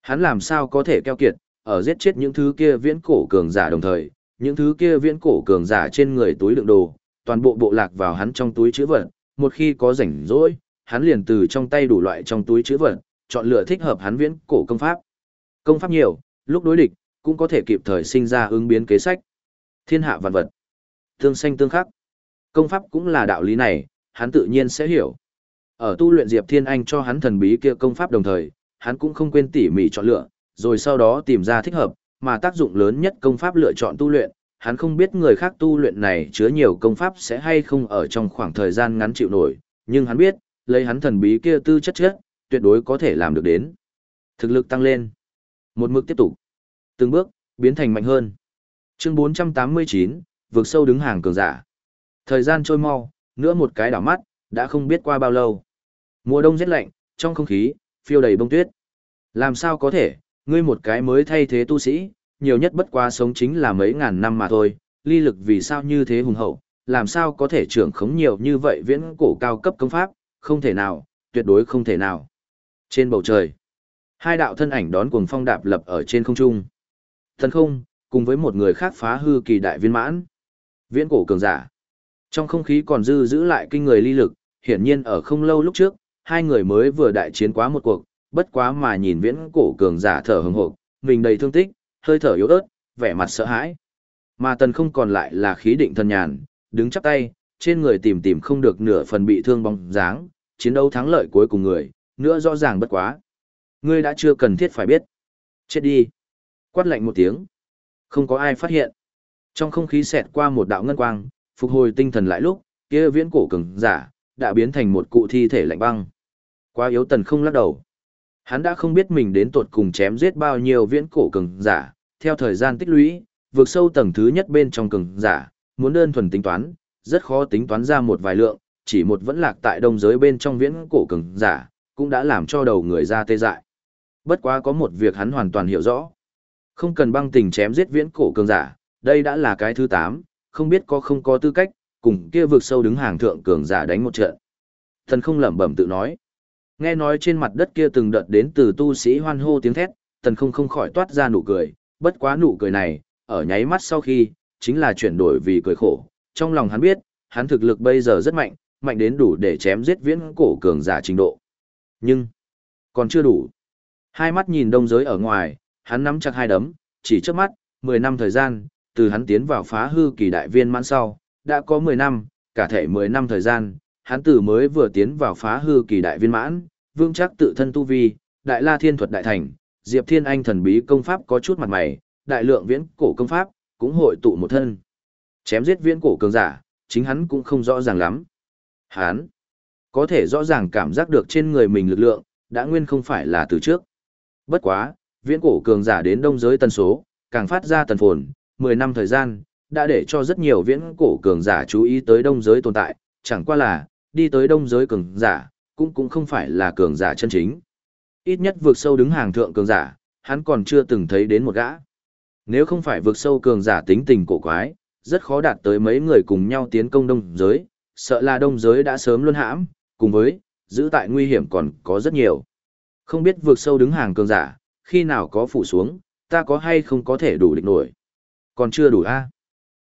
Hắn làm sao có thể keo kiệt, ở giết chết những thứ kia viễn cổ cường giả đồng thời, những thứ kia viễn cổ cường giả trên người túi đựng đồ, toàn bộ bộ lạc vào hắn trong túi chữ vật, một khi có rảnh rỗi, hắn liền từ trong tay đủ loại trong túi chữ vật, chọn lựa thích hợp hắn viễn cổ công pháp. Công pháp nhiều, lúc đối địch, cũng có thể kịp thời sinh ra ứng biến kế sách. Thiên hạ vạn vật, tương sanh tương khắc. Công pháp cũng là đạo lý này, hắn tự nhiên sẽ hiểu. Ở tu luyện Diệp Thiên Anh cho hắn thần bí kia công pháp đồng thời, hắn cũng không quên tỉ mỉ chọn lựa, rồi sau đó tìm ra thích hợp, mà tác dụng lớn nhất công pháp lựa chọn tu luyện, hắn không biết người khác tu luyện này chứa nhiều công pháp sẽ hay không ở trong khoảng thời gian ngắn chịu nổi, nhưng hắn biết, lấy hắn thần bí kia tư chất chất, tuyệt đối có thể làm được đến. Thực lực tăng lên. Một mức tiếp tục. Từng bước, biến thành mạnh hơn. Chương 489, vượt sâu đứng hàng cường giả. Thời gian trôi mau, nữa một cái đảo mắt, đã không biết qua bao lâu. Mùa đông rét lạnh, trong không khí, phiêu đầy bông tuyết. Làm sao có thể, ngươi một cái mới thay thế tu sĩ, nhiều nhất bất quá sống chính là mấy ngàn năm mà thôi, ly lực vì sao như thế hùng hậu, làm sao có thể trưởng khống nhiều như vậy viễn cổ cao cấp công pháp, không thể nào, tuyệt đối không thể nào. Trên bầu trời, hai đạo thân ảnh đón cuồng phong đạp lập ở trên không trung. Thần không, cùng với một người khác phá hư kỳ đại viên mãn. Viễn cổ cường giả. Trong không khí còn dư giữ lại kinh người ly lực, hiển nhiên ở không lâu lúc trước, hai người mới vừa đại chiến quá một cuộc, bất quá mà nhìn viễn cổ cường giả thở hừng hộp, mình đầy thương tích, hơi thở yếu ớt, vẻ mặt sợ hãi. Mà tần không còn lại là khí định thần nhàn, đứng chắp tay, trên người tìm tìm không được nửa phần bị thương bóng dáng, chiến đấu thắng lợi cuối cùng người, nữa rõ ràng bất quá. Ngươi đã chưa cần thiết phải biết. Chết đi. Quát lạnh một tiếng. Không có ai phát hiện. Trong không khí xẹt qua một đạo ngân quang, phục hồi tinh thần lại lúc, kia viễn cổ cường giả, đã biến thành một cụ thi thể lạnh băng. Quá yếu tần không lắc đầu. Hắn đã không biết mình đến tột cùng chém giết bao nhiêu viễn cổ cường giả, theo thời gian tích lũy, vượt sâu tầng thứ nhất bên trong cường giả, muốn đơn thuần tính toán, rất khó tính toán ra một vài lượng, chỉ một vẫn lạc tại đông giới bên trong viễn cổ cường giả, cũng đã làm cho đầu người ra tê dại. Bất quá có một việc hắn hoàn toàn hiểu rõ. Không cần băng tình chém giết viễn cổ cường giả, đây đã là cái thứ 8, không biết có không có tư cách, cùng kia vượt sâu đứng hàng thượng cường giả đánh một trận. Thần không lẩm bẩm tự nói. Nghe nói trên mặt đất kia từng đợt đến từ tu sĩ hoan hô tiếng thét, tần không không khỏi toát ra nụ cười, bất quá nụ cười này, ở nháy mắt sau khi, chính là chuyển đổi vì cười khổ. Trong lòng hắn biết, hắn thực lực bây giờ rất mạnh, mạnh đến đủ để chém giết viễn cổ cường giả trình độ. Nhưng, còn chưa đủ. Hai mắt nhìn đông giới ở ngoài, hắn nắm chặt hai đấm, chỉ trước mắt, 10 năm thời gian, từ hắn tiến vào phá hư kỳ đại viên mãn sau, đã có 10 năm, cả thể 10 năm thời gian, hắn tử mới vừa tiến vào phá hư kỳ đại viên mãn, vương chắc tự thân tu vi, đại la thiên thuật đại thành, diệp thiên anh thần bí công pháp có chút mặt mày, đại lượng viễn cổ công pháp, cũng hội tụ một thân. Chém giết viễn cổ cường giả, chính hắn cũng không rõ ràng lắm. Hắn có thể rõ ràng cảm giác được trên người mình lực lượng, đã nguyên không phải là từ trước. Bất quá, viễn cổ cường giả đến đông giới tần số, càng phát ra tần phồn, 10 năm thời gian, đã để cho rất nhiều viễn cổ cường giả chú ý tới đông giới tồn tại, chẳng qua là, đi tới đông giới cường giả, cũng cũng không phải là cường giả chân chính. Ít nhất vượt sâu đứng hàng thượng cường giả, hắn còn chưa từng thấy đến một gã. Nếu không phải vượt sâu cường giả tính tình cổ quái, rất khó đạt tới mấy người cùng nhau tiến công đông giới, sợ là đông giới đã sớm luân hãm, cùng với, giữ tại nguy hiểm còn có rất nhiều. Không biết vượt sâu đứng hàng cường giả, khi nào có phủ xuống, ta có hay không có thể đủ địch nổi. Còn chưa đủ a à?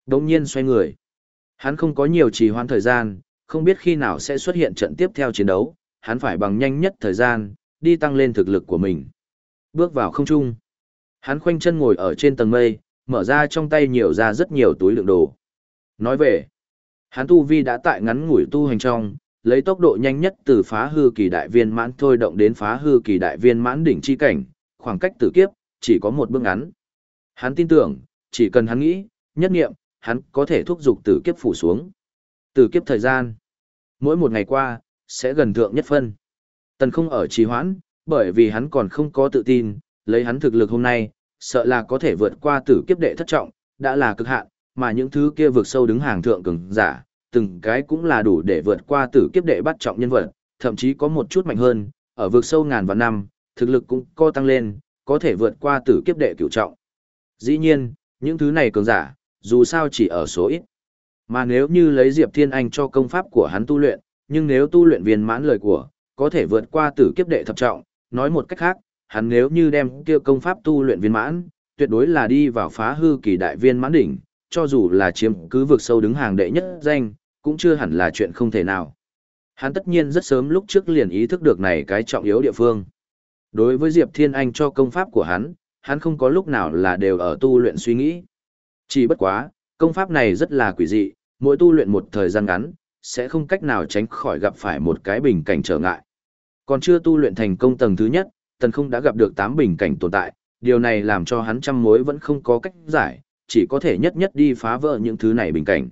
Đống nhiên xoay người. Hắn không có nhiều trì hoãn thời gian, không biết khi nào sẽ xuất hiện trận tiếp theo chiến đấu, hắn phải bằng nhanh nhất thời gian, đi tăng lên thực lực của mình. Bước vào không trung. Hắn khoanh chân ngồi ở trên tầng mây, mở ra trong tay nhiều ra rất nhiều túi lượng đồ. Nói về, hắn tu vi đã tại ngắn ngủi tu hành trong, lấy tốc độ nhanh nhất từ phá hư kỳ đại viên mãn thôi động đến phá hư kỳ đại viên mãn đỉnh chi cảnh, khoảng cách tử kiếp, chỉ có một bước ngắn. Hắn tin tưởng, chỉ cần hắn nghĩ, nhất nghiệm, hắn có thể thúc giục tử kiếp phủ xuống. Tử kiếp thời gian, mỗi một ngày qua, sẽ gần thượng nhất phân. Tần không ở trì hoãn, bởi vì hắn còn không có tự tin, lấy hắn thực lực hôm nay, sợ là có thể vượt qua tử kiếp đệ thất trọng, đã là cực hạn, mà những thứ kia vượt sâu đứng hàng thượng cường giả, từng cái cũng là đủ để vượt qua tử kiếp đệ bắt trọng nhân vật, thậm chí có một chút mạnh hơn, ở vượt sâu ngàn vạn năm, thực lực cũng co tăng lên, có thể vượt qua tử kiếp đệ cửu trọng. Dĩ nhiên, những thứ này cường giả, dù sao chỉ ở số ít. Mà nếu như lấy Diệp Thiên Anh cho công pháp của hắn tu luyện, nhưng nếu tu luyện viên mãn lời của, có thể vượt qua tử kiếp đệ thập trọng, nói một cách khác, hắn nếu như đem kia công pháp tu luyện viên mãn, tuyệt đối là đi vào phá hư kỳ đại viên mãn đỉnh, cho dù là chiếm cứ vực sâu đứng hàng đệ nhất danh, cũng chưa hẳn là chuyện không thể nào. Hắn tất nhiên rất sớm lúc trước liền ý thức được này cái trọng yếu địa phương. Đối với Diệp Thiên Anh cho công pháp của hắn, hắn không có lúc nào là đều ở tu luyện suy nghĩ. Chỉ bất quá, công pháp này rất là quỷ dị, mỗi tu luyện một thời gian ngắn, sẽ không cách nào tránh khỏi gặp phải một cái bình cảnh trở ngại. Còn chưa tu luyện thành công tầng thứ nhất, tần không đã gặp được 8 bình cảnh tồn tại, điều này làm cho hắn trăm mối vẫn không có cách giải, chỉ có thể nhất nhất đi phá vỡ những thứ này bình cảnh.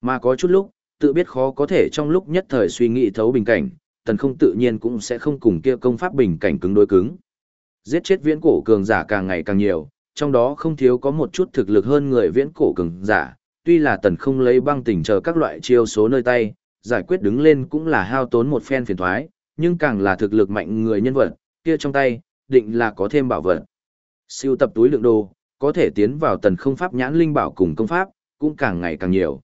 Mà có chút lúc, tự biết khó có thể trong lúc nhất thời suy nghĩ thấu bình cảnh, tần không tự nhiên cũng sẽ không cùng kia công pháp bình cảnh cứng đối cứng. Giết chết viễn cổ cường giả càng ngày càng nhiều, trong đó không thiếu có một chút thực lực hơn người viễn cổ cường giả, tuy là tần không lấy băng tỉnh chờ các loại chiêu số nơi tay, giải quyết đứng lên cũng là hao tốn một phen phiền thoái, nhưng càng là thực lực mạnh người nhân vật, kia trong tay, định là có thêm bảo vật. Siêu tập túi lượng đồ, có thể tiến vào tần không pháp nhãn linh bảo cùng công pháp, cũng càng ngày càng nhiều.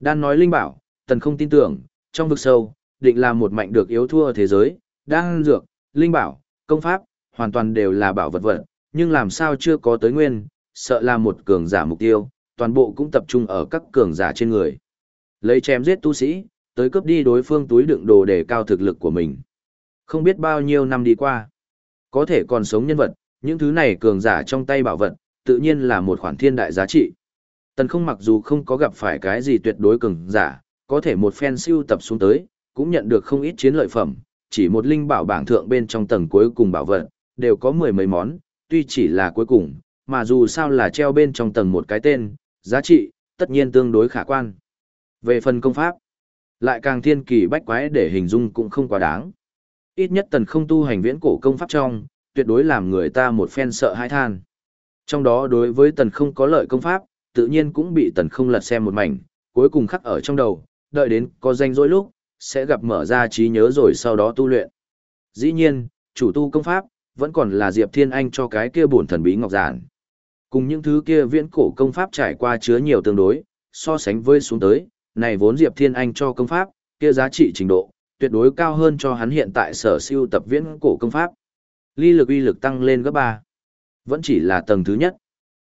Đan nói linh bảo, tần không tin tưởng, trong vực sâu, định là một mạnh được yếu thua thế giới, đan dược, linh bảo, công pháp, hoàn toàn đều là bảo vật vật, nhưng làm sao chưa có tới nguyên, sợ là một cường giả mục tiêu, toàn bộ cũng tập trung ở các cường giả trên người. Lấy chém giết tu sĩ, tới cướp đi đối phương túi đựng đồ để cao thực lực của mình. Không biết bao nhiêu năm đi qua, có thể còn sống nhân vật, những thứ này cường giả trong tay bảo vật, tự nhiên là một khoản thiên đại giá trị. Tần không mặc dù không có gặp phải cái gì tuyệt đối cường giả, có thể một phen siêu tập xuống tới, cũng nhận được không ít chiến lợi phẩm, chỉ một linh bảo bảng thượng bên trong tầng cuối cùng bảo vật, đều có mười mấy món, tuy chỉ là cuối cùng, mà dù sao là treo bên trong tầng một cái tên, giá trị, tất nhiên tương đối khả quan. Về phần công pháp, lại càng thiên kỳ bách quái để hình dung cũng không quá đáng. Ít nhất tần không tu hành viễn cổ công pháp trong, tuyệt đối làm người ta một phen sợ hãi than. Trong đó đối với tần không có lợi công pháp, tự nhiên cũng bị tần không lật xem một mảnh, cuối cùng khắc ở trong đầu, đợi đến có danh dỗi lúc, sẽ gặp mở ra trí nhớ rồi sau đó tu luyện. Dĩ nhiên, chủ tu công pháp, vẫn còn là Diệp Thiên Anh cho cái kia bổn thần bí ngọc giản. Cùng những thứ kia viễn cổ công pháp trải qua chứa nhiều tương đối, so sánh với xuống tới, này vốn Diệp Thiên Anh cho công pháp, kia giá trị trình độ, tuyệt đối cao hơn cho hắn hiện tại sở siêu tập viễn cổ công pháp. Ly lực uy lực tăng lên gấp 3. Vẫn chỉ là tầng thứ nhất.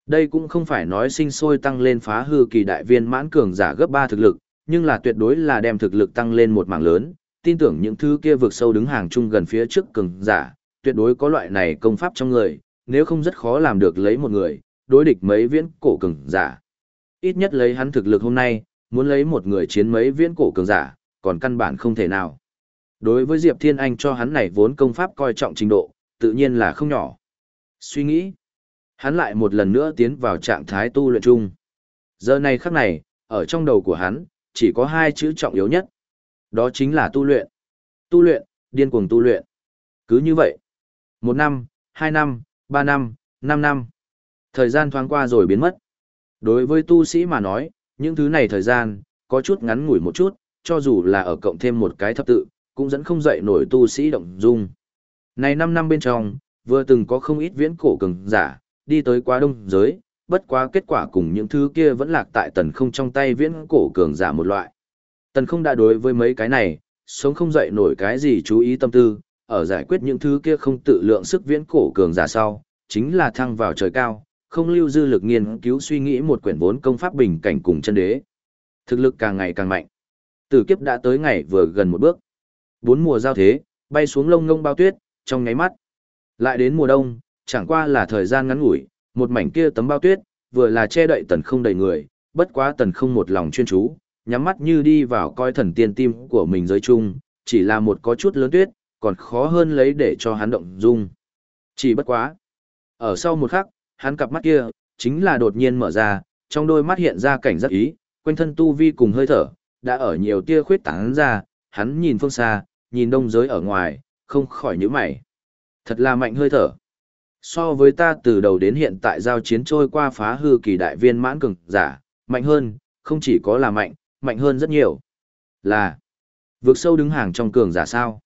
Đây cũng không phải nói sinh sôi tăng lên phá hư kỳ đại viên mãn cường giả gấp 3 thực lực, nhưng là tuyệt đối là đem thực lực tăng lên một mảng lớn, tin tưởng những thứ kia vượt sâu đứng hàng chung gần phía trước cường giả, tuyệt đối có loại này công pháp trong người, nếu không rất khó làm được lấy một người, đối địch mấy viễn cổ cường giả. Ít nhất lấy hắn thực lực hôm nay, muốn lấy một người chiến mấy viễn cổ cường giả, còn căn bản không thể nào. Đối với Diệp Thiên Anh cho hắn này vốn công pháp coi trọng trình độ, tự nhiên là không nhỏ. Suy nghĩ, hắn lại một lần nữa tiến vào trạng thái tu luyện chung. Giờ này khắc này, ở trong đầu của hắn, chỉ có hai chữ trọng yếu nhất. Đó chính là tu luyện. Tu luyện, điên cuồng tu luyện. Cứ như vậy. Một năm, hai năm, ba năm, năm năm. Thời gian thoáng qua rồi biến mất. Đối với tu sĩ mà nói, những thứ này thời gian, có chút ngắn ngủi một chút, cho dù là ở cộng thêm một cái thập tự, cũng dẫn không dậy nổi tu sĩ động dung. Này 5 năm bên trong, vừa từng có không ít viễn cổ cường giả, đi tới quá đông giới, bất quá kết quả cùng những thứ kia vẫn lạc tại tần không trong tay viễn cổ cường giả một loại. Tần không đã đối với mấy cái này, sống không dậy nổi cái gì chú ý tâm tư, ở giải quyết những thứ kia không tự lượng sức viễn cổ cường giả sau, chính là thăng vào trời cao, không lưu dư lực nghiên cứu suy nghĩ một quyển vốn công pháp bình cảnh cùng chân đế. Thực lực càng ngày càng mạnh. Tử kiếp đã tới ngày vừa gần một bước. Bốn mùa giao thế, bay xuống lông ngông bao tuyết, trong nháy mắt. Lại đến mùa đông, chẳng qua là thời gian ngắn ngủi, một mảnh kia tấm bao tuyết, vừa là che đậy tần không đầy người, bất quá tần không một lòng chuyên chú, nhắm mắt như đi vào coi thần tiên tim của mình giới chung, chỉ là một có chút lớn tuyết, còn khó hơn lấy để cho hắn động dung. Chỉ bất quá. Ở sau một khắc, hắn cặp mắt kia, chính là đột nhiên mở ra, trong đôi mắt hiện ra cảnh giác ý, quanh thân tu vi cùng hơi thở, đã ở nhiều tia khuyết tán ra, hắn nhìn phương xa, nhìn đông giới ở ngoài, không khỏi nhíu mày. Thật là mạnh hơi thở. So với ta từ đầu đến hiện tại giao chiến trôi qua phá hư kỳ đại viên mãn cường giả, mạnh hơn, không chỉ có là mạnh, mạnh hơn rất nhiều. Là, vượt sâu đứng hàng trong cường giả sao?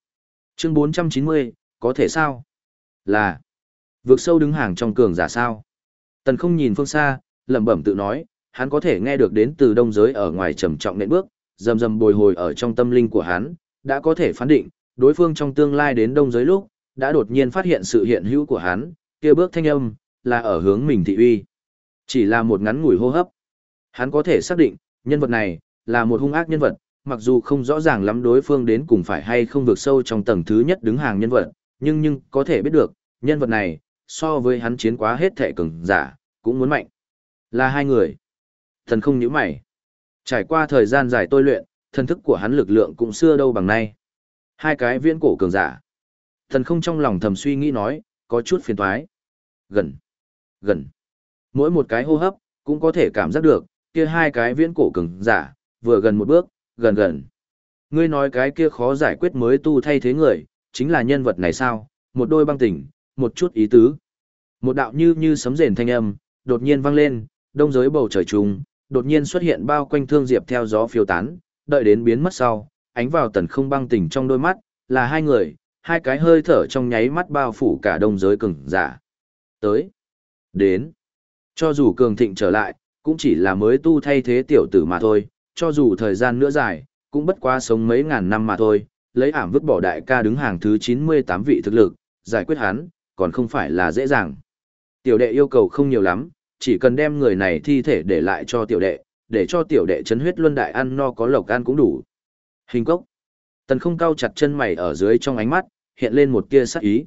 Chương 490, có thể sao? Là, vượt sâu đứng hàng trong cường giả sao? Tần không nhìn phương xa, lẩm bẩm tự nói, hắn có thể nghe được đến từ đông giới ở ngoài trầm trọng nện bước, rầm rầm bồi hồi ở trong tâm linh của hắn, đã có thể phán định, đối phương trong tương lai đến đông giới lúc, đã đột nhiên phát hiện sự hiện hữu của hắn, kia bước thanh âm, là ở hướng mình thị uy. Chỉ là một ngắn ngủi hô hấp. Hắn có thể xác định, nhân vật này, là một hung ác nhân vật, mặc dù không rõ ràng lắm đối phương đến cùng phải hay không vượt sâu trong tầng thứ nhất đứng hàng nhân vật, nhưng nhưng có thể biết được, nhân vật này, so với hắn chiến quá hết thể cường giả, cũng muốn mạnh. Là hai người. Thần không nhíu mày. Trải qua thời gian dài tôi luyện, thân thức của hắn lực lượng cũng xưa đâu bằng nay. Hai cái viễn cổ cường giả. Thần không trong lòng thầm suy nghĩ nói, có chút phiền toái. Gần. Gần. Mỗi một cái hô hấp, cũng có thể cảm giác được, kia hai cái viễn cổ cường giả, vừa gần một bước, gần gần. Ngươi nói cái kia khó giải quyết mới tu thay thế người, chính là nhân vật này sao, một đôi băng tỉnh, một chút ý tứ. Một đạo như như sấm rền thanh âm, đột nhiên vang lên, đông giới bầu trời trùng, đột nhiên xuất hiện bao quanh thương diệp theo gió phiêu tán, đợi đến biến mất sau, ánh vào tần không băng tỉnh trong đôi mắt, là hai người, hai cái hơi thở trong nháy mắt bao phủ cả đông giới cường giả. Tới. Đến. Cho dù cường thịnh trở lại, cũng chỉ là mới tu thay thế tiểu tử mà thôi, cho dù thời gian nữa dài, cũng bất quá sống mấy ngàn năm mà thôi, lấy ảm vứt bỏ đại ca đứng hàng thứ 98 vị thực lực, giải quyết hắn, còn không phải là dễ dàng. Tiểu đệ yêu cầu không nhiều lắm, chỉ cần đem người này thi thể để lại cho tiểu đệ, để cho tiểu đệ chấn huyết luân đại ăn no có lộc ăn cũng đủ. Hình cốc. Tần không cao chặt chân mày ở dưới trong ánh mắt, hiện lên một tia sắc ý.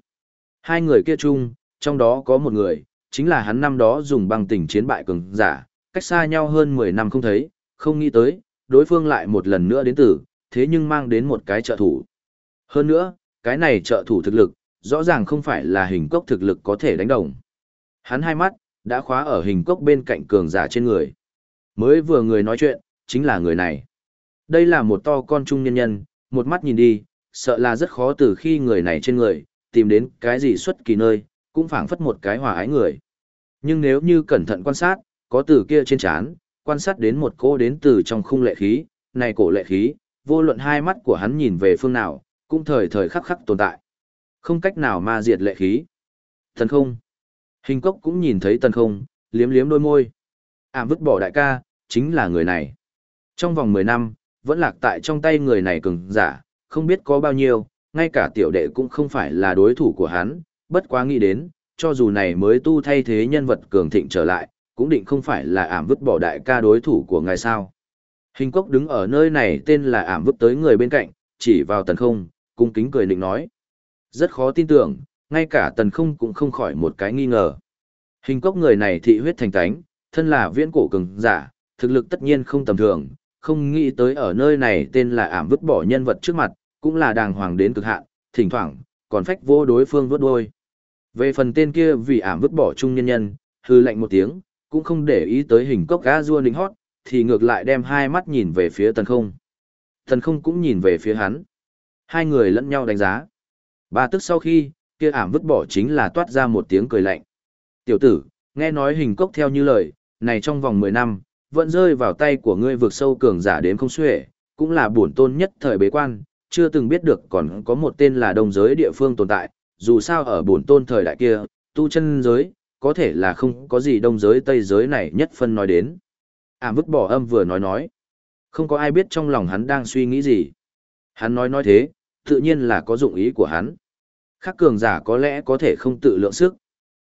Hai người kia chung, trong đó có một người, chính là hắn năm đó dùng băng tỉnh chiến bại cường giả, cách xa nhau hơn 10 năm không thấy, không nghĩ tới, đối phương lại một lần nữa đến từ, thế nhưng mang đến một cái trợ thủ. Hơn nữa, cái này trợ thủ thực lực, rõ ràng không phải là hình cốc thực lực có thể đánh đồng. Hắn hai mắt, đã khóa ở hình cốc bên cạnh cường giả trên người. Mới vừa người nói chuyện, chính là người này. Đây là một to con trung nhân nhân, một mắt nhìn đi, sợ là rất khó từ khi người này trên người, tìm đến cái gì xuất kỳ nơi, cũng phảng phất một cái hòa ái người. Nhưng nếu như cẩn thận quan sát, có từ kia trên chán, quan sát đến một cô đến từ trong khung lệ khí, này cổ lệ khí, vô luận hai mắt của hắn nhìn về phương nào, cũng thời thời khắc khắc tồn tại. Không cách nào ma diệt lệ khí. Thần không. Hình cốc cũng nhìn thấy tần không, liếm liếm đôi môi. Ảm vứt bỏ đại ca, chính là người này. Trong vòng 10 năm, vẫn lạc tại trong tay người này cường giả, không biết có bao nhiêu, ngay cả tiểu đệ cũng không phải là đối thủ của hắn, bất quá nghĩ đến, cho dù này mới tu thay thế nhân vật cường thịnh trở lại, cũng định không phải là ảm vứt bỏ đại ca đối thủ của ngài sao. Hình cốc đứng ở nơi này tên là ảm vứt tới người bên cạnh, chỉ vào tần không, cung kính cười định nói. Rất khó tin tưởng, ngay cả tần không cũng không khỏi một cái nghi ngờ. Hình cốc người này thị huyết thành tánh, thân là viễn cổ cường giả, thực lực tất nhiên không tầm thường, không nghĩ tới ở nơi này tên là ảm vứt bỏ nhân vật trước mặt, cũng là đàng hoàng đến cực hạn, thỉnh thoảng, còn phách vô đối phương vớt đôi. Về phần tên kia vì ảm vứt bỏ trung nhân nhân, hư lạnh một tiếng, cũng không để ý tới hình cốc gã rua nịnh hót, thì ngược lại đem hai mắt nhìn về phía tần không. Tần không cũng nhìn về phía hắn. Hai người lẫn nhau đánh giá. Ba tức sau khi, kia ảm vứt bỏ chính là toát ra một tiếng cười lạnh. Tiểu tử, nghe nói hình cốc theo như lời, này trong vòng 10 năm, vẫn rơi vào tay của ngươi vượt sâu cường giả đến không xuể, cũng là bổn tôn nhất thời bế quan, chưa từng biết được còn có một tên là đồng giới địa phương tồn tại, dù sao ở bổn tôn thời đại kia, tu chân giới, có thể là không có gì đông giới tây giới này nhất phân nói đến. Ảm vứt bỏ âm vừa nói nói. Không có ai biết trong lòng hắn đang suy nghĩ gì. Hắn nói nói thế, tự nhiên là có dụng ý của hắn. Khác cường giả có lẽ có thể không tự lượng sức.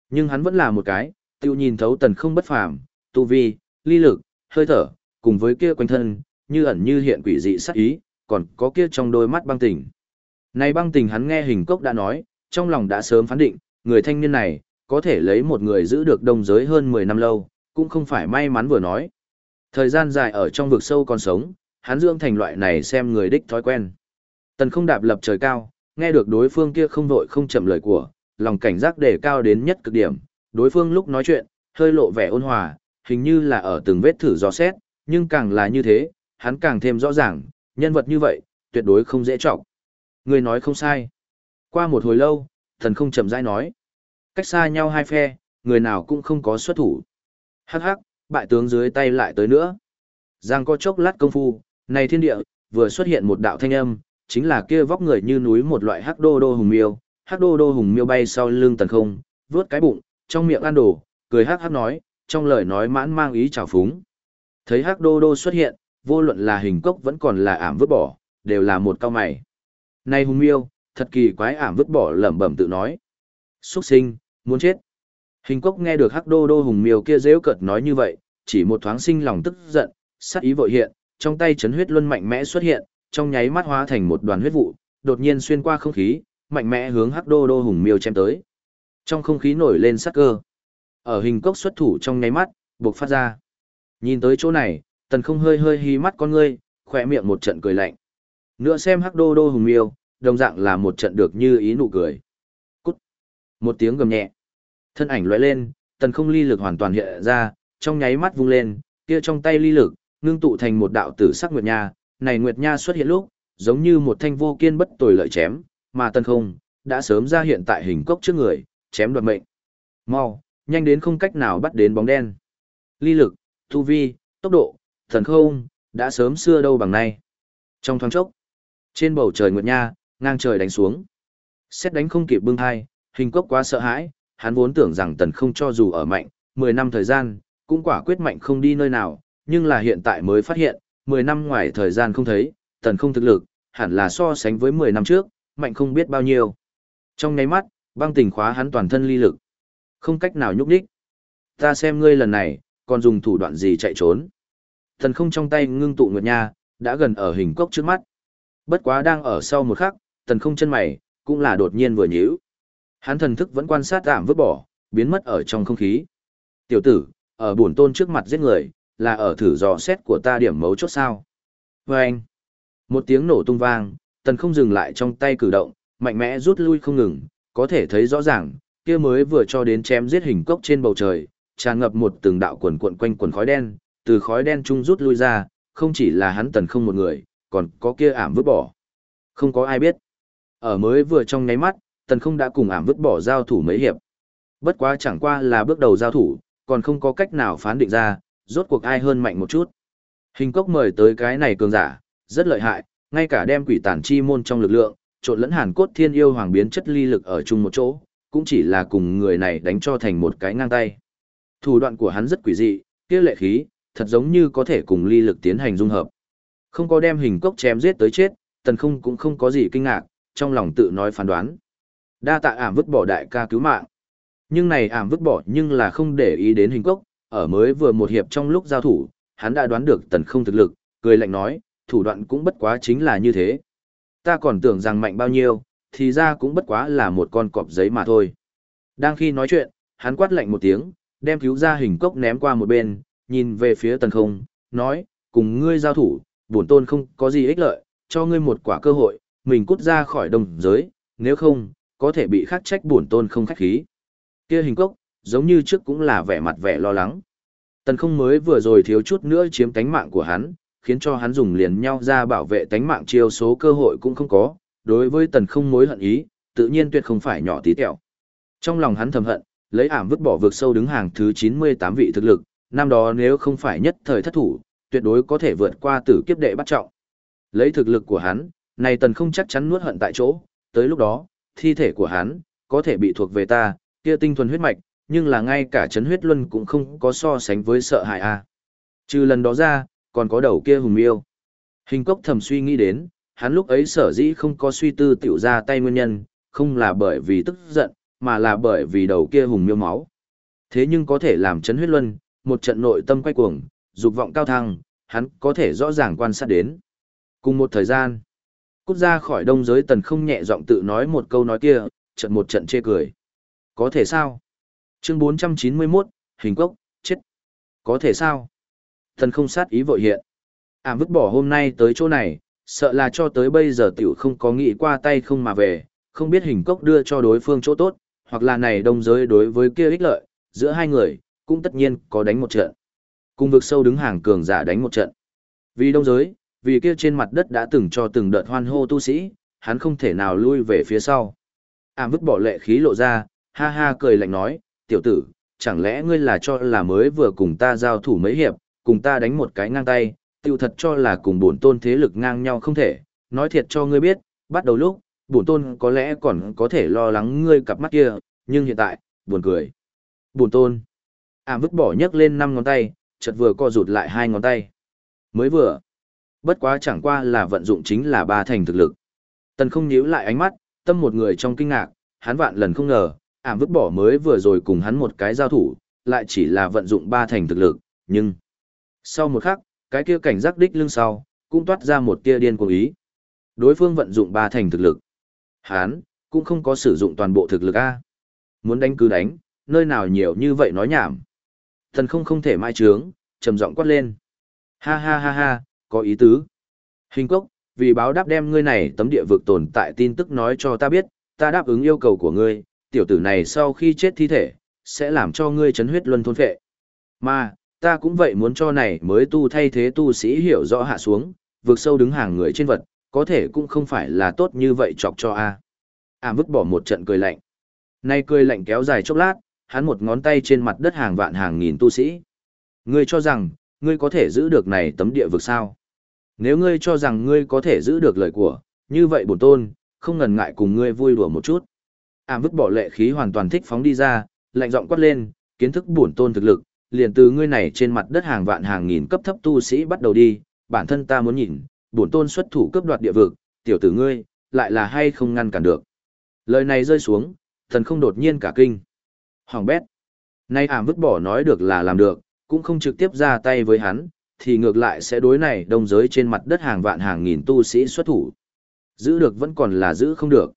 Nhưng hắn vẫn là một cái, tiêu nhìn thấu tần không bất phàm, tu vi, ly lực, hơi thở, cùng với kia quanh thân, như ẩn như hiện quỷ dị sắc ý, còn có kia trong đôi mắt băng tình. Này băng tình hắn nghe hình cốc đã nói, trong lòng đã sớm phán định, người thanh niên này, có thể lấy một người giữ được đông giới hơn 10 năm lâu, cũng không phải may mắn vừa nói. Thời gian dài ở trong vực sâu còn sống, hắn dưỡng thành loại này xem người đích thói quen. Tần không đạp lập trời cao, nghe được đối phương kia không vội không chậm lời của, lòng cảnh giác đề cao đến nhất cực điểm, đối phương lúc nói chuyện, hơi lộ vẻ ôn hòa, hình như là ở từng vết thử dò xét, nhưng càng là như thế, hắn càng thêm rõ ràng, nhân vật như vậy, tuyệt đối không dễ trọng. Người nói không sai. Qua một hồi lâu, thần không chậm rãi nói. Cách xa nhau hai phe, người nào cũng không có xuất thủ. Hắc hắc, bại tướng dưới tay lại tới nữa. Giang có chốc lát công phu, này thiên địa, vừa xuất hiện một đạo thanh âm, chính là kia vóc người như núi một loại hắc đô đô hùng miêu. Hắc đô đô hùng miêu bay sau lưng tần không, vướt cái bụng, trong miệng ăn đồ, cười hắc hắc nói, trong lời nói mãn mang ý trào phúng. Thấy hắc đô đô xuất hiện, vô luận là hình cốc vẫn còn là ảm vứt bỏ, đều là một cao mày. Này hùng miêu, thật kỳ quái ảm vứt bỏ lẩm bẩm tự nói. Xuất sinh, muốn chết. Hình cốc nghe được hắc đô đô hùng miêu kia dễu cợt nói như vậy, chỉ một thoáng sinh lòng tức giận, sát ý vội hiện, trong tay chấn huyết luân mạnh mẽ xuất hiện, trong nháy mắt hóa thành một đoàn huyết vụ, đột nhiên xuyên qua không khí, mạnh mẽ hướng hắc đô đô hùng miêu chém tới. Trong không khí nổi lên sát cơ. Ở hình cốc xuất thủ trong nháy mắt, buộc phát ra. Nhìn tới chỗ này, tần không hơi hơi hí mắt con ngươi, khỏe miệng một trận cười lạnh. Nữa xem hắc đô đô hùng miêu, đồng dạng là một trận được như ý nụ cười. Cút. Một tiếng gầm nhẹ. Thân ảnh lóe lên, tần không ly lực hoàn toàn hiện ra, trong nháy mắt vung lên, kia trong tay ly lực, ngưng tụ thành một đạo tử sắc nguyệt nha, này nguyệt nha xuất hiện lúc, giống như một thanh vô kiên bất tồi lợi chém, mà tần không, đã sớm ra hiện tại hình cốc trước người, chém đoạt mệnh. Mau, nhanh đến không cách nào bắt đến bóng đen. Ly lực, thu vi, tốc độ, thần không, đã sớm xưa đâu bằng nay. Trong thoáng chốc, trên bầu trời nguyệt nha, ngang trời đánh xuống. Xét đánh không kịp bưng hai, hình cốc quá sợ hãi, hắn vốn tưởng rằng tần không cho dù ở mạnh, 10 năm thời gian, cũng quả quyết mạnh không đi nơi nào, nhưng là hiện tại mới phát hiện, 10 năm ngoài thời gian không thấy, tần không thực lực, hẳn là so sánh với 10 năm trước, mạnh không biết bao nhiêu. Trong nháy mắt, băng tình khóa hắn toàn thân ly lực. Không cách nào nhúc đích. Ta xem ngươi lần này, còn dùng thủ đoạn gì chạy trốn. Tần không trong tay ngưng tụ nguyệt nha, đã gần ở hình cốc trước mắt. Bất quá đang ở sau một khắc, tần không chân mày, cũng là đột nhiên vừa nhíu. Hắn thần thức vẫn quan sát tạm vứt bỏ, biến mất ở trong không khí. Tiểu tử, ở bổn tôn trước mặt giết người, là ở thử dò xét của ta điểm mấu chốt sao. Và anh, một tiếng nổ tung vang, tần không dừng lại trong tay cử động, mạnh mẽ rút lui không ngừng, có thể thấy rõ ràng, kia mới vừa cho đến chém giết hình cốc trên bầu trời, tràn ngập một từng đạo quần cuộn quanh quần khói đen, từ khói đen trung rút lui ra, không chỉ là hắn tần không một người, còn có kia ảm vứt bỏ. Không có ai biết. Ở mới vừa trong nháy mắt, tần không đã cùng ảm vứt bỏ giao thủ mấy hiệp. Bất quá chẳng qua là bước đầu giao thủ, còn không có cách nào phán định ra, rốt cuộc ai hơn mạnh một chút. Hình cốc mời tới cái này cường giả, rất lợi hại, ngay cả đem quỷ tản chi môn trong lực lượng, trộn lẫn hàn cốt thiên yêu hoàng biến chất ly lực ở chung một chỗ, cũng chỉ là cùng người này đánh cho thành một cái ngang tay. Thủ đoạn của hắn rất quỷ dị, kia lệ khí, thật giống như có thể cùng ly lực tiến hành dung hợp. Không có đem hình cốc chém giết tới chết, tần không cũng không có gì kinh ngạc, trong lòng tự nói phán đoán. Đa tạ ảm vứt bỏ đại ca cứu mạng. Nhưng này ảm vứt bỏ nhưng là không để ý đến hình cốc, ở mới vừa một hiệp trong lúc giao thủ, hắn đã đoán được tần không thực lực, cười lạnh nói, thủ đoạn cũng bất quá chính là như thế. Ta còn tưởng rằng mạnh bao nhiêu, thì ra cũng bất quá là một con cọp giấy mà thôi. Đang khi nói chuyện, hắn quát lạnh một tiếng, đem cứu ra hình cốc ném qua một bên, nhìn về phía tần không, nói, cùng ngươi giao thủ, bổn tôn không có gì ích lợi, cho ngươi một quả cơ hội, mình cút ra khỏi đồng giới, nếu không, có thể bị khắc trách bổn tôn không khách khí. Kia hình cốc, giống như trước cũng là vẻ mặt vẻ lo lắng. Tần không mới vừa rồi thiếu chút nữa chiếm tánh mạng của hắn, khiến cho hắn dùng liền nhau ra bảo vệ tánh mạng chiêu số cơ hội cũng không có, đối với tần không mối hận ý, tự nhiên tuyệt không phải nhỏ tí tẹo. Trong lòng hắn thầm hận, lấy ảm vứt bỏ vượt sâu đứng hàng thứ 98 vị thực lực, năm đó nếu không phải nhất thời thất thủ, tuyệt đối có thể vượt qua tử kiếp đệ bắt trọng. Lấy thực lực của hắn, này tần không chắc chắn nuốt hận tại chỗ, tới lúc đó, thi thể của hắn, có thể bị thuộc về ta, kia tinh thuần huyết mạch, nhưng là ngay cả chấn huyết luân cũng không có so sánh với sợ hại a. Trừ lần đó ra, còn có đầu kia hùng miêu. Hình cốc thầm suy nghĩ đến, hắn lúc ấy sở dĩ không có suy tư tiểu ra tay nguyên nhân, không là bởi vì tức giận, mà là bởi vì đầu kia hùng miêu máu. Thế nhưng có thể làm chấn huyết luân, một trận nội tâm quay cuồng, dục vọng cao thăng, hắn có thể rõ ràng quan sát đến. Cùng một thời gian, cút ra khỏi đông giới tần không nhẹ giọng tự nói một câu nói kia, trận một trận chê cười. Có thể sao? Chương 491, hình cốc, chết. Có thể sao? Tần không sát ý vội hiện. Ảm vứt bỏ hôm nay tới chỗ này, sợ là cho tới bây giờ tiểu không có nghĩ qua tay không mà về, không biết hình cốc đưa cho đối phương chỗ tốt, hoặc là này đông giới đối với kia ích lợi, giữa hai người, cũng tất nhiên có đánh một trận. Cùng vực sâu đứng hàng cường giả đánh một trận. Vì đông giới, vì kia trên mặt đất đã từng cho từng đợt hoan hô tu sĩ, hắn không thể nào lui về phía sau. Ảm vứt bỏ lệ khí lộ ra, ha ha cười lạnh nói, tiểu tử, chẳng lẽ ngươi là cho là mới vừa cùng ta giao thủ mấy hiệp, cùng ta đánh một cái ngang tay, tiêu thật cho là cùng bổn tôn thế lực ngang nhau không thể, nói thiệt cho ngươi biết, bắt đầu lúc, bổn tôn có lẽ còn có thể lo lắng ngươi cặp mắt kia, nhưng hiện tại, buồn cười. Bổn tôn. Ảm vứt bỏ nhấc lên năm ngón tay, chợt vừa co rụt lại hai ngón tay. Mới vừa. Bất quá chẳng qua là vận dụng chính là ba thành thực lực. Tần không nhíu lại ánh mắt, tâm một người trong kinh ngạc, hắn vạn lần không ngờ, ảm vứt bỏ mới vừa rồi cùng hắn một cái giao thủ, lại chỉ là vận dụng ba thành thực lực, nhưng... Sau một khắc, cái kia cảnh giác đích lưng sau, cũng toát ra một tia điên cuồng ý. Đối phương vận dụng ba thành thực lực. Hắn, cũng không có sử dụng toàn bộ thực lực A. Muốn đánh cứ đánh, nơi nào nhiều như vậy nói nhảm. Thần không không thể mai trướng, trầm giọng quát lên. Ha ha ha ha, có ý tứ. Hình cốc, vì báo đáp đem ngươi này tấm địa vực tồn tại tin tức nói cho ta biết, ta đáp ứng yêu cầu của ngươi, tiểu tử này sau khi chết thi thể, sẽ làm cho ngươi chấn huyết luân thôn phệ. Mà, ta cũng vậy muốn cho này mới tu thay thế tu sĩ hiểu rõ hạ xuống, vượt sâu đứng hàng người trên vật, có thể cũng không phải là tốt như vậy chọc cho a. À. À vứt bỏ một trận cười lạnh. Nay cười lạnh kéo dài chốc lát, hắn một ngón tay trên mặt đất hàng vạn hàng nghìn tu sĩ. Ngươi cho rằng, ngươi có thể giữ được này tấm địa vực sao? Nếu ngươi cho rằng ngươi có thể giữ được lời của, như vậy bổn tôn, không ngần ngại cùng ngươi vui đùa một chút. Ảm vứt bỏ lệ khí hoàn toàn thích phóng đi ra, lạnh giọng quát lên, kiến thức bổn tôn thực lực, liền từ ngươi này trên mặt đất hàng vạn hàng nghìn cấp thấp tu sĩ bắt đầu đi, bản thân ta muốn nhìn, bổn tôn xuất thủ cướp đoạt địa vực, tiểu tử ngươi, lại là hay không ngăn cản được. Lời này rơi xuống, thần không đột nhiên cả kinh. Hoàng bét. Nay ảm vứt bỏ nói được là làm được, cũng không trực tiếp ra tay với hắn, thì ngược lại sẽ đối này đông giới trên mặt đất hàng vạn hàng nghìn tu sĩ xuất thủ. Giữ được vẫn còn là giữ không được.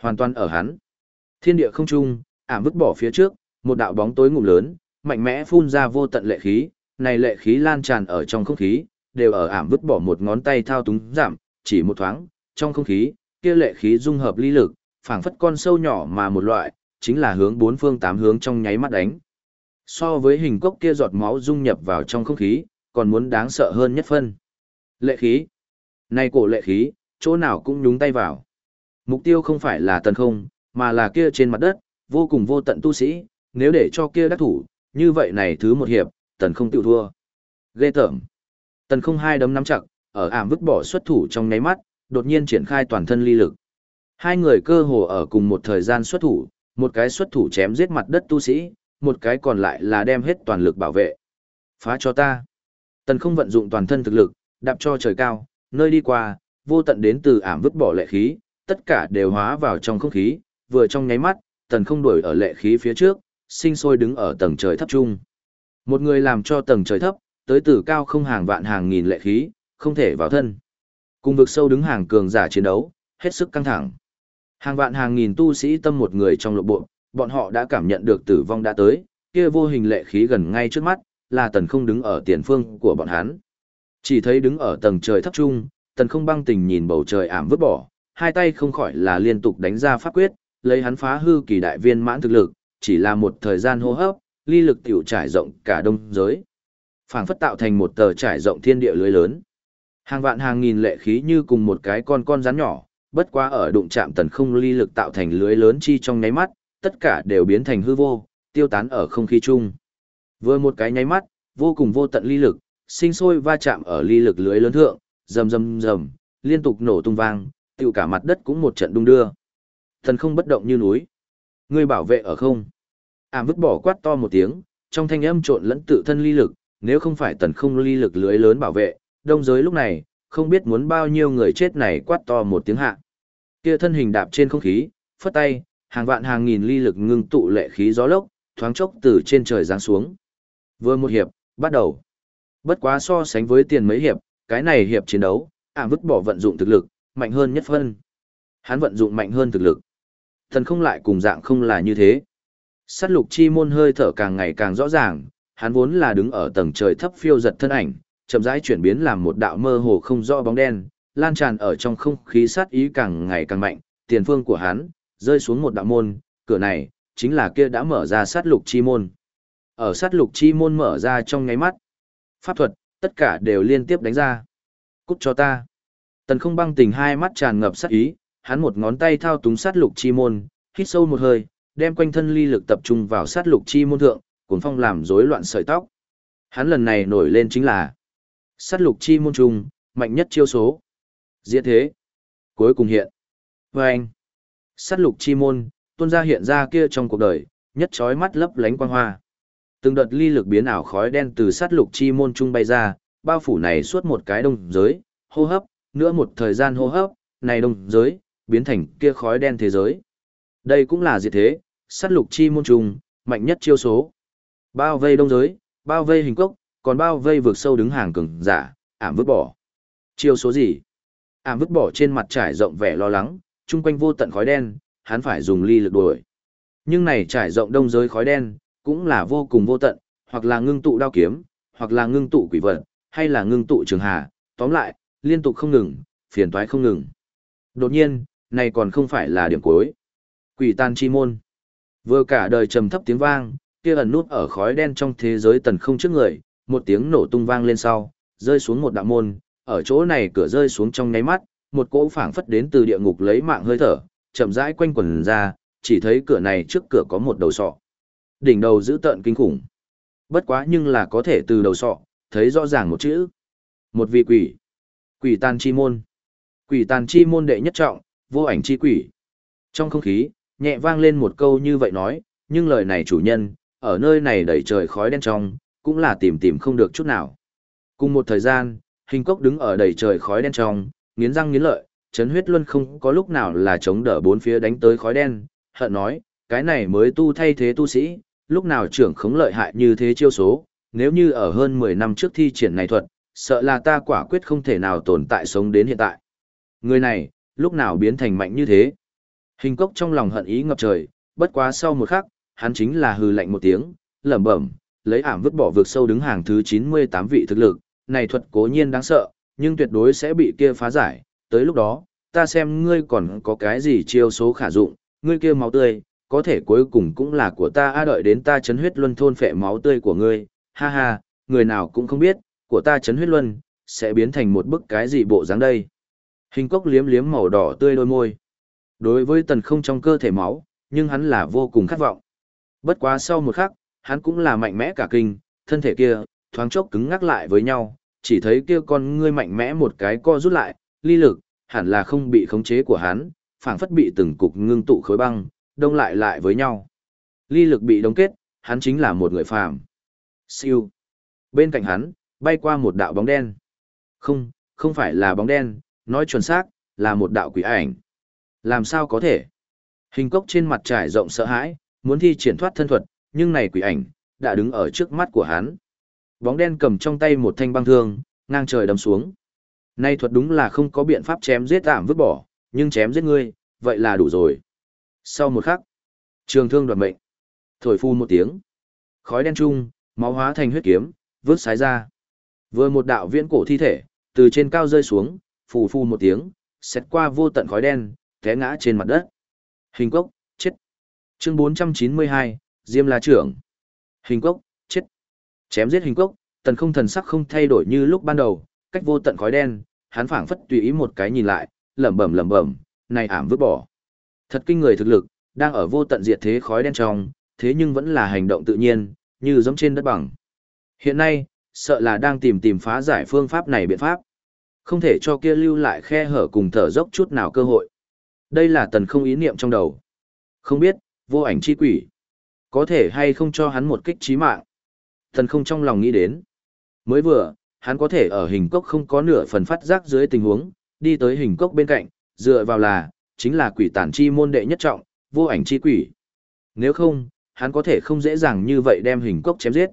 Hoàn toàn ở hắn. Thiên địa không trung, ảm vứt bỏ phía trước, một đạo bóng tối ngụm lớn, mạnh mẽ phun ra vô tận lệ khí, này lệ khí lan tràn ở trong không khí, đều ở ảm vứt bỏ một ngón tay thao túng giảm, chỉ một thoáng, trong không khí, kia lệ khí dung hợp ly lực, phảng phất con sâu nhỏ mà một loại, chính là hướng bốn phương tám hướng trong nháy mắt đánh. So với hình cốc kia giọt máu dung nhập vào trong không khí, còn muốn đáng sợ hơn nhất phân. Lệ khí. Này cổ lệ khí, chỗ nào cũng nhúng tay vào. Mục tiêu không phải là tần không, mà là kia trên mặt đất, vô cùng vô tận tu sĩ, nếu để cho kia đắc thủ, như vậy này thứ một hiệp, tần không tiêu thua. Ghê tởm. Tần không hai đấm nắm chặt, ở ảm vứt bỏ xuất thủ trong nháy mắt, đột nhiên triển khai toàn thân ly lực. Hai người cơ hồ ở cùng một thời gian xuất thủ, một cái xuất thủ chém giết mặt đất tu sĩ, một cái còn lại là đem hết toàn lực bảo vệ. Phá cho ta. Tần không vận dụng toàn thân thực lực, đạp cho trời cao, nơi đi qua, vô tận đến từ ảm vứt bỏ lệ khí, tất cả đều hóa vào trong không khí, vừa trong nháy mắt, tần không đuổi ở lệ khí phía trước, sinh sôi đứng ở tầng trời thấp trung. Một người làm cho tầng trời thấp, tới từ cao không hàng vạn hàng nghìn lệ khí, không thể vào thân. Cùng vực sâu đứng hàng cường giả chiến đấu, hết sức căng thẳng. Hàng vạn hàng nghìn tu sĩ tâm một người trong lộ bộ, bọn họ đã cảm nhận được tử vong đã tới, kia vô hình lệ khí gần ngay trước mắt, là tần không đứng ở tiền phương của bọn hắn. Chỉ thấy đứng ở tầng trời thấp trung, tần không băng tình nhìn bầu trời ảm vứt bỏ, hai tay không khỏi là liên tục đánh ra pháp quyết, lấy hắn phá hư kỳ đại viên mãn thực lực, chỉ là một thời gian hô hấp, ly lực tiểu trải rộng cả đông giới. phảng phất tạo thành một tờ trải rộng thiên địa lưới lớn. Hàng vạn hàng nghìn lệ khí như cùng một cái con con rắn nhỏ, bất quá ở đụng chạm tần không ly lực tạo thành lưới lớn chi trong nháy mắt, tất cả đều biến thành hư vô, tiêu tán ở không khí chung. Vừa một cái nháy mắt, vô cùng vô tận ly lực, sinh sôi va chạm ở ly lực lưới lớn thượng, rầm rầm rầm, liên tục nổ tung vang, tiêu cả mặt đất cũng một trận đung đưa. Thần không bất động như núi. Ngươi bảo vệ ở không? Ảm vứt bỏ quát to một tiếng, trong thanh âm trộn lẫn tự thân ly lực, nếu không phải tần không ly lực lưới lớn bảo vệ, đông giới lúc này, không biết muốn bao nhiêu người chết này quát to một tiếng hạ. Kia thân hình đạp trên không khí, phất tay, hàng vạn hàng nghìn ly lực ngưng tụ lệ khí gió lốc, thoáng chốc từ trên trời giáng xuống. Vừa một hiệp, bắt đầu. Bất quá so sánh với tiền mấy hiệp, cái này hiệp chiến đấu, ảm vứt bỏ vận dụng thực lực, mạnh hơn nhất phân. Hắn vận dụng mạnh hơn thực lực. Thần không lại cùng dạng không là như thế. Sát lục chi môn hơi thở càng ngày càng rõ ràng, hắn vốn là đứng ở tầng trời thấp phiêu giật thân ảnh, chậm rãi chuyển biến làm một đạo mơ hồ không rõ bóng đen, lan tràn ở trong không khí sát ý càng ngày càng mạnh, tiền phương của hắn, rơi xuống một đạo môn, cửa này, chính là kia đã mở ra sát lục chi môn. Ở sát lục chi môn mở ra trong nháy mắt. Pháp thuật, tất cả đều liên tiếp đánh ra. Cút cho ta. Tần không băng tình hai mắt tràn ngập sát ý, hắn một ngón tay thao túng sát lục chi môn, hít sâu một hơi, đem quanh thân ly lực tập trung vào sát lục chi môn thượng, cuốn phong làm rối loạn sợi tóc. Hắn lần này nổi lên chính là sát lục chi môn trung, mạnh nhất chiêu số. Diễn thế. Cuối cùng hiện. Vâng anh. Sát lục chi môn, tuôn ra hiện ra kia trong cuộc đời, nhất chói mắt lấp lánh quang hoa. Từng đợt ly lực biến ảo khói đen từ sát lục chi môn trung bay ra, bao phủ này suốt một cái đông giới, hô hấp, nữa một thời gian hô hấp, này đông giới, biến thành kia khói đen thế giới. Đây cũng là diệt thế, sát lục chi môn trùng, mạnh nhất chiêu số. Bao vây đông giới, bao vây hình cốc, còn bao vây vượt sâu đứng hàng cường giả, ảm vứt bỏ. Chiêu số gì? Ảm vứt bỏ trên mặt trải rộng vẻ lo lắng, chung quanh vô tận khói đen, hắn phải dùng ly lực đuổi. Nhưng này trải rộng đông giới khói đen, cũng là vô cùng vô tận, hoặc là ngưng tụ đao kiếm, hoặc là ngưng tụ quỷ vật, hay là ngưng tụ trường hà, tóm lại, liên tục không ngừng, phiền toái không ngừng. Đột nhiên, này còn không phải là điểm cuối. Quỷ tan chi môn. Vừa cả đời trầm thấp tiếng vang, kia ẩn nút ở khói đen trong thế giới tần không trước người, một tiếng nổ tung vang lên sau, rơi xuống một đạo môn, ở chỗ này cửa rơi xuống trong nháy mắt, một cỗ phảng phất đến từ địa ngục lấy mạng hơi thở, chậm rãi quanh quần ra, chỉ thấy cửa này trước cửa có một đầu sọ. Đỉnh đầu giữ tợn kinh khủng. Bất quá nhưng là có thể từ đầu sọ, thấy rõ ràng một chữ. Một vị quỷ. Quỷ tàn chi môn. Quỷ tàn chi môn đệ nhất trọng, vô ảnh chi quỷ. Trong không khí, nhẹ vang lên một câu như vậy nói, nhưng lời này chủ nhân, ở nơi này đầy trời khói đen trong, cũng là tìm tìm không được chút nào. Cùng một thời gian, hình cốc đứng ở đầy trời khói đen trong, nghiến răng nghiến lợi, chấn huyết luân không có lúc nào là chống đỡ bốn phía đánh tới khói đen, hận nói, cái này mới tu thay thế tu sĩ, lúc nào trưởng khống lợi hại như thế chiêu số, nếu như ở hơn 10 năm trước thi triển này thuật, sợ là ta quả quyết không thể nào tồn tại sống đến hiện tại. Người này, lúc nào biến thành mạnh như thế? Hình cốc trong lòng hận ý ngập trời, bất quá sau một khắc, hắn chính là hừ lạnh một tiếng, lẩm bẩm, lấy ảm vứt bỏ vượt sâu đứng hàng thứ 98 vị thực lực, này thuật cố nhiên đáng sợ, nhưng tuyệt đối sẽ bị kia phá giải, tới lúc đó, ta xem ngươi còn có cái gì chiêu số khả dụng, ngươi kia máu tươi, có thể cuối cùng cũng là của ta a đợi đến ta chấn huyết luân thôn phệ máu tươi của ngươi, ha ha, người nào cũng không biết, của ta chấn huyết luân, sẽ biến thành một bức cái gì bộ dáng đây. Hình cốc liếm liếm màu đỏ tươi đôi môi. Đối với tần không trong cơ thể máu, nhưng hắn là vô cùng khát vọng. Bất quá sau một khắc, hắn cũng là mạnh mẽ cả kinh, thân thể kia, thoáng chốc cứng ngắc lại với nhau, chỉ thấy kia con ngươi mạnh mẽ một cái co rút lại, ly lực, hẳn là không bị khống chế của hắn, phảng phất bị từng cục ngưng tụ khối băng, đông lại lại với nhau. Ly lực bị đóng kết, hắn chính là một người phàm. Siêu. Bên cạnh hắn, bay qua một đạo bóng đen. Không, không phải là bóng đen, nói chuẩn xác, là một đạo quỷ ảnh. Làm sao có thể? Hình cốc trên mặt trải rộng sợ hãi, muốn thi triển thoát thân thuật, nhưng này quỷ ảnh, đã đứng ở trước mắt của hắn. Bóng đen cầm trong tay một thanh băng thương, ngang trời đâm xuống. Nay thuật đúng là không có biện pháp chém giết tạm vứt bỏ, nhưng chém giết ngươi, vậy là đủ rồi. Sau một khắc, trường thương đoạt mệnh. Thổi phun một tiếng. Khói đen trung, máu hóa thành huyết kiếm, vứt sái ra. Vừa một đạo viễn cổ thi thể, từ trên cao rơi xuống, phù phù một tiếng, xét qua vô tận khói đen, té ngã trên mặt đất. Hình cốc, chết. Chương 492, Diêm La trưởng. Hình cốc. Chém giết hình cốc, tần không thần sắc không thay đổi như lúc ban đầu, cách vô tận khói đen, hắn phảng phất tùy ý một cái nhìn lại, lẩm bẩm lẩm bẩm, này ảm vứt bỏ. Thật kinh người thực lực, đang ở vô tận diệt thế khói đen trong, thế nhưng vẫn là hành động tự nhiên, như giống trên đất bằng. Hiện nay, sợ là đang tìm tìm phá giải phương pháp này biện pháp. Không thể cho kia lưu lại khe hở cùng thở dốc chút nào cơ hội. Đây là tần không ý niệm trong đầu. Không biết, vô ảnh chi quỷ. Có thể hay không cho hắn một kích trí mạng thần không trong lòng nghĩ đến. Mới vừa, hắn có thể ở hình cốc không có nửa phần phát giác dưới tình huống, đi tới hình cốc bên cạnh, dựa vào là, chính là quỷ tản chi môn đệ nhất trọng, vô ảnh chi quỷ. Nếu không, hắn có thể không dễ dàng như vậy đem hình cốc chém giết.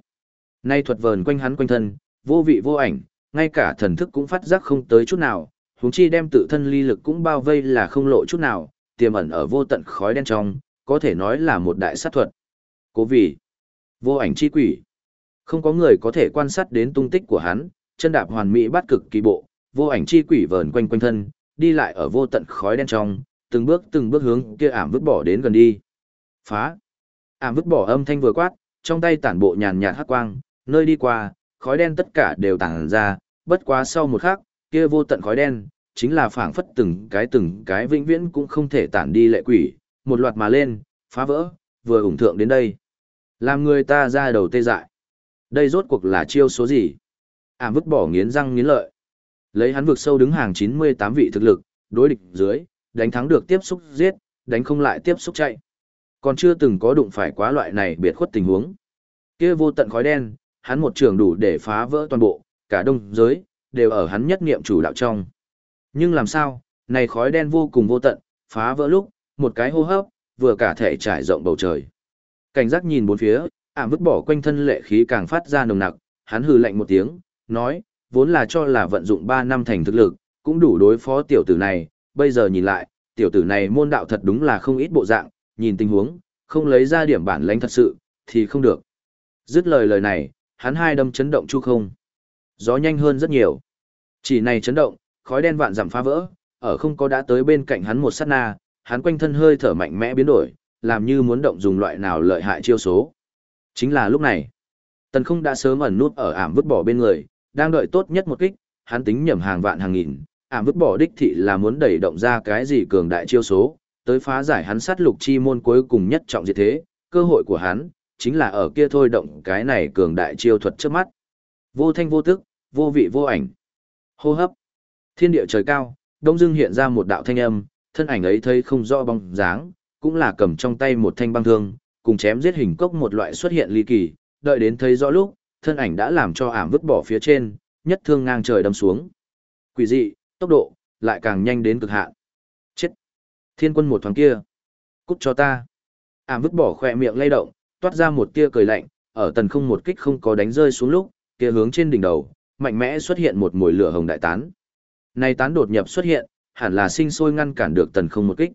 Nay thuật vờn quanh hắn quanh thân, vô vị vô ảnh, ngay cả thần thức cũng phát giác không tới chút nào, huống chi đem tự thân ly lực cũng bao vây là không lộ chút nào, tiềm ẩn ở vô tận khói đen trong, có thể nói là một đại sát thuật. Cố vì, vô ảnh chi quỷ, không có người có thể quan sát đến tung tích của hắn, chân đạp hoàn mỹ bắt cực kỳ bộ, vô ảnh chi quỷ vờn quanh quanh thân, đi lại ở vô tận khói đen trong, từng bước từng bước hướng kia ảm vứt bỏ đến gần đi. Phá! Ảm vứt bỏ âm thanh vừa quát, trong tay tản bộ nhàn nhạt hắc quang, nơi đi qua, khói đen tất cả đều tản ra, bất quá sau một khắc, kia vô tận khói đen, chính là phảng phất từng cái từng cái vĩnh viễn cũng không thể tản đi lệ quỷ, một loạt mà lên, phá vỡ, vừa ủng thượng đến đây. Làm người ta ra đầu tê dại. Đây rốt cuộc là chiêu số gì? Ảm vứt bỏ nghiến răng nghiến lợi. Lấy hắn vượt sâu đứng hàng 98 vị thực lực, đối địch dưới, đánh thắng được tiếp xúc giết, đánh không lại tiếp xúc chạy. Còn chưa từng có đụng phải quá loại này biệt khuất tình huống. Kia vô tận khói đen, hắn một trường đủ để phá vỡ toàn bộ, cả đông giới, đều ở hắn nhất niệm chủ đạo trong. Nhưng làm sao, này khói đen vô cùng vô tận, phá vỡ lúc, một cái hô hấp, vừa cả thể trải rộng bầu trời. Cảnh giác nhìn bốn phía, ảm vứt bỏ quanh thân lệ khí càng phát ra nồng nặc, hắn hừ lạnh một tiếng, nói, vốn là cho là vận dụng 3 năm thành thực lực, cũng đủ đối phó tiểu tử này, bây giờ nhìn lại, tiểu tử này môn đạo thật đúng là không ít bộ dạng, nhìn tình huống, không lấy ra điểm bản lãnh thật sự, thì không được. Dứt lời lời này, hắn hai đâm chấn động chu không. Gió nhanh hơn rất nhiều. Chỉ này chấn động, khói đen vạn dặm phá vỡ, ở không có đã tới bên cạnh hắn một sát na, hắn quanh thân hơi thở mạnh mẽ biến đổi, làm như muốn động dùng loại nào lợi hại chiêu số. Chính là lúc này, tần không đã sớm ẩn nút ở ảm vứt bỏ bên người, đang đợi tốt nhất một kích, hắn tính nhầm hàng vạn hàng nghìn, ảm vứt bỏ đích thị là muốn đẩy động ra cái gì cường đại chiêu số, tới phá giải hắn sát lục chi môn cuối cùng nhất trọng diệt thế, cơ hội của hắn, chính là ở kia thôi động cái này cường đại chiêu thuật trước mắt. Vô thanh vô tức, vô vị vô ảnh. Hô hấp. Thiên địa trời cao, đông dưng hiện ra một đạo thanh âm, thân ảnh ấy thấy không rõ bóng dáng, cũng là cầm trong tay một thanh băng thương, cùng chém giết hình cốc một loại xuất hiện ly kỳ, đợi đến thấy rõ lúc, thân ảnh đã làm cho ảm vứt bỏ phía trên, nhất thương ngang trời đâm xuống. Quỷ dị, tốc độ, lại càng nhanh đến cực hạn. Chết! Thiên quân một thoáng kia. Cút cho ta. Ảm vứt bỏ khỏe miệng lay động, toát ra một tia cười lạnh, ở tần không một kích không có đánh rơi xuống lúc, kia hướng trên đỉnh đầu, mạnh mẽ xuất hiện một mùi lửa hồng đại tán. Này tán đột nhập xuất hiện, hẳn là sinh sôi ngăn cản được tần không một kích.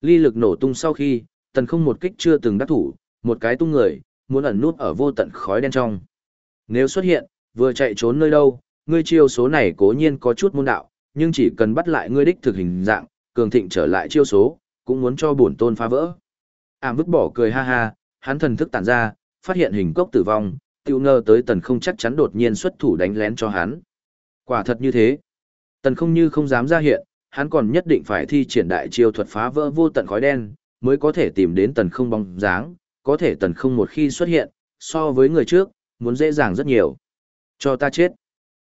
Ly lực nổ tung sau khi, tần không một kích chưa từng đắc thủ, một cái tung người, muốn ẩn nút ở vô tận khói đen trong. Nếu xuất hiện, vừa chạy trốn nơi đâu, ngươi chiêu số này cố nhiên có chút môn đạo, nhưng chỉ cần bắt lại ngươi đích thực hình dạng, cường thịnh trở lại chiêu số, cũng muốn cho bổn tôn phá vỡ. Ảm vứt bỏ cười ha ha, hắn thần thức tản ra, phát hiện hình cốc tử vong, tiêu ngờ tới tần không chắc chắn đột nhiên xuất thủ đánh lén cho hắn. Quả thật như thế. Tần không như không dám ra hiện, hắn còn nhất định phải thi triển đại chiêu thuật phá vỡ vô tận khói đen, mới có thể tìm đến tần không bóng dáng, có thể tần không một khi xuất hiện, so với người trước, muốn dễ dàng rất nhiều. Cho ta chết.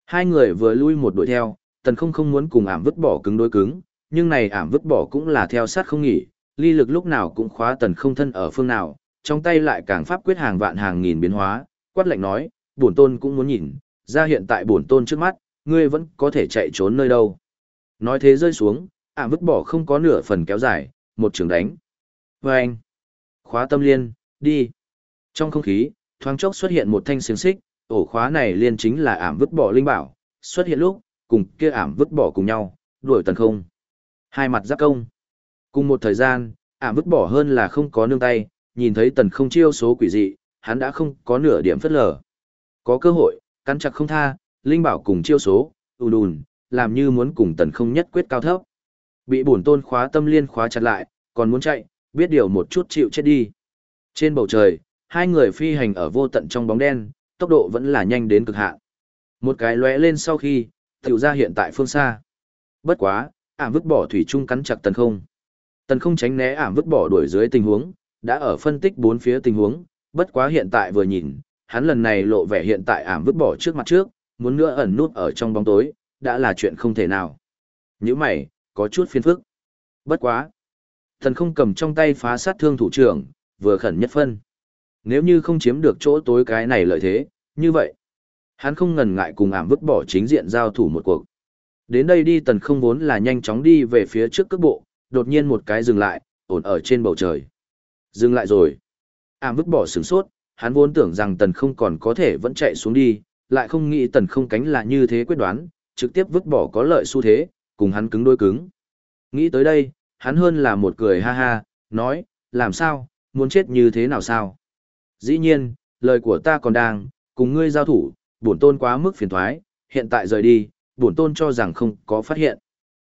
Hai người vừa lui một đuổi theo, tần không không muốn cùng ảm vứt bỏ cứng đối cứng, nhưng này ảm vứt bỏ cũng là theo sát không nghỉ, ly lực lúc nào cũng khóa tần không thân ở phương nào, trong tay lại càng pháp quyết hàng vạn hàng nghìn biến hóa, quát lệnh nói, bổn tôn cũng muốn nhìn, ra hiện tại bổn tôn trước mắt, ngươi vẫn có thể chạy trốn nơi đâu. Nói thế rơi xuống, ảm vứt bỏ không có nửa phần kéo dài, một trường đánh. Và anh, khóa tâm liên, đi. Trong không khí, thoáng chốc xuất hiện một thanh xiềng xích, ổ khóa này liên chính là ảm vứt bỏ linh bảo, xuất hiện lúc, cùng kia ảm vứt bỏ cùng nhau, đuổi tần không. Hai mặt giáp công. Cùng một thời gian, ảm vứt bỏ hơn là không có nương tay, nhìn thấy tần không chiêu số quỷ dị, hắn đã không có nửa điểm phất lờ. Có cơ hội, cắn chặt không tha, linh bảo cùng chiêu số, ùn ùn, làm như muốn cùng tần không nhất quyết cao thấp. Bị bổn tôn khóa tâm liên khóa chặt lại, còn muốn chạy, biết điều một chút chịu chết đi. Trên bầu trời, hai người phi hành ở vô tận trong bóng đen, tốc độ vẫn là nhanh đến cực hạn. Một cái lóe lên sau khi, tiểu ra hiện tại phương xa. Bất quá, ảm vứt bỏ thủy chung cắn chặt tần không. Tần không tránh né ảm vứt bỏ đuổi dưới tình huống, đã ở phân tích bốn phía tình huống, bất quá hiện tại vừa nhìn, hắn lần này lộ vẻ hiện tại ảm vứt bỏ trước mặt trước, muốn nữa ẩn nút ở trong bóng tối, đã là chuyện không thể nào. Như mày, có chút phiền phức. Bất quá. Thần không cầm trong tay phá sát thương thủ trưởng, vừa khẩn nhất phân. Nếu như không chiếm được chỗ tối cái này lợi thế, như vậy. Hắn không ngần ngại cùng ảm vứt bỏ chính diện giao thủ một cuộc. Đến đây đi tần không vốn là nhanh chóng đi về phía trước cước bộ, đột nhiên một cái dừng lại, ổn ở trên bầu trời. Dừng lại rồi. Ảm vứt bỏ sửng sốt, hắn vốn tưởng rằng tần không còn có thể vẫn chạy xuống đi, lại không nghĩ tần không cánh là như thế quyết đoán, trực tiếp vứt bỏ có lợi xu thế, cùng hắn cứng đôi cứng. Nghĩ tới đây, hắn hơn là một cười ha ha, nói, làm sao, muốn chết như thế nào sao? Dĩ nhiên, lời của ta còn đang, cùng ngươi giao thủ, bổn tôn quá mức phiền thoái, hiện tại rời đi, bổn tôn cho rằng không có phát hiện.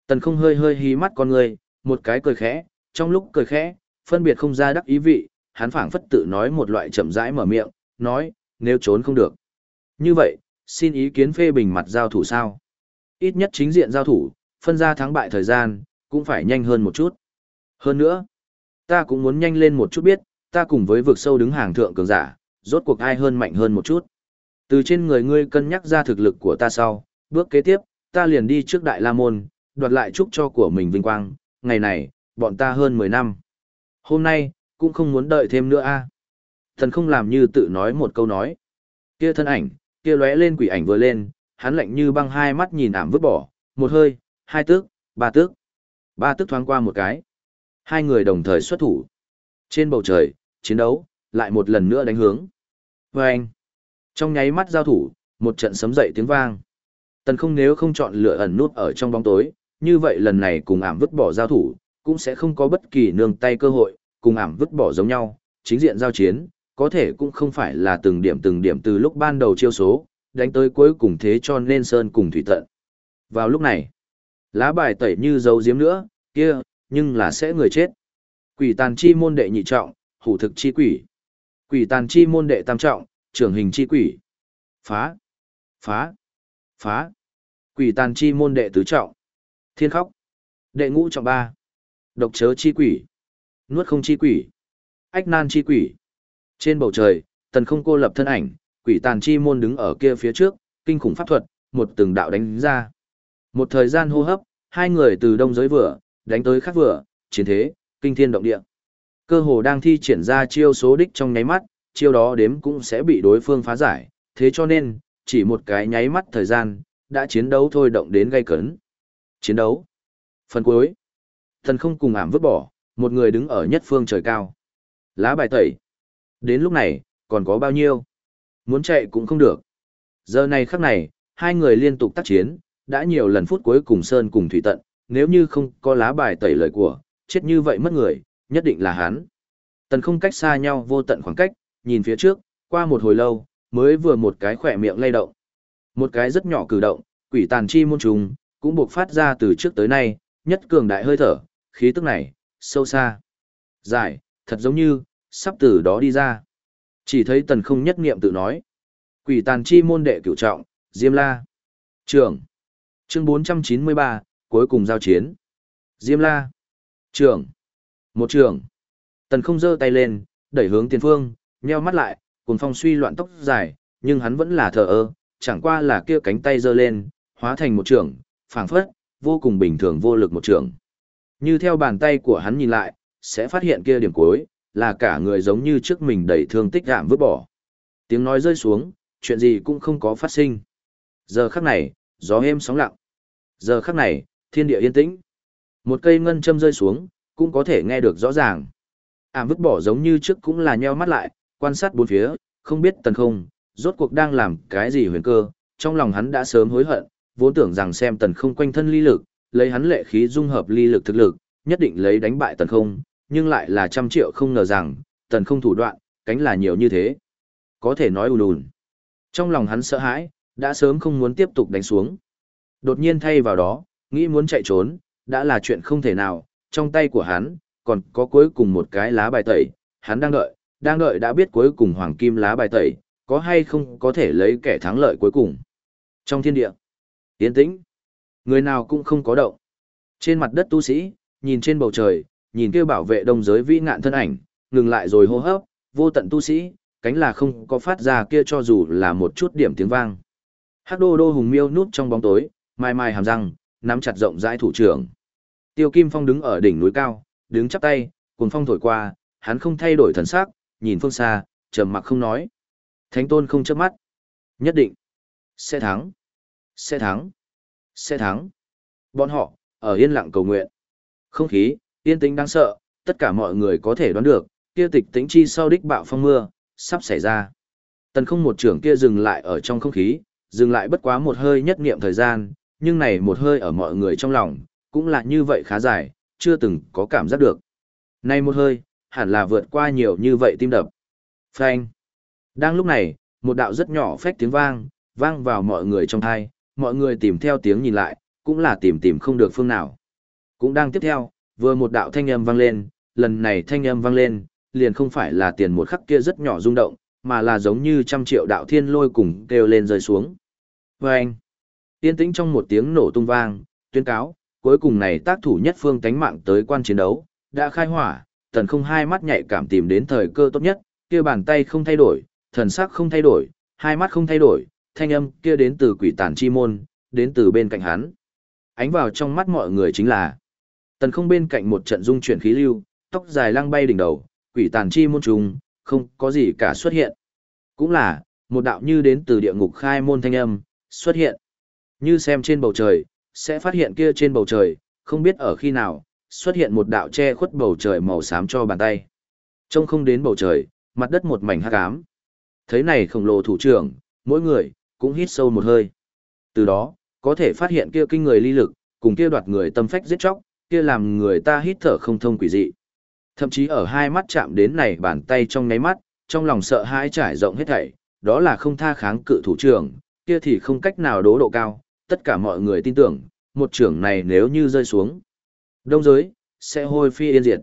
Tần không hơi hơi hí mắt con ngươi, một cái cười khẽ, trong lúc cười khẽ, phân biệt không ra đắc ý vị, hắn phảng phất tự nói một loại chậm rãi mở miệng, nói, nếu trốn không được. Như vậy, xin ý kiến phê bình mặt giao thủ sao? Ít nhất chính diện giao thủ, phân ra thắng bại thời gian, cũng phải nhanh hơn một chút. Hơn nữa, ta cũng muốn nhanh lên một chút biết, ta cùng với vực sâu đứng hàng thượng cường giả, rốt cuộc ai hơn mạnh hơn một chút. Từ trên người ngươi cân nhắc ra thực lực của ta sau, bước kế tiếp, ta liền đi trước Đại La Môn, đoạt lại chúc cho của mình vinh quang, ngày này, bọn ta hơn 10 năm. Hôm nay, cũng không muốn đợi thêm nữa a. Thần không làm như tự nói một câu nói. Kia thân ảnh, kia lóe lên quỷ ảnh vừa lên, hắn lạnh như băng hai mắt nhìn ảm vứt bỏ, một hơi, hai tước, ba tước. Ba tức thoáng qua một cái. Hai người đồng thời xuất thủ. Trên bầu trời, chiến đấu, lại một lần nữa đánh hướng. Và anh, trong nháy mắt giao thủ, một trận sấm dậy tiếng vang. Tần không nếu không chọn lựa ẩn nút ở trong bóng tối, như vậy lần này cùng ảm vứt bỏ giao thủ, cũng sẽ không có bất kỳ nương tay cơ hội, cùng ảm vứt bỏ giống nhau, chính diện giao chiến, có thể cũng không phải là từng điểm từng điểm từ lúc ban đầu chiêu số, đánh tới cuối cùng thế cho nên sơn cùng thủy tận. Vào lúc này, lá bài tẩy như dấu diếm nữa, kia, nhưng là sẽ người chết. Quỷ tàn chi môn đệ nhị trọng, hủ thực chi quỷ. Quỷ tàn chi môn đệ tam trọng, trưởng hình chi quỷ. Phá, phá, phá. Quỷ tàn chi môn đệ tứ trọng. Thiên khóc. Đệ ngũ trọng ba. Độc chớ chi quỷ. Nuốt không chi quỷ. Ách nan chi quỷ. Trên bầu trời, tần không cô lập thân ảnh, quỷ tàn chi môn đứng ở kia phía trước, kinh khủng pháp thuật, một từng đạo đánh ra. Một thời gian hô hấp, hai người từ đông giới vừa, đánh tới khác vừa, chiến thế, kinh thiên động địa. Cơ hồ đang thi triển ra chiêu số đích trong nháy mắt, chiêu đó đếm cũng sẽ bị đối phương phá giải, thế cho nên, chỉ một cái nháy mắt thời gian, đã chiến đấu thôi động đến gây cấn. Chiến đấu. Phần cuối. Thần không cùng ảm vứt bỏ, một người đứng ở nhất phương trời cao. Lá bài tẩy. Đến lúc này, còn có bao nhiêu? Muốn chạy cũng không được. Giờ này khắc này, hai người liên tục tác chiến, đã nhiều lần phút cuối cùng Sơn cùng Thủy Tận, nếu như không có lá bài tẩy lời của, chết như vậy mất người, nhất định là hắn. Tần không cách xa nhau vô tận khoảng cách, nhìn phía trước, qua một hồi lâu, mới vừa một cái khỏe miệng lay động. Một cái rất nhỏ cử động, quỷ tàn chi môn trùng, cũng buộc phát ra từ trước tới nay, nhất cường đại hơi thở, khí tức này, sâu xa. Dài, thật giống như, sắp từ đó đi ra. Chỉ thấy tần không nhất niệm tự nói. Quỷ tàn chi môn đệ cửu trọng, Diêm La. Trưởng. Chương 493, cuối cùng giao chiến. Diêm La. Trưởng. Một trưởng. Tần không giơ tay lên, đẩy hướng tiền phương, nheo mắt lại, cùng phong suy loạn tóc dài, nhưng hắn vẫn là thờ ơ, chẳng qua là kia cánh tay giơ lên, hóa thành một trưởng, phảng phất, vô cùng bình thường vô lực một trưởng. Như theo bàn tay của hắn nhìn lại, sẽ phát hiện kia điểm cuối, là cả người giống như trước mình đầy thương tích giảm vứt bỏ. Tiếng nói rơi xuống, chuyện gì cũng không có phát sinh. Giờ khắc này, gió êm sóng lặng. Giờ khắc này, thiên địa yên tĩnh. Một cây ngân châm rơi xuống, cũng có thể nghe được rõ ràng. Ảm vứt bỏ giống như trước cũng là nheo mắt lại, quan sát bốn phía, không biết tần không, rốt cuộc đang làm cái gì huyền cơ, trong lòng hắn đã sớm hối hận, vốn tưởng rằng xem tần không quanh thân ly lực, lấy hắn lệ khí dung hợp ly lực thực lực, nhất định lấy đánh bại tần không, nhưng lại là trăm triệu không ngờ rằng, tần không thủ đoạn, cánh là nhiều như thế. Có thể nói ùn ùn. Trong lòng hắn sợ hãi, đã sớm không muốn tiếp tục đánh xuống. Đột nhiên thay vào đó, nghĩ muốn chạy trốn, đã là chuyện không thể nào, trong tay của hắn, còn có cuối cùng một cái lá bài tẩy, hắn đang đợi, đang đợi đã biết cuối cùng hoàng kim lá bài tẩy, có hay không có thể lấy kẻ thắng lợi cuối cùng. Trong thiên địa, tiến tĩnh, người nào cũng không có động. Trên mặt đất tu sĩ, nhìn trên bầu trời, nhìn kêu bảo vệ đông giới vĩ ngạn thân ảnh, ngừng lại rồi hô hấp, vô tận tu sĩ, cánh là không có phát ra kia cho dù là một chút điểm tiếng vang. Hắc đô đô hùng miêu núp trong bóng tối, mai mai hàm răng, nắm chặt rộng rãi thủ trưởng. Tiêu Kim Phong đứng ở đỉnh núi cao, đứng chắp tay, cuồng phong thổi qua, hắn không thay đổi thần sắc, nhìn phương xa, trầm mặc không nói. Thánh tôn không chớp mắt. Nhất định. Sẽ thắng. Sẽ thắng. Sẽ thắng. Bọn họ, ở yên lặng cầu nguyện. Không khí, yên tĩnh đáng sợ, tất cả mọi người có thể đoán được, kia tịch tĩnh chi sau đích bạo phong mưa, sắp xảy ra. Tần không một trưởng kia dừng lại ở trong không khí, dừng lại bất quá một hơi nhất niệm thời gian, nhưng này một hơi ở mọi người trong lòng, cũng là như vậy khá dài, chưa từng có cảm giác được. Này một hơi, hẳn là vượt qua nhiều như vậy tim đập. Phanh. Đang lúc này, một đạo rất nhỏ phách tiếng vang, vang vào mọi người trong thai, mọi người tìm theo tiếng nhìn lại, cũng là tìm tìm không được phương nào. Cũng đang tiếp theo, vừa một đạo thanh âm vang lên, lần này thanh âm vang lên, liền không phải là tiền một khắc kia rất nhỏ rung động, mà là giống như trăm triệu đạo thiên lôi cùng kêu lên rơi xuống. Vâng! Yên tĩnh trong một tiếng nổ tung vang, tuyên cáo, cuối cùng này tác thủ nhất phương tánh mạng tới quan chiến đấu, đã khai hỏa, tần không hai mắt nhạy cảm tìm đến thời cơ tốt nhất, kia bàn tay không thay đổi, thần sắc không thay đổi, hai mắt không thay đổi, thanh âm kia đến từ quỷ tản chi môn, đến từ bên cạnh hắn. Ánh vào trong mắt mọi người chính là tần không bên cạnh một trận dung chuyển khí lưu, tóc dài lăng bay đỉnh đầu, quỷ tàn chi môn trùng, không có gì cả xuất hiện. Cũng là, một đạo như đến từ địa ngục khai môn thanh âm, xuất hiện. Như xem trên bầu trời, sẽ phát hiện kia trên bầu trời, không biết ở khi nào, xuất hiện một đạo che khuất bầu trời màu xám cho bàn tay. Trông không đến bầu trời, mặt đất một mảnh hắc ám. Thấy này khổng lồ thủ trưởng, mỗi người, cũng hít sâu một hơi. Từ đó, có thể phát hiện kia kinh người ly lực, cùng kia đoạt người tâm phách giết chóc, kia làm người ta hít thở không thông quỷ dị. Thậm chí ở hai mắt chạm đến này bàn tay trong ngáy mắt, trong lòng sợ hãi trải rộng hết thảy, đó là không tha kháng cự thủ trưởng, kia thì không cách nào đố độ cao, tất cả mọi người tin tưởng, một trưởng này nếu như rơi xuống. Đông giới, sẽ hôi phi yên diệt.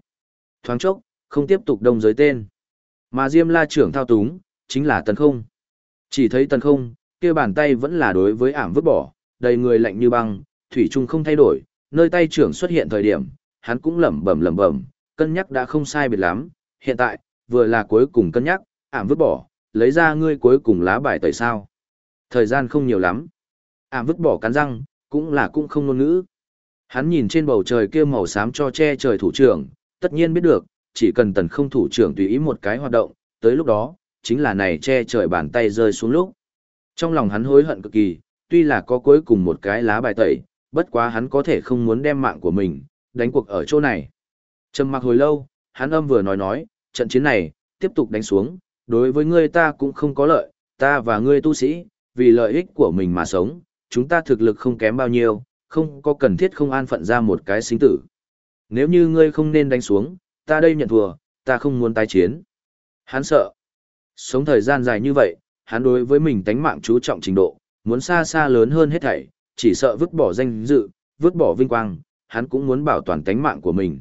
Thoáng chốc, không tiếp tục đông giới tên. Mà Diêm La trưởng thao túng, chính là tần không. Chỉ thấy tần không, kia bàn tay vẫn là đối với ảm vứt bỏ, đầy người lạnh như băng, thủy chung không thay đổi, nơi tay trưởng xuất hiện thời điểm, hắn cũng lẩm bẩm lẩm bẩm, cân nhắc đã không sai biệt lắm, hiện tại, vừa là cuối cùng cân nhắc, ảm vứt bỏ, lấy ra ngươi cuối cùng lá bài tẩy sao. Thời gian không nhiều lắm. Ảm vứt bỏ cắn răng, cũng là cũng không ngôn ngữ. Hắn nhìn trên bầu trời kia màu xám cho che trời thủ trưởng, tất nhiên biết được, chỉ cần tần không thủ trưởng tùy ý một cái hoạt động, tới lúc đó, chính là này che trời bàn tay rơi xuống lúc. Trong lòng hắn hối hận cực kỳ, tuy là có cuối cùng một cái lá bài tẩy, bất quá hắn có thể không muốn đem mạng của mình, đánh cuộc ở chỗ này. Trầm mặc hồi lâu, hắn âm vừa nói nói, trận chiến này, tiếp tục đánh xuống, đối với ngươi ta cũng không có lợi, ta và ngươi tu sĩ, vì lợi ích của mình mà sống, chúng ta thực lực không kém bao nhiêu, không có cần thiết không an phận ra một cái sinh tử. Nếu như ngươi không nên đánh xuống, ta đây nhận thua, ta không muốn tái chiến. Hắn sợ. Sống thời gian dài như vậy, hắn đối với mình tánh mạng chú trọng trình độ, muốn xa xa lớn hơn hết thảy, chỉ sợ vứt bỏ danh dự, vứt bỏ vinh quang, hắn cũng muốn bảo toàn tánh mạng của mình.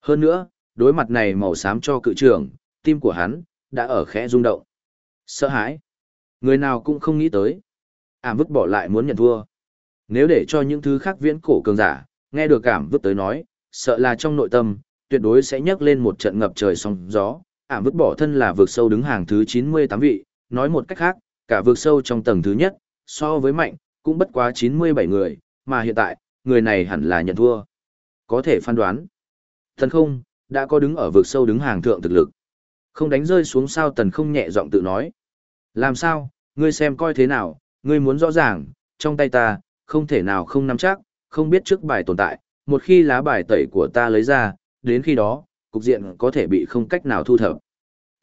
Hơn nữa, đối mặt này màu xám cho cự trưởng, tim của hắn, đã ở khẽ rung động. Sợ hãi. Người nào cũng không nghĩ tới. Ảm vứt bỏ lại muốn nhận thua. Nếu để cho những thứ khác viễn cổ cường giả, nghe được cảm vứt tới nói, sợ là trong nội tâm, tuyệt đối sẽ nhấc lên một trận ngập trời sóng gió. Ảm vứt bỏ thân là vượt sâu đứng hàng thứ 98 vị, nói một cách khác, cả vượt sâu trong tầng thứ nhất, so với mạnh, cũng bất quá 97 người, mà hiện tại, người này hẳn là nhận thua. Có thể phán đoán. Thần không, đã có đứng ở vượt sâu đứng hàng thượng thực lực. Không đánh rơi xuống sao tần không nhẹ giọng tự nói. Làm sao, ngươi xem coi thế nào, ngươi muốn rõ ràng, trong tay ta, không thể nào không nắm chắc, không biết trước bài tồn tại, một khi lá bài tẩy của ta lấy ra, đến khi đó, cục diện có thể bị không cách nào thu thập.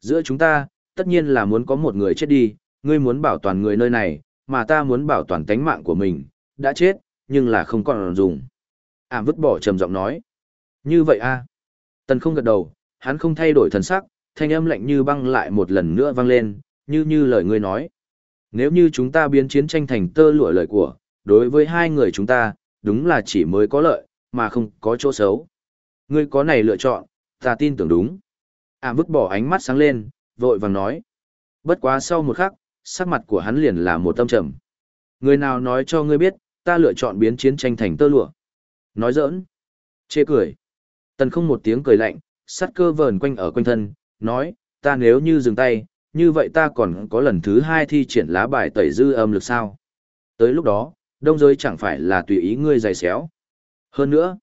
Giữa chúng ta, tất nhiên là muốn có một người chết đi, ngươi muốn bảo toàn người nơi này, mà ta muốn bảo toàn tánh mạng của mình, đã chết, nhưng là không còn dùng. Ảm vứt bỏ trầm giọng nói. Như vậy a Tần không gật đầu, hắn không thay đổi thần sắc, thanh âm lạnh như băng lại một lần nữa vang lên, như như lời ngươi nói. Nếu như chúng ta biến chiến tranh thành tơ lụa lời của, đối với hai người chúng ta, đúng là chỉ mới có lợi, mà không có chỗ xấu. Ngươi có này lựa chọn, ta tin tưởng đúng. à vứt bỏ ánh mắt sáng lên, vội vàng nói. Bất quá sau một khắc, sắc mặt của hắn liền là một tâm trầm. Người nào nói cho ngươi biết, ta lựa chọn biến chiến tranh thành tơ lụa. Nói giỡn. Chê cười. Tần không một tiếng cười lạnh, sắt cơ vờn quanh ở quanh thân, nói, ta nếu như dừng tay, như vậy ta còn có lần thứ hai thi triển lá bài tẩy dư âm lực sao. Tới lúc đó, đông giới chẳng phải là tùy ý ngươi giày xéo. Hơn nữa,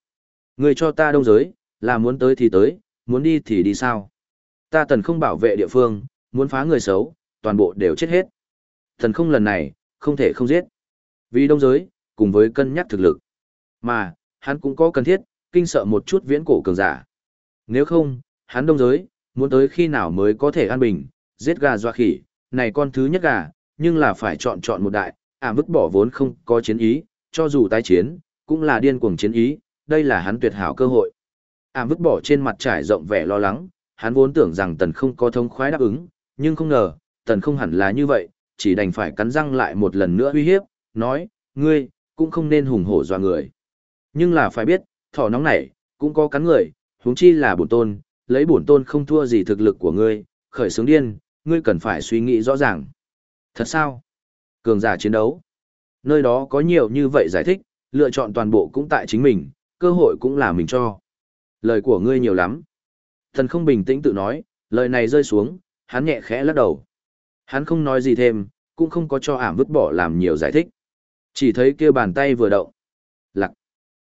ngươi cho ta đông giới, là muốn tới thì tới, muốn đi thì đi sao. Ta tần không bảo vệ địa phương, muốn phá người xấu, toàn bộ đều chết hết. Thần không lần này, không thể không giết. Vì đông giới, cùng với cân nhắc thực lực. Mà, hắn cũng có cần thiết, kinh sợ một chút viễn cổ cường giả. Nếu không, hắn đông giới, muốn tới khi nào mới có thể an bình, giết gà doa khỉ, này con thứ nhất gà, nhưng là phải chọn chọn một đại, ảm vứt bỏ vốn không có chiến ý, cho dù tái chiến, cũng là điên cuồng chiến ý, đây là hắn tuyệt hảo cơ hội. Ảm vứt bỏ trên mặt trải rộng vẻ lo lắng, hắn vốn tưởng rằng tần không có thông khoái đáp ứng, nhưng không ngờ, tần không hẳn là như vậy, chỉ đành phải cắn răng lại một lần nữa uy hiếp, nói, ngươi, cũng không nên hùng hổ dọa người. Nhưng là phải biết, thỏ nóng này, cũng có cắn người, huống chi là bổn tôn, lấy bổn tôn không thua gì thực lực của ngươi, khởi sướng điên, ngươi cần phải suy nghĩ rõ ràng. Thật sao? Cường giả chiến đấu. Nơi đó có nhiều như vậy giải thích, lựa chọn toàn bộ cũng tại chính mình, cơ hội cũng là mình cho. Lời của ngươi nhiều lắm. Thần không bình tĩnh tự nói, lời này rơi xuống, hắn nhẹ khẽ lắc đầu. Hắn không nói gì thêm, cũng không có cho ảm vứt bỏ làm nhiều giải thích. Chỉ thấy kia bàn tay vừa động. Lặc.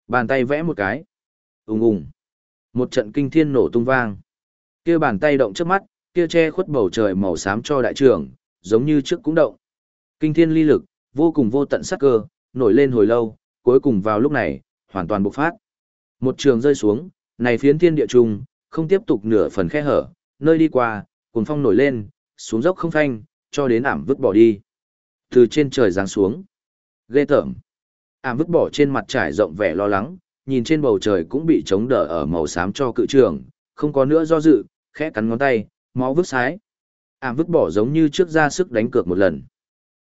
Bàn tay vẽ một cái. Ung ung. Một trận kinh thiên nổ tung vang. Kia bàn tay động trước mắt, kia che khuất bầu trời màu xám cho đại trưởng, giống như trước cũng động. Kinh thiên ly lực, vô cùng vô tận sắc cơ, nổi lên hồi lâu, cuối cùng vào lúc này, hoàn toàn bộc phát. Một trường rơi xuống, này phiến thiên địa trùng không tiếp tục nửa phần khe hở, nơi đi qua, cuồng phong nổi lên, xuống dốc không phanh, cho đến ảm vứt bỏ đi. Từ trên trời giáng xuống. Ghê tởm. Ảm vứt bỏ trên mặt trải rộng vẻ lo lắng, nhìn trên bầu trời cũng bị chống đỡ ở màu xám cho cự trường, không có nữa do dự, khẽ cắn ngón tay, máu vứt sái. Ảm vứt bỏ giống như trước ra sức đánh cược một lần.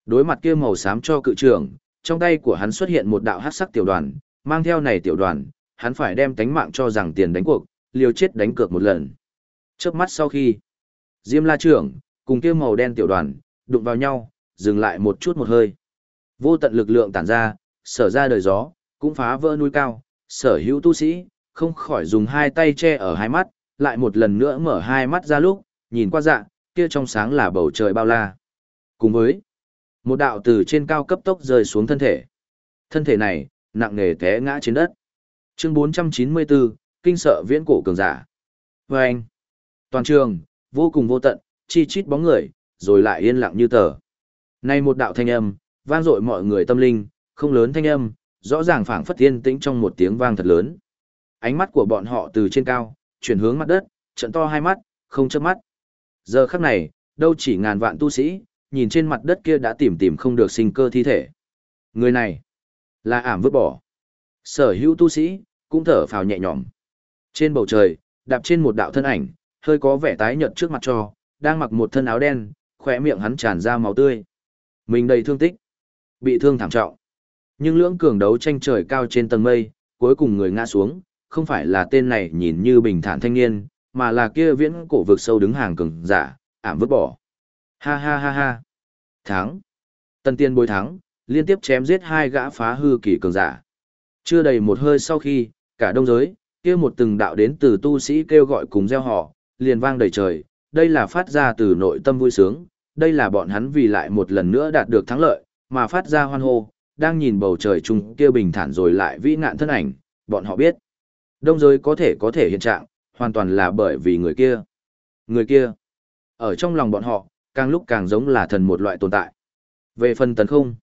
Đối mặt kia màu xám cho cự trường, trong tay của hắn xuất hiện một đạo hắc sắc tiểu đoàn, mang theo này tiểu đoàn, hắn phải đem tánh mạng cho rằng tiền đánh cuộc, liều chết đánh cược một lần. Chớp mắt sau khi, Diêm La trưởng cùng kia màu đen tiểu đoàn đụng vào nhau, dừng lại một chút một hơi. Vô tận lực lượng tản ra, sở ra đời gió, cũng phá vỡ núi cao, sở hữu tu sĩ, không khỏi dùng hai tay che ở hai mắt, lại một lần nữa mở hai mắt ra lúc, nhìn qua dạ, kia trong sáng là bầu trời bao la. Cùng với một đạo từ trên cao cấp tốc rơi xuống thân thể. Thân thể này, nặng nề té ngã trên đất. Chương 494, kinh sợ viễn cổ cường giả. Và anh, toàn trường, vô cùng vô tận, chi chít bóng người, rồi lại yên lặng như tờ. nay một đạo thanh âm, vang dội mọi người tâm linh, không lớn thanh âm, rõ ràng phảng phất yên tĩnh trong một tiếng vang thật lớn. Ánh mắt của bọn họ từ trên cao, chuyển hướng mặt đất, trận to hai mắt, không chớp mắt. Giờ khắc này, đâu chỉ ngàn vạn tu sĩ, nhìn trên mặt đất kia đã tìm tìm không được sinh cơ thi thể. Người này, là ảm vứt bỏ. Sở hữu tu sĩ, cũng thở phào nhẹ nhõm. Trên bầu trời, đạp trên một đạo thân ảnh, hơi có vẻ tái nhợt trước mặt cho, đang mặc một thân áo đen, khỏe miệng hắn tràn ra máu tươi. Mình đầy thương tích, bị thương thảm trọng. Nhưng lưỡng cường đấu tranh trời cao trên tầng mây, cuối cùng người ngã xuống, không phải là tên này nhìn như bình thản thanh niên, mà là kia viễn cổ vực sâu đứng hàng cường giả, ảm vứt bỏ. Ha ha ha ha. Thắng. Tân tiên bối thắng, liên tiếp chém giết hai gã phá hư kỳ cường giả. Chưa đầy một hơi sau khi, cả đông giới, kia một từng đạo đến từ tu sĩ kêu gọi cùng gieo họ, liền vang đầy trời, đây là phát ra từ nội tâm vui sướng, đây là bọn hắn vì lại một lần nữa đạt được thắng lợi, mà phát ra hoan hô, đang nhìn bầu trời chung kia bình thản rồi lại vĩ nạn thân ảnh, bọn họ biết. Đông giới có thể có thể hiện trạng, hoàn toàn là bởi vì người kia. Người kia, ở trong lòng bọn họ, càng lúc càng giống là thần một loại tồn tại. Về phần tấn không,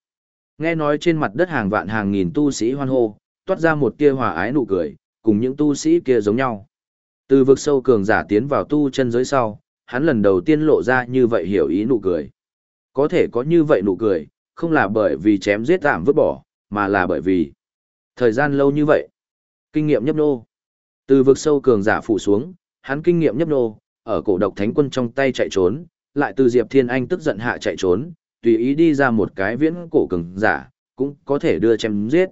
nghe nói trên mặt đất hàng vạn hàng nghìn tu sĩ hoan hô, toát ra một tia hòa ái nụ cười, cùng những tu sĩ kia giống nhau. Từ vực sâu cường giả tiến vào tu chân giới sau, hắn lần đầu tiên lộ ra như vậy hiểu ý nụ cười. Có thể có như vậy nụ cười, không là bởi vì chém giết tạm vứt bỏ, mà là bởi vì thời gian lâu như vậy. Kinh nghiệm nhấp nô. Từ vực sâu cường giả phủ xuống, hắn kinh nghiệm nhấp nô, ở cổ độc thánh quân trong tay chạy trốn, lại từ Diệp Thiên Anh tức giận hạ chạy trốn, tùy ý đi ra một cái viễn cổ cường giả, cũng có thể đưa chém giết.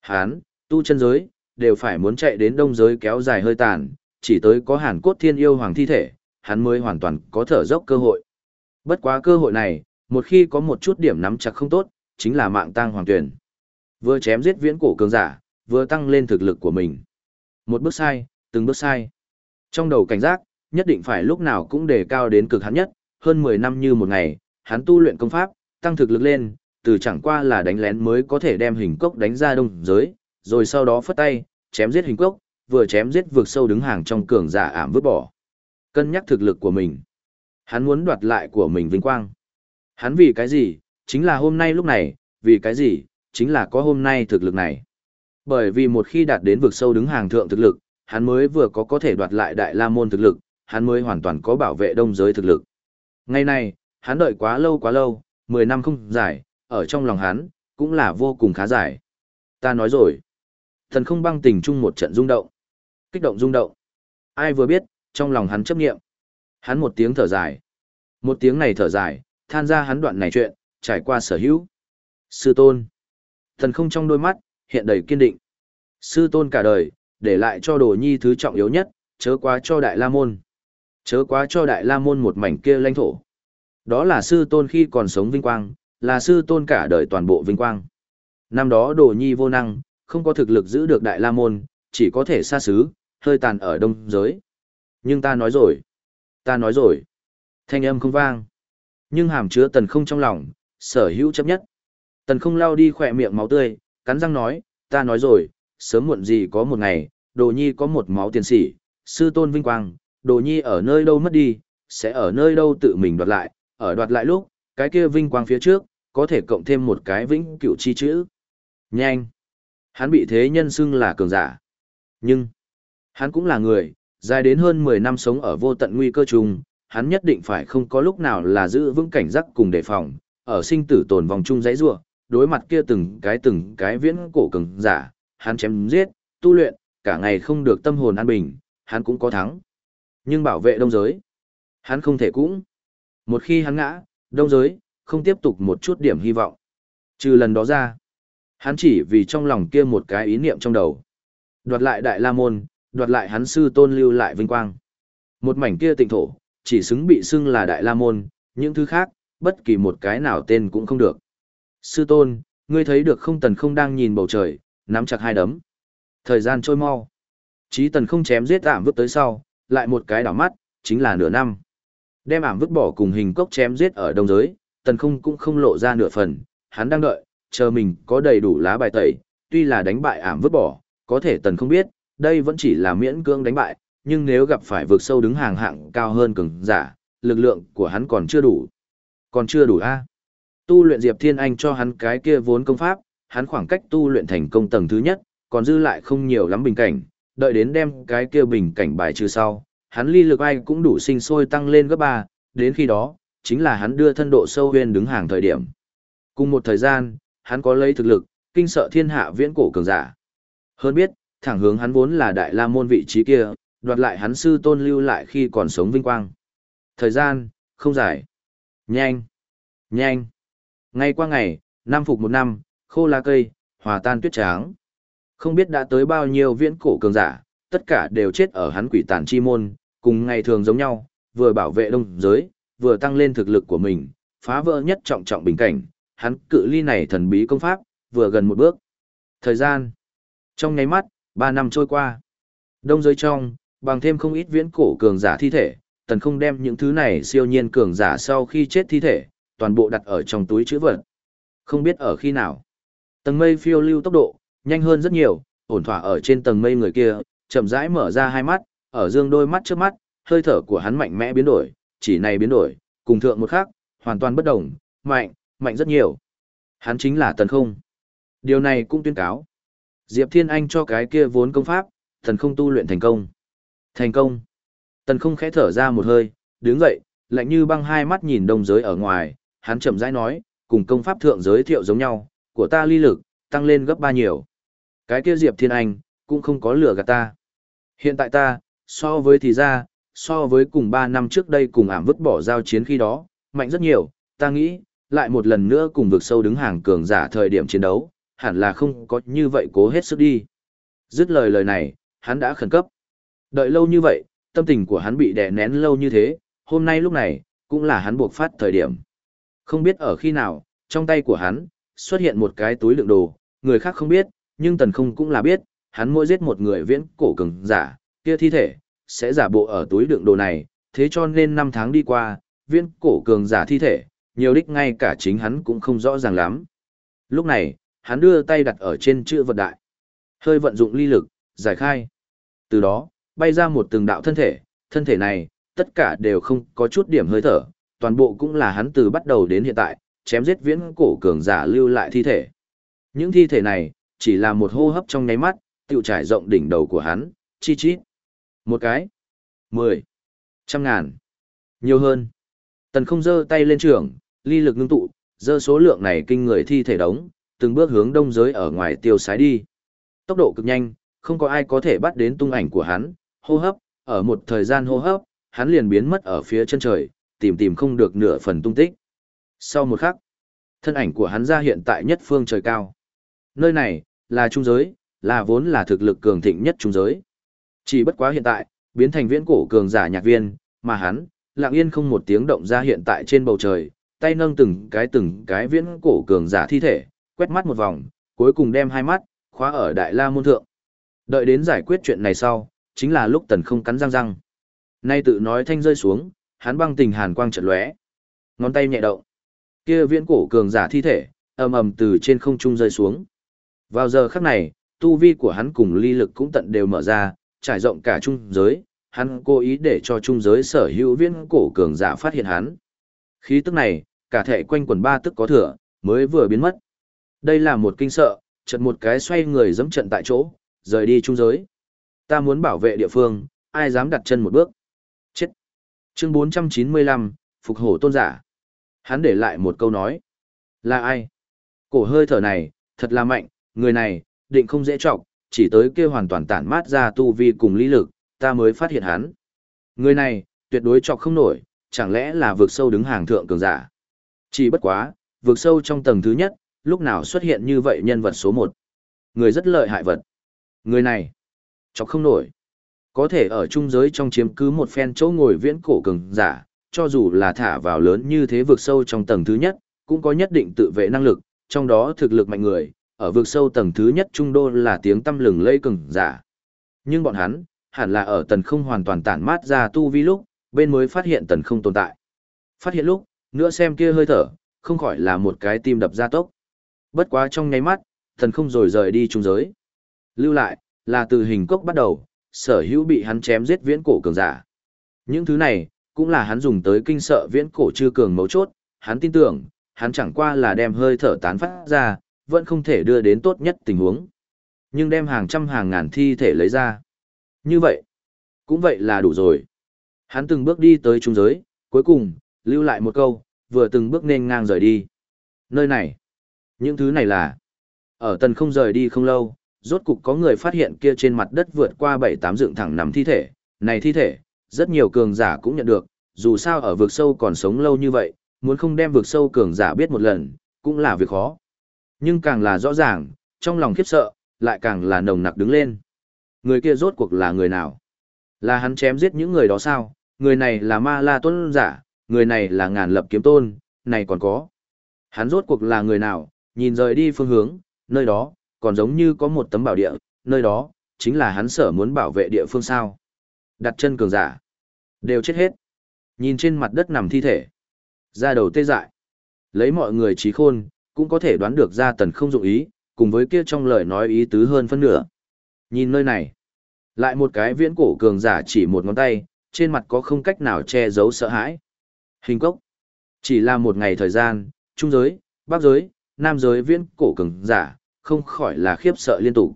Hắn, tu chân giới, đều phải muốn chạy đến đông giới kéo dài hơi tàn, chỉ tới có hàn cốt thiên yêu hoàng thi thể, hắn mới hoàn toàn có thở dốc cơ hội. Bất quá cơ hội này, một khi có một chút điểm nắm chặt không tốt, chính là mạng tang hoàng tuyển. Vừa chém giết viễn cổ cường giả, vừa tăng lên thực lực của mình. Một bước sai, từng bước sai. Trong đầu cảnh giác, nhất định phải lúc nào cũng đề cao đến cực hạn nhất, hơn 10 năm như một ngày, hắn tu luyện công pháp, tăng thực lực lên, từ chẳng qua là đánh lén mới có thể đem hình cốc đánh ra đông giới, rồi sau đó phất tay, chém giết hình cốc, vừa chém giết vượt sâu đứng hàng trong cường giả ảm vứt bỏ. Cân nhắc thực lực của mình. Hắn muốn đoạt lại của mình vinh quang. Hắn vì cái gì, chính là hôm nay lúc này, vì cái gì, chính là có hôm nay thực lực này. Bởi vì một khi đạt đến vực sâu đứng hàng thượng thực lực, hắn mới vừa có có thể đoạt lại Đại La Môn thực lực, hắn mới hoàn toàn có bảo vệ đông giới thực lực. Ngày này, hắn đợi quá lâu quá lâu, 10 năm không giải, ở trong lòng hắn, cũng là vô cùng khá giải. Ta nói rồi, thần không băng tình chung một trận rung động. Kích động rung động. Ai vừa biết, trong lòng hắn chấp nghiệm. Hắn một tiếng thở dài. Một tiếng này thở dài, than ra hắn đoạn này chuyện, trải qua sở hữu. Sư tôn. Thần không trong đôi mắt, hiện đầy kiên định. Sư tôn cả đời, để lại cho đồ nhi thứ trọng yếu nhất, chớ quá cho đại la môn. Chớ quá cho đại la môn một mảnh kia lãnh thổ. Đó là sư tôn khi còn sống vinh quang, là sư tôn cả đời toàn bộ vinh quang. Năm đó đồ nhi vô năng, không có thực lực giữ được đại la môn, chỉ có thể xa xứ, hơi tàn ở đông giới. Nhưng ta nói rồi, ta nói rồi. Thanh âm không vang. Nhưng hàm chứa tần không trong lòng, sở hữu chấp nhất. Tần không lao đi khỏe miệng máu tươi, cắn răng nói, ta nói rồi, sớm muộn gì có một ngày, đồ nhi có một máu tiền sĩ, sư tôn vinh quang, đồ nhi ở nơi đâu mất đi, sẽ ở nơi đâu tự mình đoạt lại, ở đoạt lại lúc, cái kia vinh quang phía trước, có thể cộng thêm một cái vĩnh cửu chi chữ. Nhanh! Hắn bị thế nhân xưng là cường giả. Nhưng, hắn cũng là người, dài đến hơn 10 năm sống ở vô tận nguy cơ chung, hắn nhất định phải không có lúc nào là giữ vững cảnh giác cùng đề phòng, ở sinh tử tồn vòng chung dãy rua, đối mặt kia từng cái từng cái viễn cổ cường giả, hắn chém giết, tu luyện, cả ngày không được tâm hồn an bình, hắn cũng có thắng. Nhưng bảo vệ đông giới, hắn không thể cũng. Một khi hắn ngã, đông giới, không tiếp tục một chút điểm hy vọng. Trừ lần đó ra, hắn chỉ vì trong lòng kia một cái ý niệm trong đầu. Đoạt lại Đại La Môn, đoạt lại hắn sư tôn lưu lại vinh quang. Một mảnh kia tịnh thổ, chỉ xứng bị xưng là Đại La Môn, những thứ khác, bất kỳ một cái nào tên cũng không được. Sư tôn, ngươi thấy được không tần không đang nhìn bầu trời, nắm chặt hai đấm. Thời gian trôi mau. Chí tần không chém giết ảm vứt tới sau, lại một cái đảo mắt, chính là nửa năm. Đem ảm vứt bỏ cùng hình cốc chém giết ở đông giới, tần không cũng không lộ ra nửa phần, hắn đang đợi, chờ mình có đầy đủ lá bài tẩy, tuy là đánh bại ảm vứt bỏ, có thể tần không biết, đây vẫn chỉ là miễn cưỡng đánh bại, nhưng nếu gặp phải vượt sâu đứng hàng hạng cao hơn cường giả, lực lượng của hắn còn chưa đủ. Còn chưa đủ a Tu luyện Diệp Thiên Anh cho hắn cái kia vốn công pháp, hắn khoảng cách tu luyện thành công tầng thứ nhất, còn dư lại không nhiều lắm bình cảnh, đợi đến đem cái kia bình cảnh bài trừ sau, hắn ly lực ai cũng đủ sinh sôi tăng lên gấp ba, đến khi đó, chính là hắn đưa thân độ sâu huyền đứng hàng thời điểm. Cùng một thời gian, hắn có lấy thực lực, kinh sợ thiên hạ viễn cổ cường giả. Hơn biết, thẳng hướng hắn vốn là đại la môn vị trí kia, đoạt lại hắn sư tôn lưu lại khi còn sống vinh quang. Thời gian, không dài. Nhanh. Nhanh. Ngay qua ngày, năm phục một năm, khô lá cây, hòa tan tuyết tráng. Không biết đã tới bao nhiêu viễn cổ cường giả, tất cả đều chết ở hắn quỷ tàn chi môn, cùng ngày thường giống nhau, vừa bảo vệ đông giới, vừa tăng lên thực lực của mình, phá vỡ nhất trọng trọng bình cảnh, hắn cự ly này thần bí công pháp, vừa gần một bước. Thời gian. Trong nháy mắt, ba năm trôi qua. Đông giới trong, bằng thêm không ít viễn cổ cường giả thi thể, tần không đem những thứ này siêu nhiên cường giả sau khi chết thi thể, toàn bộ đặt ở trong túi chữ vật. Không biết ở khi nào. Tầng mây phiêu lưu tốc độ, nhanh hơn rất nhiều, ổn thỏa ở trên tầng mây người kia, chậm rãi mở ra hai mắt, ở dương đôi mắt trước mắt, hơi thở của hắn mạnh mẽ biến đổi, chỉ này biến đổi, cùng thượng một khác, hoàn toàn bất đồng, mạnh, mạnh rất nhiều. Hắn chính là tần không. Điều này cũng tuyên cáo. Diệp Thiên Anh cho cái kia vốn công pháp, thần không tu luyện thành công. Thành công. Tần không khẽ thở ra một hơi, đứng dậy, lạnh như băng hai mắt nhìn đông giới ở ngoài, hắn chậm rãi nói, cùng công pháp thượng giới thiệu giống nhau, của ta ly lực, tăng lên gấp ba nhiều. Cái kia Diệp Thiên Anh, cũng không có lửa gạt ta. Hiện tại ta, so với thì ra, so với cùng ba năm trước đây cùng ảm vứt bỏ giao chiến khi đó, mạnh rất nhiều, ta nghĩ, lại một lần nữa cùng vực sâu đứng hàng cường giả thời điểm chiến đấu, hẳn là không có như vậy cố hết sức đi. Dứt lời lời này, hắn đã khẩn cấp. Đợi lâu như vậy, tâm tình của hắn bị đè nén lâu như thế, hôm nay lúc này, cũng là hắn buộc phát thời điểm. Không biết ở khi nào, trong tay của hắn, xuất hiện một cái túi đựng đồ, người khác không biết, nhưng tần không cũng là biết, hắn mỗi giết một người viễn cổ cường giả, kia thi thể, sẽ giả bộ ở túi đựng đồ này, thế cho nên năm tháng đi qua, viễn cổ cường giả thi thể, nhiều đích ngay cả chính hắn cũng không rõ ràng lắm. Lúc này, hắn đưa tay đặt ở trên chữ vật đại. Hơi vận dụng ly lực, giải khai. Từ đó, bay ra một từng đạo thân thể, thân thể này, tất cả đều không có chút điểm hơi thở, toàn bộ cũng là hắn từ bắt đầu đến hiện tại, chém giết viễn cổ cường giả lưu lại thi thể. Những thi thể này, chỉ là một hô hấp trong nháy mắt, tiêu trải rộng đỉnh đầu của hắn, chi chi. Một cái, mười, trăm ngàn, nhiều hơn. Tần không giơ tay lên trường, ly lực ngưng tụ, dơ số lượng này kinh người thi thể đống, từng bước hướng đông giới ở ngoài tiêu sái đi. Tốc độ cực nhanh, không có ai có thể bắt đến tung ảnh của hắn, hô hấp, ở một thời gian hô hấp, hắn liền biến mất ở phía chân trời, tìm tìm không được nửa phần tung tích. Sau một khắc, thân ảnh của hắn ra hiện tại nhất phương trời cao. Nơi này, là trung giới, là vốn là thực lực cường thịnh nhất trung giới. Chỉ bất quá hiện tại, biến thành viễn cổ cường giả nhạc viên, mà hắn, lặng yên không một tiếng động ra hiện tại trên bầu trời, tay nâng từng cái từng cái viễn cổ cường giả thi thể, quét mắt một vòng, cuối cùng đem hai mắt, khóa ở đại la môn thượng. Đợi đến giải quyết chuyện này sau, chính là lúc tần không cắn răng răng. Nay tự nói thanh rơi xuống, hắn băng tình hàn quang trận lóe. Ngón tay nhẹ động. Kia viễn cổ cường giả thi thể, ầm ầm từ trên không trung rơi xuống. Vào giờ khắc này, tu vi của hắn cùng ly lực cũng tận đều mở ra, trải rộng cả trung giới, hắn cố ý để cho trung giới sở hữu viễn cổ cường giả phát hiện hắn. Khí tức này, cả thể quanh quần ba tức có thừa, mới vừa biến mất. Đây là một kinh sợ, chợt một cái xoay người dẫm trận tại chỗ, rời đi trung giới. Ta muốn bảo vệ địa phương, ai dám đặt chân một bước. Chương 495, Phục hổ tôn giả. Hắn để lại một câu nói. Là ai? Cổ hơi thở này, thật là mạnh, người này, định không dễ trọng, chỉ tới kia hoàn toàn tản mát ra tu vi cùng lý lực, ta mới phát hiện hắn. Người này, tuyệt đối chọc không nổi, chẳng lẽ là vượt sâu đứng hàng thượng cường giả. Chỉ bất quá, vượt sâu trong tầng thứ nhất, lúc nào xuất hiện như vậy nhân vật số một. Người rất lợi hại vật. Người này, chọc không nổi. Có thể ở trung giới trong chiếm cứ một phen chỗ ngồi viễn cổ cường giả, cho dù là thả vào lớn như thế vượt sâu trong tầng thứ nhất, cũng có nhất định tự vệ năng lực, trong đó thực lực mạnh người, ở vực sâu tầng thứ nhất trung đô là tiếng tâm lừng lây cường giả. Nhưng bọn hắn, hẳn là ở tần không hoàn toàn tản mát ra tu vi lúc, bên mới phát hiện tần không tồn tại. Phát hiện lúc, nữa xem kia hơi thở, không khỏi là một cái tim đập ra tốc. Bất quá trong nháy mắt, tần không rồi rời đi trung giới. Lưu lại, là từ hình cốc bắt đầu, sở hữu bị hắn chém giết viễn cổ cường giả. Những thứ này, cũng là hắn dùng tới kinh sợ viễn cổ chư cường mấu chốt, hắn tin tưởng, hắn chẳng qua là đem hơi thở tán phát ra, vẫn không thể đưa đến tốt nhất tình huống. Nhưng đem hàng trăm hàng ngàn thi thể lấy ra. Như vậy, cũng vậy là đủ rồi. Hắn từng bước đi tới trung giới, cuối cùng, lưu lại một câu, vừa từng bước nên ngang rời đi. Nơi này, những thứ này là, ở tần không rời đi không lâu, rốt cục có người phát hiện kia trên mặt đất vượt qua 7-8 dựng thẳng nằm thi thể. Này thi thể, rất nhiều cường giả cũng nhận được, dù sao ở vực sâu còn sống lâu như vậy, muốn không đem vực sâu cường giả biết một lần, cũng là việc khó. Nhưng càng là rõ ràng, trong lòng khiếp sợ, lại càng là nồng nặc đứng lên. Người kia rốt cuộc là người nào? Là hắn chém giết những người đó sao? Người này là ma la tôn giả, người này là ngàn lập kiếm tôn, này còn có. Hắn rốt cuộc là người nào? Nhìn rời đi phương hướng, nơi đó, còn giống như có một tấm bảo địa, nơi đó, chính là hắn sở muốn bảo vệ địa phương sao. Đặt chân cường giả, đều chết hết. Nhìn trên mặt đất nằm thi thể, ra đầu tê dại. Lấy mọi người trí khôn, cũng có thể đoán được ra tần không dụng ý, cùng với kia trong lời nói ý tứ hơn phân nửa. Nhìn nơi này, lại một cái viễn cổ cường giả chỉ một ngón tay, trên mặt có không cách nào che giấu sợ hãi. Hình cốc, chỉ là một ngày thời gian, trung giới, bắc giới, nam giới viễn cổ cường giả, không khỏi là khiếp sợ liên tục.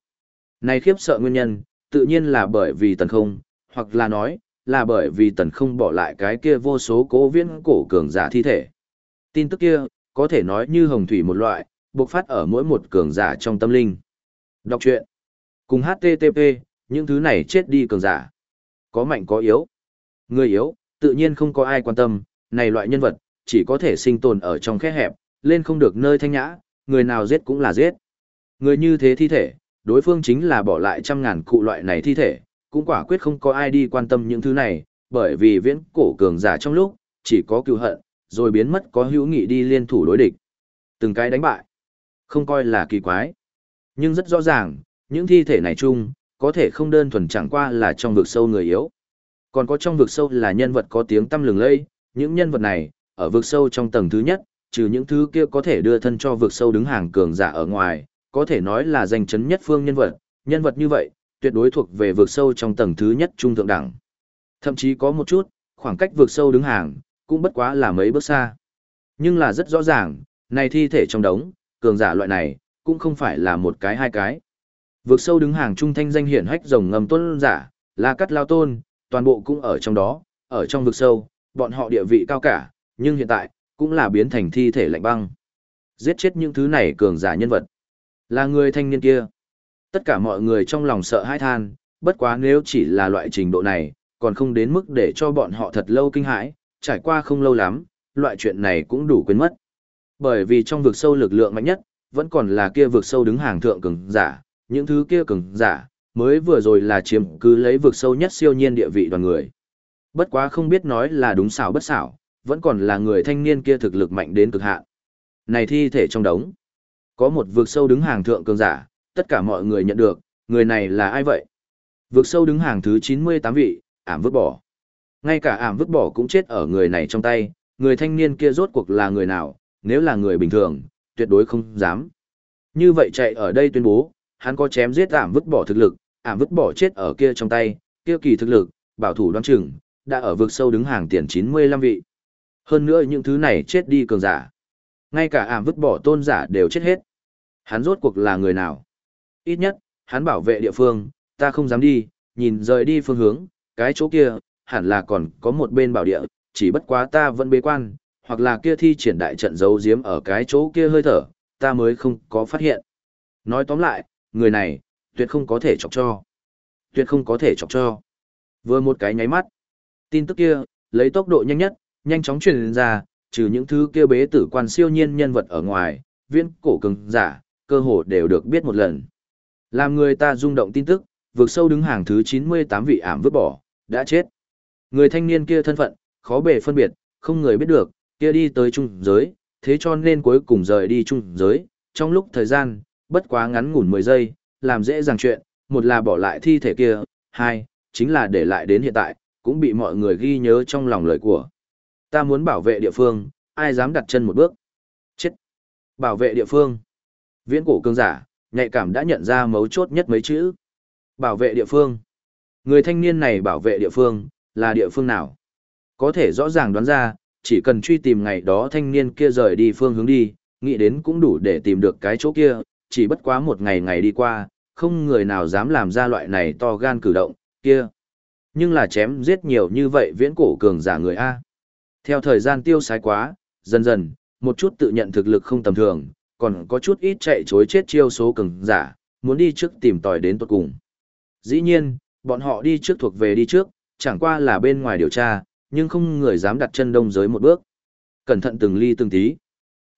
Này khiếp sợ nguyên nhân, tự nhiên là bởi vì tần không, hoặc là nói, là bởi vì tần không bỏ lại cái kia vô số cố viễn cổ cường giả thi thể. Tin tức kia, có thể nói như hồng thủy một loại, bộc phát ở mỗi một cường giả trong tâm linh. Đọc truyện. Cùng HTTP, những thứ này chết đi cường giả. Có mạnh có yếu. Người yếu, tự nhiên không có ai quan tâm, này loại nhân vật, chỉ có thể sinh tồn ở trong khe hẹp, lên không được nơi thanh nhã, người nào giết cũng là giết. Người như thế thi thể, đối phương chính là bỏ lại trăm ngàn cụ loại này thi thể, cũng quả quyết không có ai đi quan tâm những thứ này, bởi vì viễn cổ cường giả trong lúc, chỉ có cựu hận, rồi biến mất có hữu nghị đi liên thủ đối địch. Từng cái đánh bại, không coi là kỳ quái. Nhưng rất rõ ràng, những thi thể này chung, có thể không đơn thuần chẳng qua là trong vực sâu người yếu. Còn có trong vực sâu là nhân vật có tiếng tăm lừng lây, những nhân vật này, ở vực sâu trong tầng thứ nhất, trừ những thứ kia có thể đưa thân cho vực sâu đứng hàng cường giả ở ngoài, có thể nói là danh chấn nhất phương nhân vật, nhân vật như vậy, tuyệt đối thuộc về vực sâu trong tầng thứ nhất trung thượng đẳng. Thậm chí có một chút, khoảng cách vực sâu đứng hàng, cũng bất quá là mấy bước xa. Nhưng là rất rõ ràng, này thi thể trong đống, cường giả loại này, cũng không phải là một cái hai cái. Vượt sâu đứng hàng trung thanh danh hiển hách rồng ngầm tôn giả, La Cắt Lao Tôn, toàn bộ cũng ở trong đó, ở trong vực sâu, bọn họ địa vị cao cả, nhưng hiện tại, cũng là biến thành thi thể lạnh băng. Giết chết những thứ này cường giả nhân vật. Là người thanh niên kia. Tất cả mọi người trong lòng sợ hãi than, bất quá nếu chỉ là loại trình độ này, còn không đến mức để cho bọn họ thật lâu kinh hãi, trải qua không lâu lắm, loại chuyện này cũng đủ quên mất. Bởi vì trong vực sâu lực lượng mạnh nhất, vẫn còn là kia vực sâu đứng hàng thượng cường giả, những thứ kia cường giả, mới vừa rồi là chiếm cứ lấy vực sâu nhất siêu nhiên địa vị đoàn người. Bất quá không biết nói là đúng xảo bất xảo, vẫn còn là người thanh niên kia thực lực mạnh đến cực hạn. Này thi thể trong đống, có một vực sâu đứng hàng thượng cường giả, tất cả mọi người nhận được, người này là ai vậy? Vực sâu đứng hàng thứ 98 vị, ảm vứt bỏ. Ngay cả ảm vứt bỏ cũng chết ở người này trong tay, người thanh niên kia rốt cuộc là người nào, nếu là người bình thường, tuyệt đối không dám. Như vậy chạy ở đây tuyên bố, hắn có chém giết ảm vứt bỏ thực lực, ảm vứt bỏ chết ở kia trong tay, kia kỳ thực lực, bảo thủ đoán chừng, đã ở vực sâu đứng hàng tiền 95 vị. Hơn nữa những thứ này chết đi cường giả. Ngay cả ảm vứt bỏ tôn giả đều chết hết. Hắn rốt cuộc là người nào? Ít nhất, hắn bảo vệ địa phương, ta không dám đi, nhìn rời đi phương hướng, cái chỗ kia, hẳn là còn có một bên bảo địa, chỉ bất quá ta vẫn bế quan, hoặc là kia thi triển đại trận giấu giếm ở cái chỗ kia hơi thở, ta mới không có phát hiện. Nói tóm lại, người này, tuyệt không có thể chọc cho. Tuyệt không có thể chọc cho. Vừa một cái nháy mắt. Tin tức kia, lấy tốc độ nhanh nhất, nhanh chóng truyền ra, trừ những thứ kia bế tử quan siêu nhiên nhân vật ở ngoài, viễn cổ cường giả, cơ hồ đều được biết một lần. Làm người ta rung động tin tức, vượt sâu đứng hàng thứ 98 vị ảm vứt bỏ, đã chết. Người thanh niên kia thân phận, khó bề phân biệt, không người biết được, kia đi tới trung giới, thế cho nên cuối cùng rời đi trung giới, trong lúc thời gian, bất quá ngắn ngủn 10 giây, làm dễ dàng chuyện, một là bỏ lại thi thể kia, hai, chính là để lại đến hiện tại, cũng bị mọi người ghi nhớ trong lòng lời của. Ta muốn bảo vệ địa phương, ai dám đặt chân một bước. Chết. Bảo vệ địa phương. Viễn cổ cường giả, nhạy cảm đã nhận ra mấu chốt nhất mấy chữ. Bảo vệ địa phương. Người thanh niên này bảo vệ địa phương, là địa phương nào? Có thể rõ ràng đoán ra, chỉ cần truy tìm ngày đó thanh niên kia rời đi phương hướng đi, nghĩ đến cũng đủ để tìm được cái chỗ kia, chỉ bất quá một ngày ngày đi qua, không người nào dám làm ra loại này to gan cử động, kia. Nhưng là chém giết nhiều như vậy viễn cổ cường giả người A. Theo thời gian tiêu sái quá, dần dần, một chút tự nhận thực lực không tầm thường, còn có chút ít chạy chối chết chiêu số cường giả, muốn đi trước tìm tòi đến tuột cùng. Dĩ nhiên, bọn họ đi trước thuộc về đi trước, chẳng qua là bên ngoài điều tra, nhưng không người dám đặt chân đông giới một bước. Cẩn thận từng ly từng tí.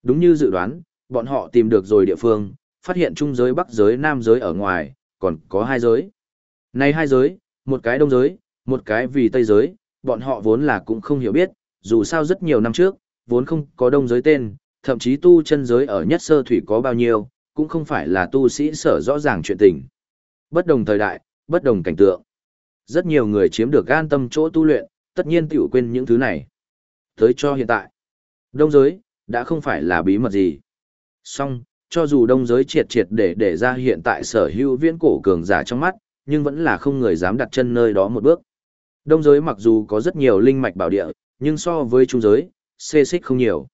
Đúng như dự đoán, bọn họ tìm được rồi địa phương, phát hiện trung giới bắc giới nam giới ở ngoài, còn có hai giới. Này hai giới, một cái đông giới, một cái vì tây giới, bọn họ vốn là cũng không hiểu biết, dù sao rất nhiều năm trước, vốn không có đông giới tên, thậm chí tu chân giới ở nhất sơ thủy có bao nhiêu, cũng không phải là tu sĩ sở rõ ràng chuyện tình. Bất đồng thời đại, bất đồng cảnh tượng. Rất nhiều người chiếm được gan tâm chỗ tu luyện, tất nhiên tiểu quên những thứ này. Tới cho hiện tại, đông giới, đã không phải là bí mật gì. Song, cho dù đông giới triệt triệt để để ra hiện tại sở hữu viễn cổ cường giả trong mắt, nhưng vẫn là không người dám đặt chân nơi đó một bước. Đông giới mặc dù có rất nhiều linh mạch bảo địa, nhưng so với trung giới, xê xích không nhiều.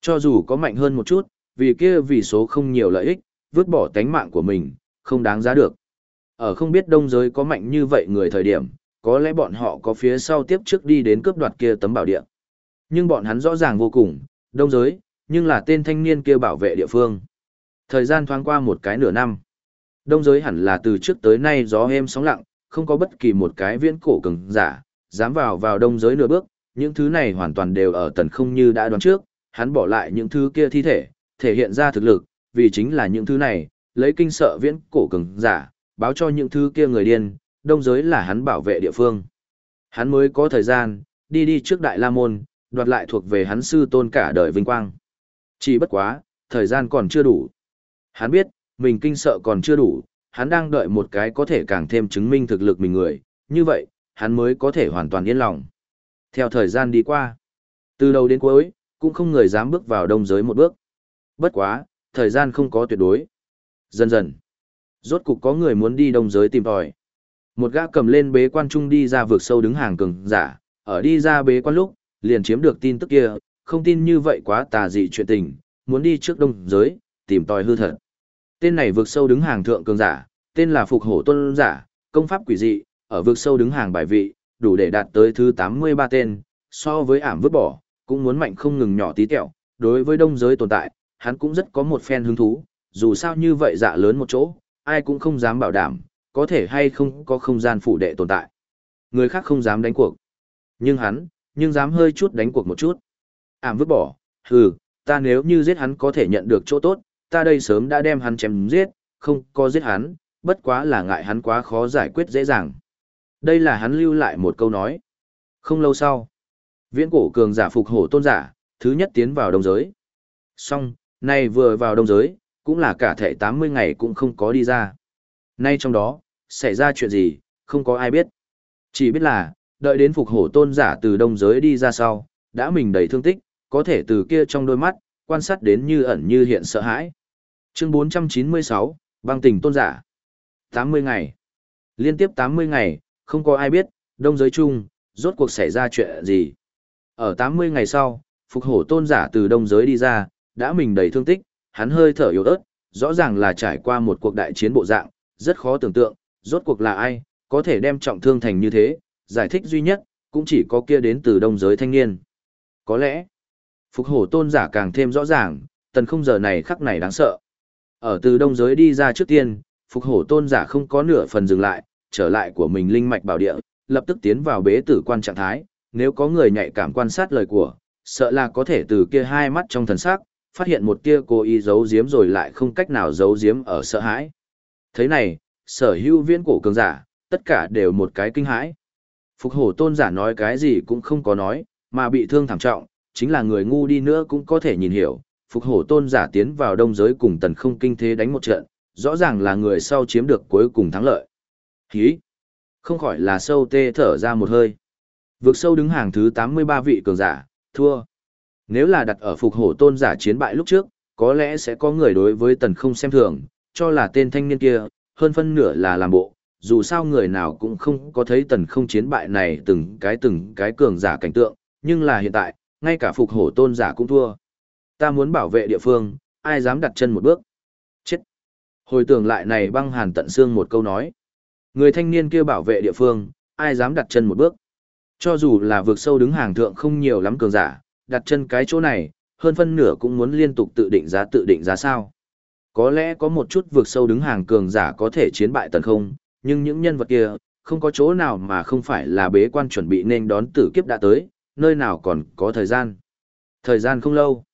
Cho dù có mạnh hơn một chút, vì kia vì số không nhiều lợi ích, vứt bỏ tánh mạng của mình, không đáng giá được. Ở không biết đông giới có mạnh như vậy người thời điểm, có lẽ bọn họ có phía sau tiếp trước đi đến cướp đoạt kia tấm bảo địa. Nhưng bọn hắn rõ ràng vô cùng, đông giới, nhưng là tên thanh niên kia bảo vệ địa phương. Thời gian thoáng qua một cái nửa năm. Đông giới hẳn là từ trước tới nay gió êm sóng lặng, không có bất kỳ một cái viễn cổ cường giả, dám vào vào đông giới nửa bước, những thứ này hoàn toàn đều ở tần không như đã đoán trước, hắn bỏ lại những thứ kia thi thể, thể hiện ra thực lực, vì chính là những thứ này, lấy kinh sợ viễn cổ cường giả, báo cho những thứ kia người điên, đông giới là hắn bảo vệ địa phương. Hắn mới có thời gian, đi đi trước Đại La Môn, đoạt lại thuộc về hắn sư tôn cả đời vinh quang. Chỉ bất quá, thời gian còn chưa đủ. Hắn biết, mình kinh sợ còn chưa đủ, hắn đang đợi một cái có thể càng thêm chứng minh thực lực mình người, như vậy, hắn mới có thể hoàn toàn yên lòng. Theo thời gian đi qua, từ đầu đến cuối, cũng không người dám bước vào đông giới một bước. Bất quá, thời gian không có tuyệt đối. Dần dần, rốt cục có người muốn đi đông giới tìm tòi. Một gã cầm lên bế quan trung đi ra vượt sâu đứng hàng cường giả, ở đi ra bế quan lúc, liền chiếm được tin tức kia, không tin như vậy quá tà dị chuyện tình, muốn đi trước đông giới, tìm tòi hư thật. Tên này vượt sâu đứng hàng thượng cường giả, tên là Phục Hổ Tôn giả, công pháp quỷ dị, ở vực sâu đứng hàng bài vị, đủ để đạt tới thứ 83 tên, so với ảm vứt bỏ, cũng muốn mạnh không ngừng nhỏ tí tẹo, đối với đông giới tồn tại, hắn cũng rất có một phen hứng thú, dù sao như vậy dạ lớn một chỗ, ai cũng không dám bảo đảm, có thể hay không có không gian phủ đệ tồn tại. Người khác không dám đánh cuộc. Nhưng hắn, nhưng dám hơi chút đánh cuộc một chút. Ảm vứt bỏ, hừ, ta nếu như giết hắn có thể nhận được chỗ tốt, ta đây sớm đã đem hắn chém giết, không có giết hắn, bất quá là ngại hắn quá khó giải quyết dễ dàng. Đây là hắn lưu lại một câu nói. Không lâu sau, viễn cổ cường giả phục hổ tôn giả, thứ nhất tiến vào đông giới. Xong, nay vừa vào đông giới, cũng là cả thể 80 ngày cũng không có đi ra. Nay trong đó, xảy ra chuyện gì, không có ai biết. Chỉ biết là, đợi đến phục hổ tôn giả từ đông giới đi ra sau, đã mình đầy thương tích, có thể từ kia trong đôi mắt, quan sát đến như ẩn như hiện sợ hãi. Chương 496, băng tỉnh tôn giả. 80 ngày. Liên tiếp 80 ngày, không có ai biết, đông giới chung, rốt cuộc xảy ra chuyện gì. Ở 80 ngày sau, phục hổ tôn giả từ đông giới đi ra, đã mình đầy thương tích, hắn hơi thở yếu ớt, rõ ràng là trải qua một cuộc đại chiến bộ dạng, rất khó tưởng tượng, rốt cuộc là ai, có thể đem trọng thương thành như thế, giải thích duy nhất, cũng chỉ có kia đến từ đông giới thanh niên. Có lẽ, phục hổ tôn giả càng thêm rõ ràng, tần không giờ này khắc này đáng sợ. Ở từ đông giới đi ra trước tiên, phục hổ tôn giả không có nửa phần dừng lại, trở lại của mình linh mạch bảo địa, lập tức tiến vào bế tử quan trạng thái, nếu có người nhạy cảm quan sát lời của, sợ là có thể từ kia hai mắt trong thần sắc, phát hiện một tia cố ý giấu giếm rồi lại không cách nào giấu giếm ở sợ hãi. Thế này, sở hữu viên cổ cường giả, tất cả đều một cái kinh hãi. Phục hổ tôn giả nói cái gì cũng không có nói, mà bị thương thảm trọng, chính là người ngu đi nữa cũng có thể nhìn hiểu. Phục hổ tôn giả tiến vào đông giới cùng tần không kinh thế đánh một trận, rõ ràng là người sau chiếm được cuối cùng thắng lợi. Hí! Không khỏi là sâu tê thở ra một hơi. Vượt sâu đứng hàng thứ 83 vị cường giả, thua. Nếu là đặt ở phục hổ tôn giả chiến bại lúc trước, có lẽ sẽ có người đối với tần không xem thường, cho là tên thanh niên kia, hơn phân nửa là làm bộ, dù sao người nào cũng không có thấy tần không chiến bại này từng cái từng cái cường giả cảnh tượng, nhưng là hiện tại, ngay cả phục hổ tôn giả cũng thua. Ta muốn bảo vệ địa phương, ai dám đặt chân một bước. Chết. Hồi tưởng lại này băng hàn tận xương một câu nói. Người thanh niên kia bảo vệ địa phương, ai dám đặt chân một bước. Cho dù là vượt sâu đứng hàng thượng không nhiều lắm cường giả, đặt chân cái chỗ này, hơn phân nửa cũng muốn liên tục tự định giá tự định giá sao. Có lẽ có một chút vượt sâu đứng hàng cường giả có thể chiến bại tần không, nhưng những nhân vật kia, không có chỗ nào mà không phải là bế quan chuẩn bị nên đón tử kiếp đã tới, nơi nào còn có thời gian. Thời gian không lâu.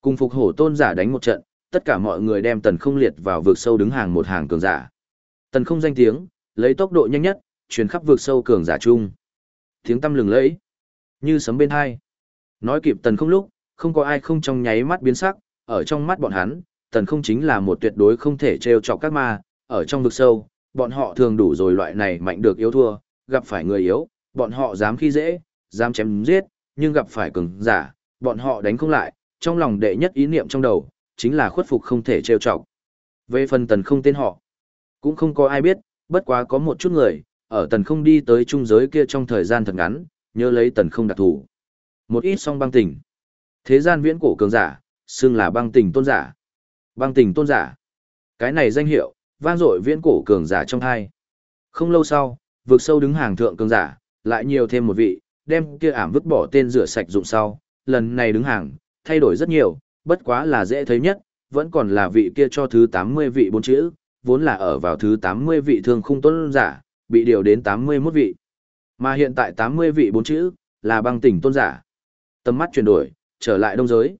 Cùng phục hổ tôn giả đánh một trận, tất cả mọi người đem tần không liệt vào vượt sâu đứng hàng một hàng cường giả. Tần không danh tiếng, lấy tốc độ nhanh nhất, truyền khắp vực sâu cường giả chung. Tiếng tâm lừng lẫy, như sấm bên hai. Nói kịp tần không lúc, không có ai không trong nháy mắt biến sắc, ở trong mắt bọn hắn, tần không chính là một tuyệt đối không thể trêu chọc các ma, ở trong vực sâu, bọn họ thường đủ rồi loại này mạnh được yếu thua, gặp phải người yếu, bọn họ dám khi dễ, dám chém giết, nhưng gặp phải cường giả, bọn họ đánh không lại, trong lòng đệ nhất ý niệm trong đầu, chính là khuất phục không thể trêu chọc. Về phần tần không tên họ, cũng không có ai biết, bất quá có một chút người, ở tần không đi tới trung giới kia trong thời gian thật ngắn, nhớ lấy tần không đặc thủ. Một ít song băng tình. Thế gian viễn cổ cường giả, xưng là băng tình tôn giả. Băng tình tôn giả. Cái này danh hiệu, vang dội viễn cổ cường giả trong hai. Không lâu sau, vượt sâu đứng hàng thượng cường giả, lại nhiều thêm một vị, đem kia ảm vứt bỏ tên rửa sạch dụng sau, lần này đứng hàng, thay đổi rất nhiều, bất quá là dễ thấy nhất, vẫn còn là vị kia cho thứ 80 vị bốn chữ, vốn là ở vào thứ 80 vị thương khung tôn giả, bị điều đến 81 vị. Mà hiện tại 80 vị bốn chữ, là băng tỉnh tôn giả. Tầm mắt chuyển đổi, trở lại đông giới.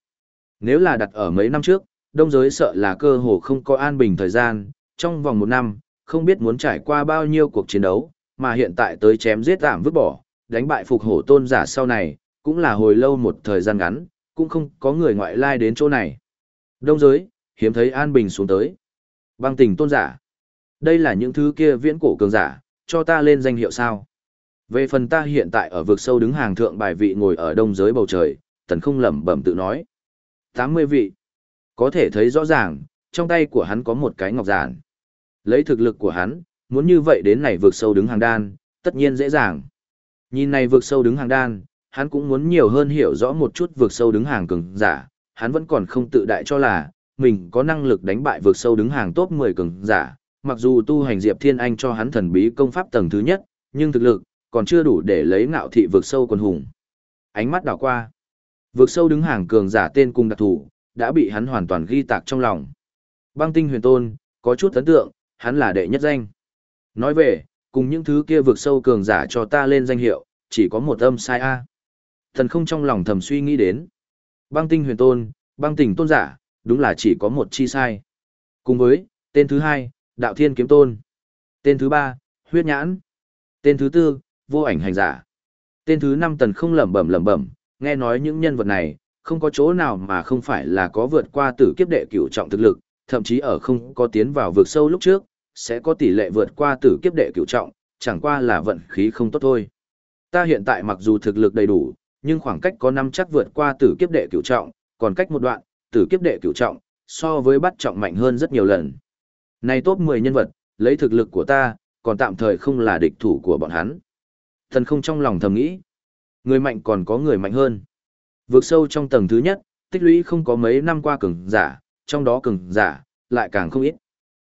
Nếu là đặt ở mấy năm trước, đông giới sợ là cơ hồ không có an bình thời gian, trong vòng một năm, không biết muốn trải qua bao nhiêu cuộc chiến đấu, mà hiện tại tới chém giết giảm vứt bỏ, đánh bại phục hổ tôn giả sau này, cũng là hồi lâu một thời gian ngắn, cũng không có người ngoại lai đến chỗ này. Đông giới, hiếm thấy an bình xuống tới. Băng tình tôn giả. Đây là những thứ kia viễn cổ cường giả, cho ta lên danh hiệu sao. Về phần ta hiện tại ở vực sâu đứng hàng thượng bài vị ngồi ở đông giới bầu trời, tần không lẩm bẩm tự nói. 80 vị. Có thể thấy rõ ràng, trong tay của hắn có một cái ngọc giản. Lấy thực lực của hắn, muốn như vậy đến này vượt sâu đứng hàng đan, tất nhiên dễ dàng. Nhìn này vượt sâu đứng hàng đan, hắn cũng muốn nhiều hơn hiểu rõ một chút vượt sâu đứng hàng cường giả, hắn vẫn còn không tự đại cho là, mình có năng lực đánh bại vượt sâu đứng hàng top 10 cường giả, mặc dù tu hành Diệp Thiên Anh cho hắn thần bí công pháp tầng thứ nhất, Nhưng thực lực, còn chưa đủ để lấy ngạo thị vượt sâu quần hùng. Ánh mắt đảo qua. vượt sâu đứng hàng cường giả tên cùng đặc thủ, đã bị hắn hoàn toàn ghi tạc trong lòng. Băng tinh huyền tôn, có chút ấn tượng, hắn là đệ nhất danh. Nói về, cùng những thứ kia vượt sâu cường giả cho ta lên danh hiệu, chỉ có một âm sai A. Thần không trong lòng thầm suy nghĩ đến. Băng tinh huyền tôn, băng tỉnh tôn giả, đúng là chỉ có một chi sai. Cùng với, tên thứ hai, đạo thiên kiếm tôn. Tên thứ ba, huyết nhãn. Tên thứ tư, vô ảnh hành giả. Tên thứ năm tần không lẩm bẩm lẩm bẩm, nghe nói những nhân vật này, không có chỗ nào mà không phải là có vượt qua tử kiếp đệ cửu trọng thực lực, thậm chí ở không có tiến vào vực sâu lúc trước, sẽ có tỷ lệ vượt qua tử kiếp đệ cửu trọng, chẳng qua là vận khí không tốt thôi. Ta hiện tại mặc dù thực lực đầy đủ, nhưng khoảng cách có năm chắc vượt qua tử kiếp đệ cửu trọng, còn cách một đoạn, tử kiếp đệ cửu trọng, so với bắt trọng mạnh hơn rất nhiều lần. Này top 10 nhân vật, lấy thực lực của ta, còn tạm thời không là địch thủ của bọn hắn. Thần không trong lòng thầm nghĩ. Người mạnh còn có người mạnh hơn. Vượt sâu trong tầng thứ nhất, tích lũy không có mấy năm qua cường giả, trong đó cường giả, lại càng không ít.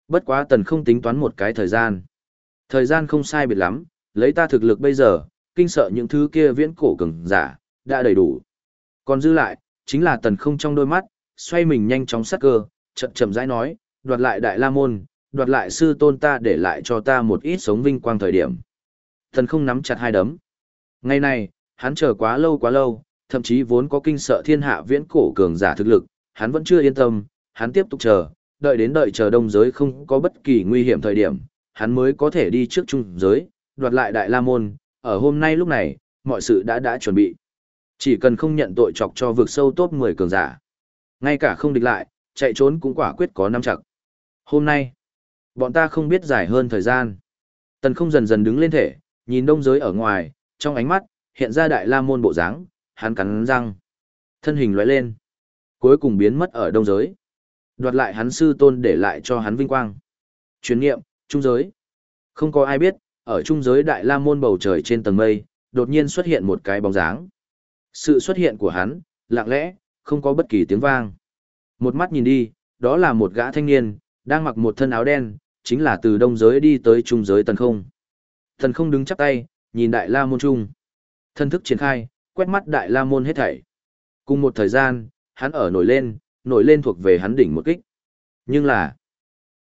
Bất quá tần không tính toán một cái thời gian. Thời gian không sai biệt lắm, lấy ta thực lực bây giờ, kinh sợ những thứ kia viễn cổ cường giả, đã đầy đủ. Còn dư lại, chính là tần không trong đôi mắt, xoay mình nhanh chóng sắc cơ, chậm chậm rãi nói, đoạt lại đại la môn, đoạt lại sư tôn ta để lại cho ta một ít sống vinh quang thời điểm. Thần không nắm chặt hai đấm. Ngày này, hắn chờ quá lâu quá lâu, thậm chí vốn có kinh sợ thiên hạ viễn cổ cường giả thực lực, hắn vẫn chưa yên tâm, hắn tiếp tục chờ, đợi đến đợi chờ đông giới không có bất kỳ nguy hiểm thời điểm, hắn mới có thể đi trước trung giới, đoạt lại đại la môn, ở hôm nay lúc này, mọi sự đã đã chuẩn bị. Chỉ cần không nhận tội chọc cho vực sâu top 10 cường giả. Ngay cả không địch lại, chạy trốn cũng quả quyết có năm chặt. Hôm nay, bọn ta không biết dài hơn thời gian. Tần không dần dần đứng lên thể, nhìn đông giới ở ngoài, trong ánh mắt, hiện ra đại la môn bộ dáng, hắn cắn răng. Thân hình lóe lên, cuối cùng biến mất ở đông giới. Đoạt lại hắn sư tôn để lại cho hắn vinh quang. Chuyến nghiệm, trung giới. Không có ai biết, ở trung giới đại la môn bầu trời trên tầng mây, đột nhiên xuất hiện một cái bóng dáng. Sự xuất hiện của hắn, lặng lẽ, không có bất kỳ tiếng vang. Một mắt nhìn đi, đó là một gã thanh niên, đang mặc một thân áo đen, chính là từ đông giới đi tới trung giới tần không. Tần không đứng chắp tay, nhìn đại la môn trung. Thân thức triển khai, quét mắt đại la môn hết thảy. Cùng một thời gian, hắn ở nổi lên, nổi lên thuộc về hắn đỉnh một kích. Nhưng là,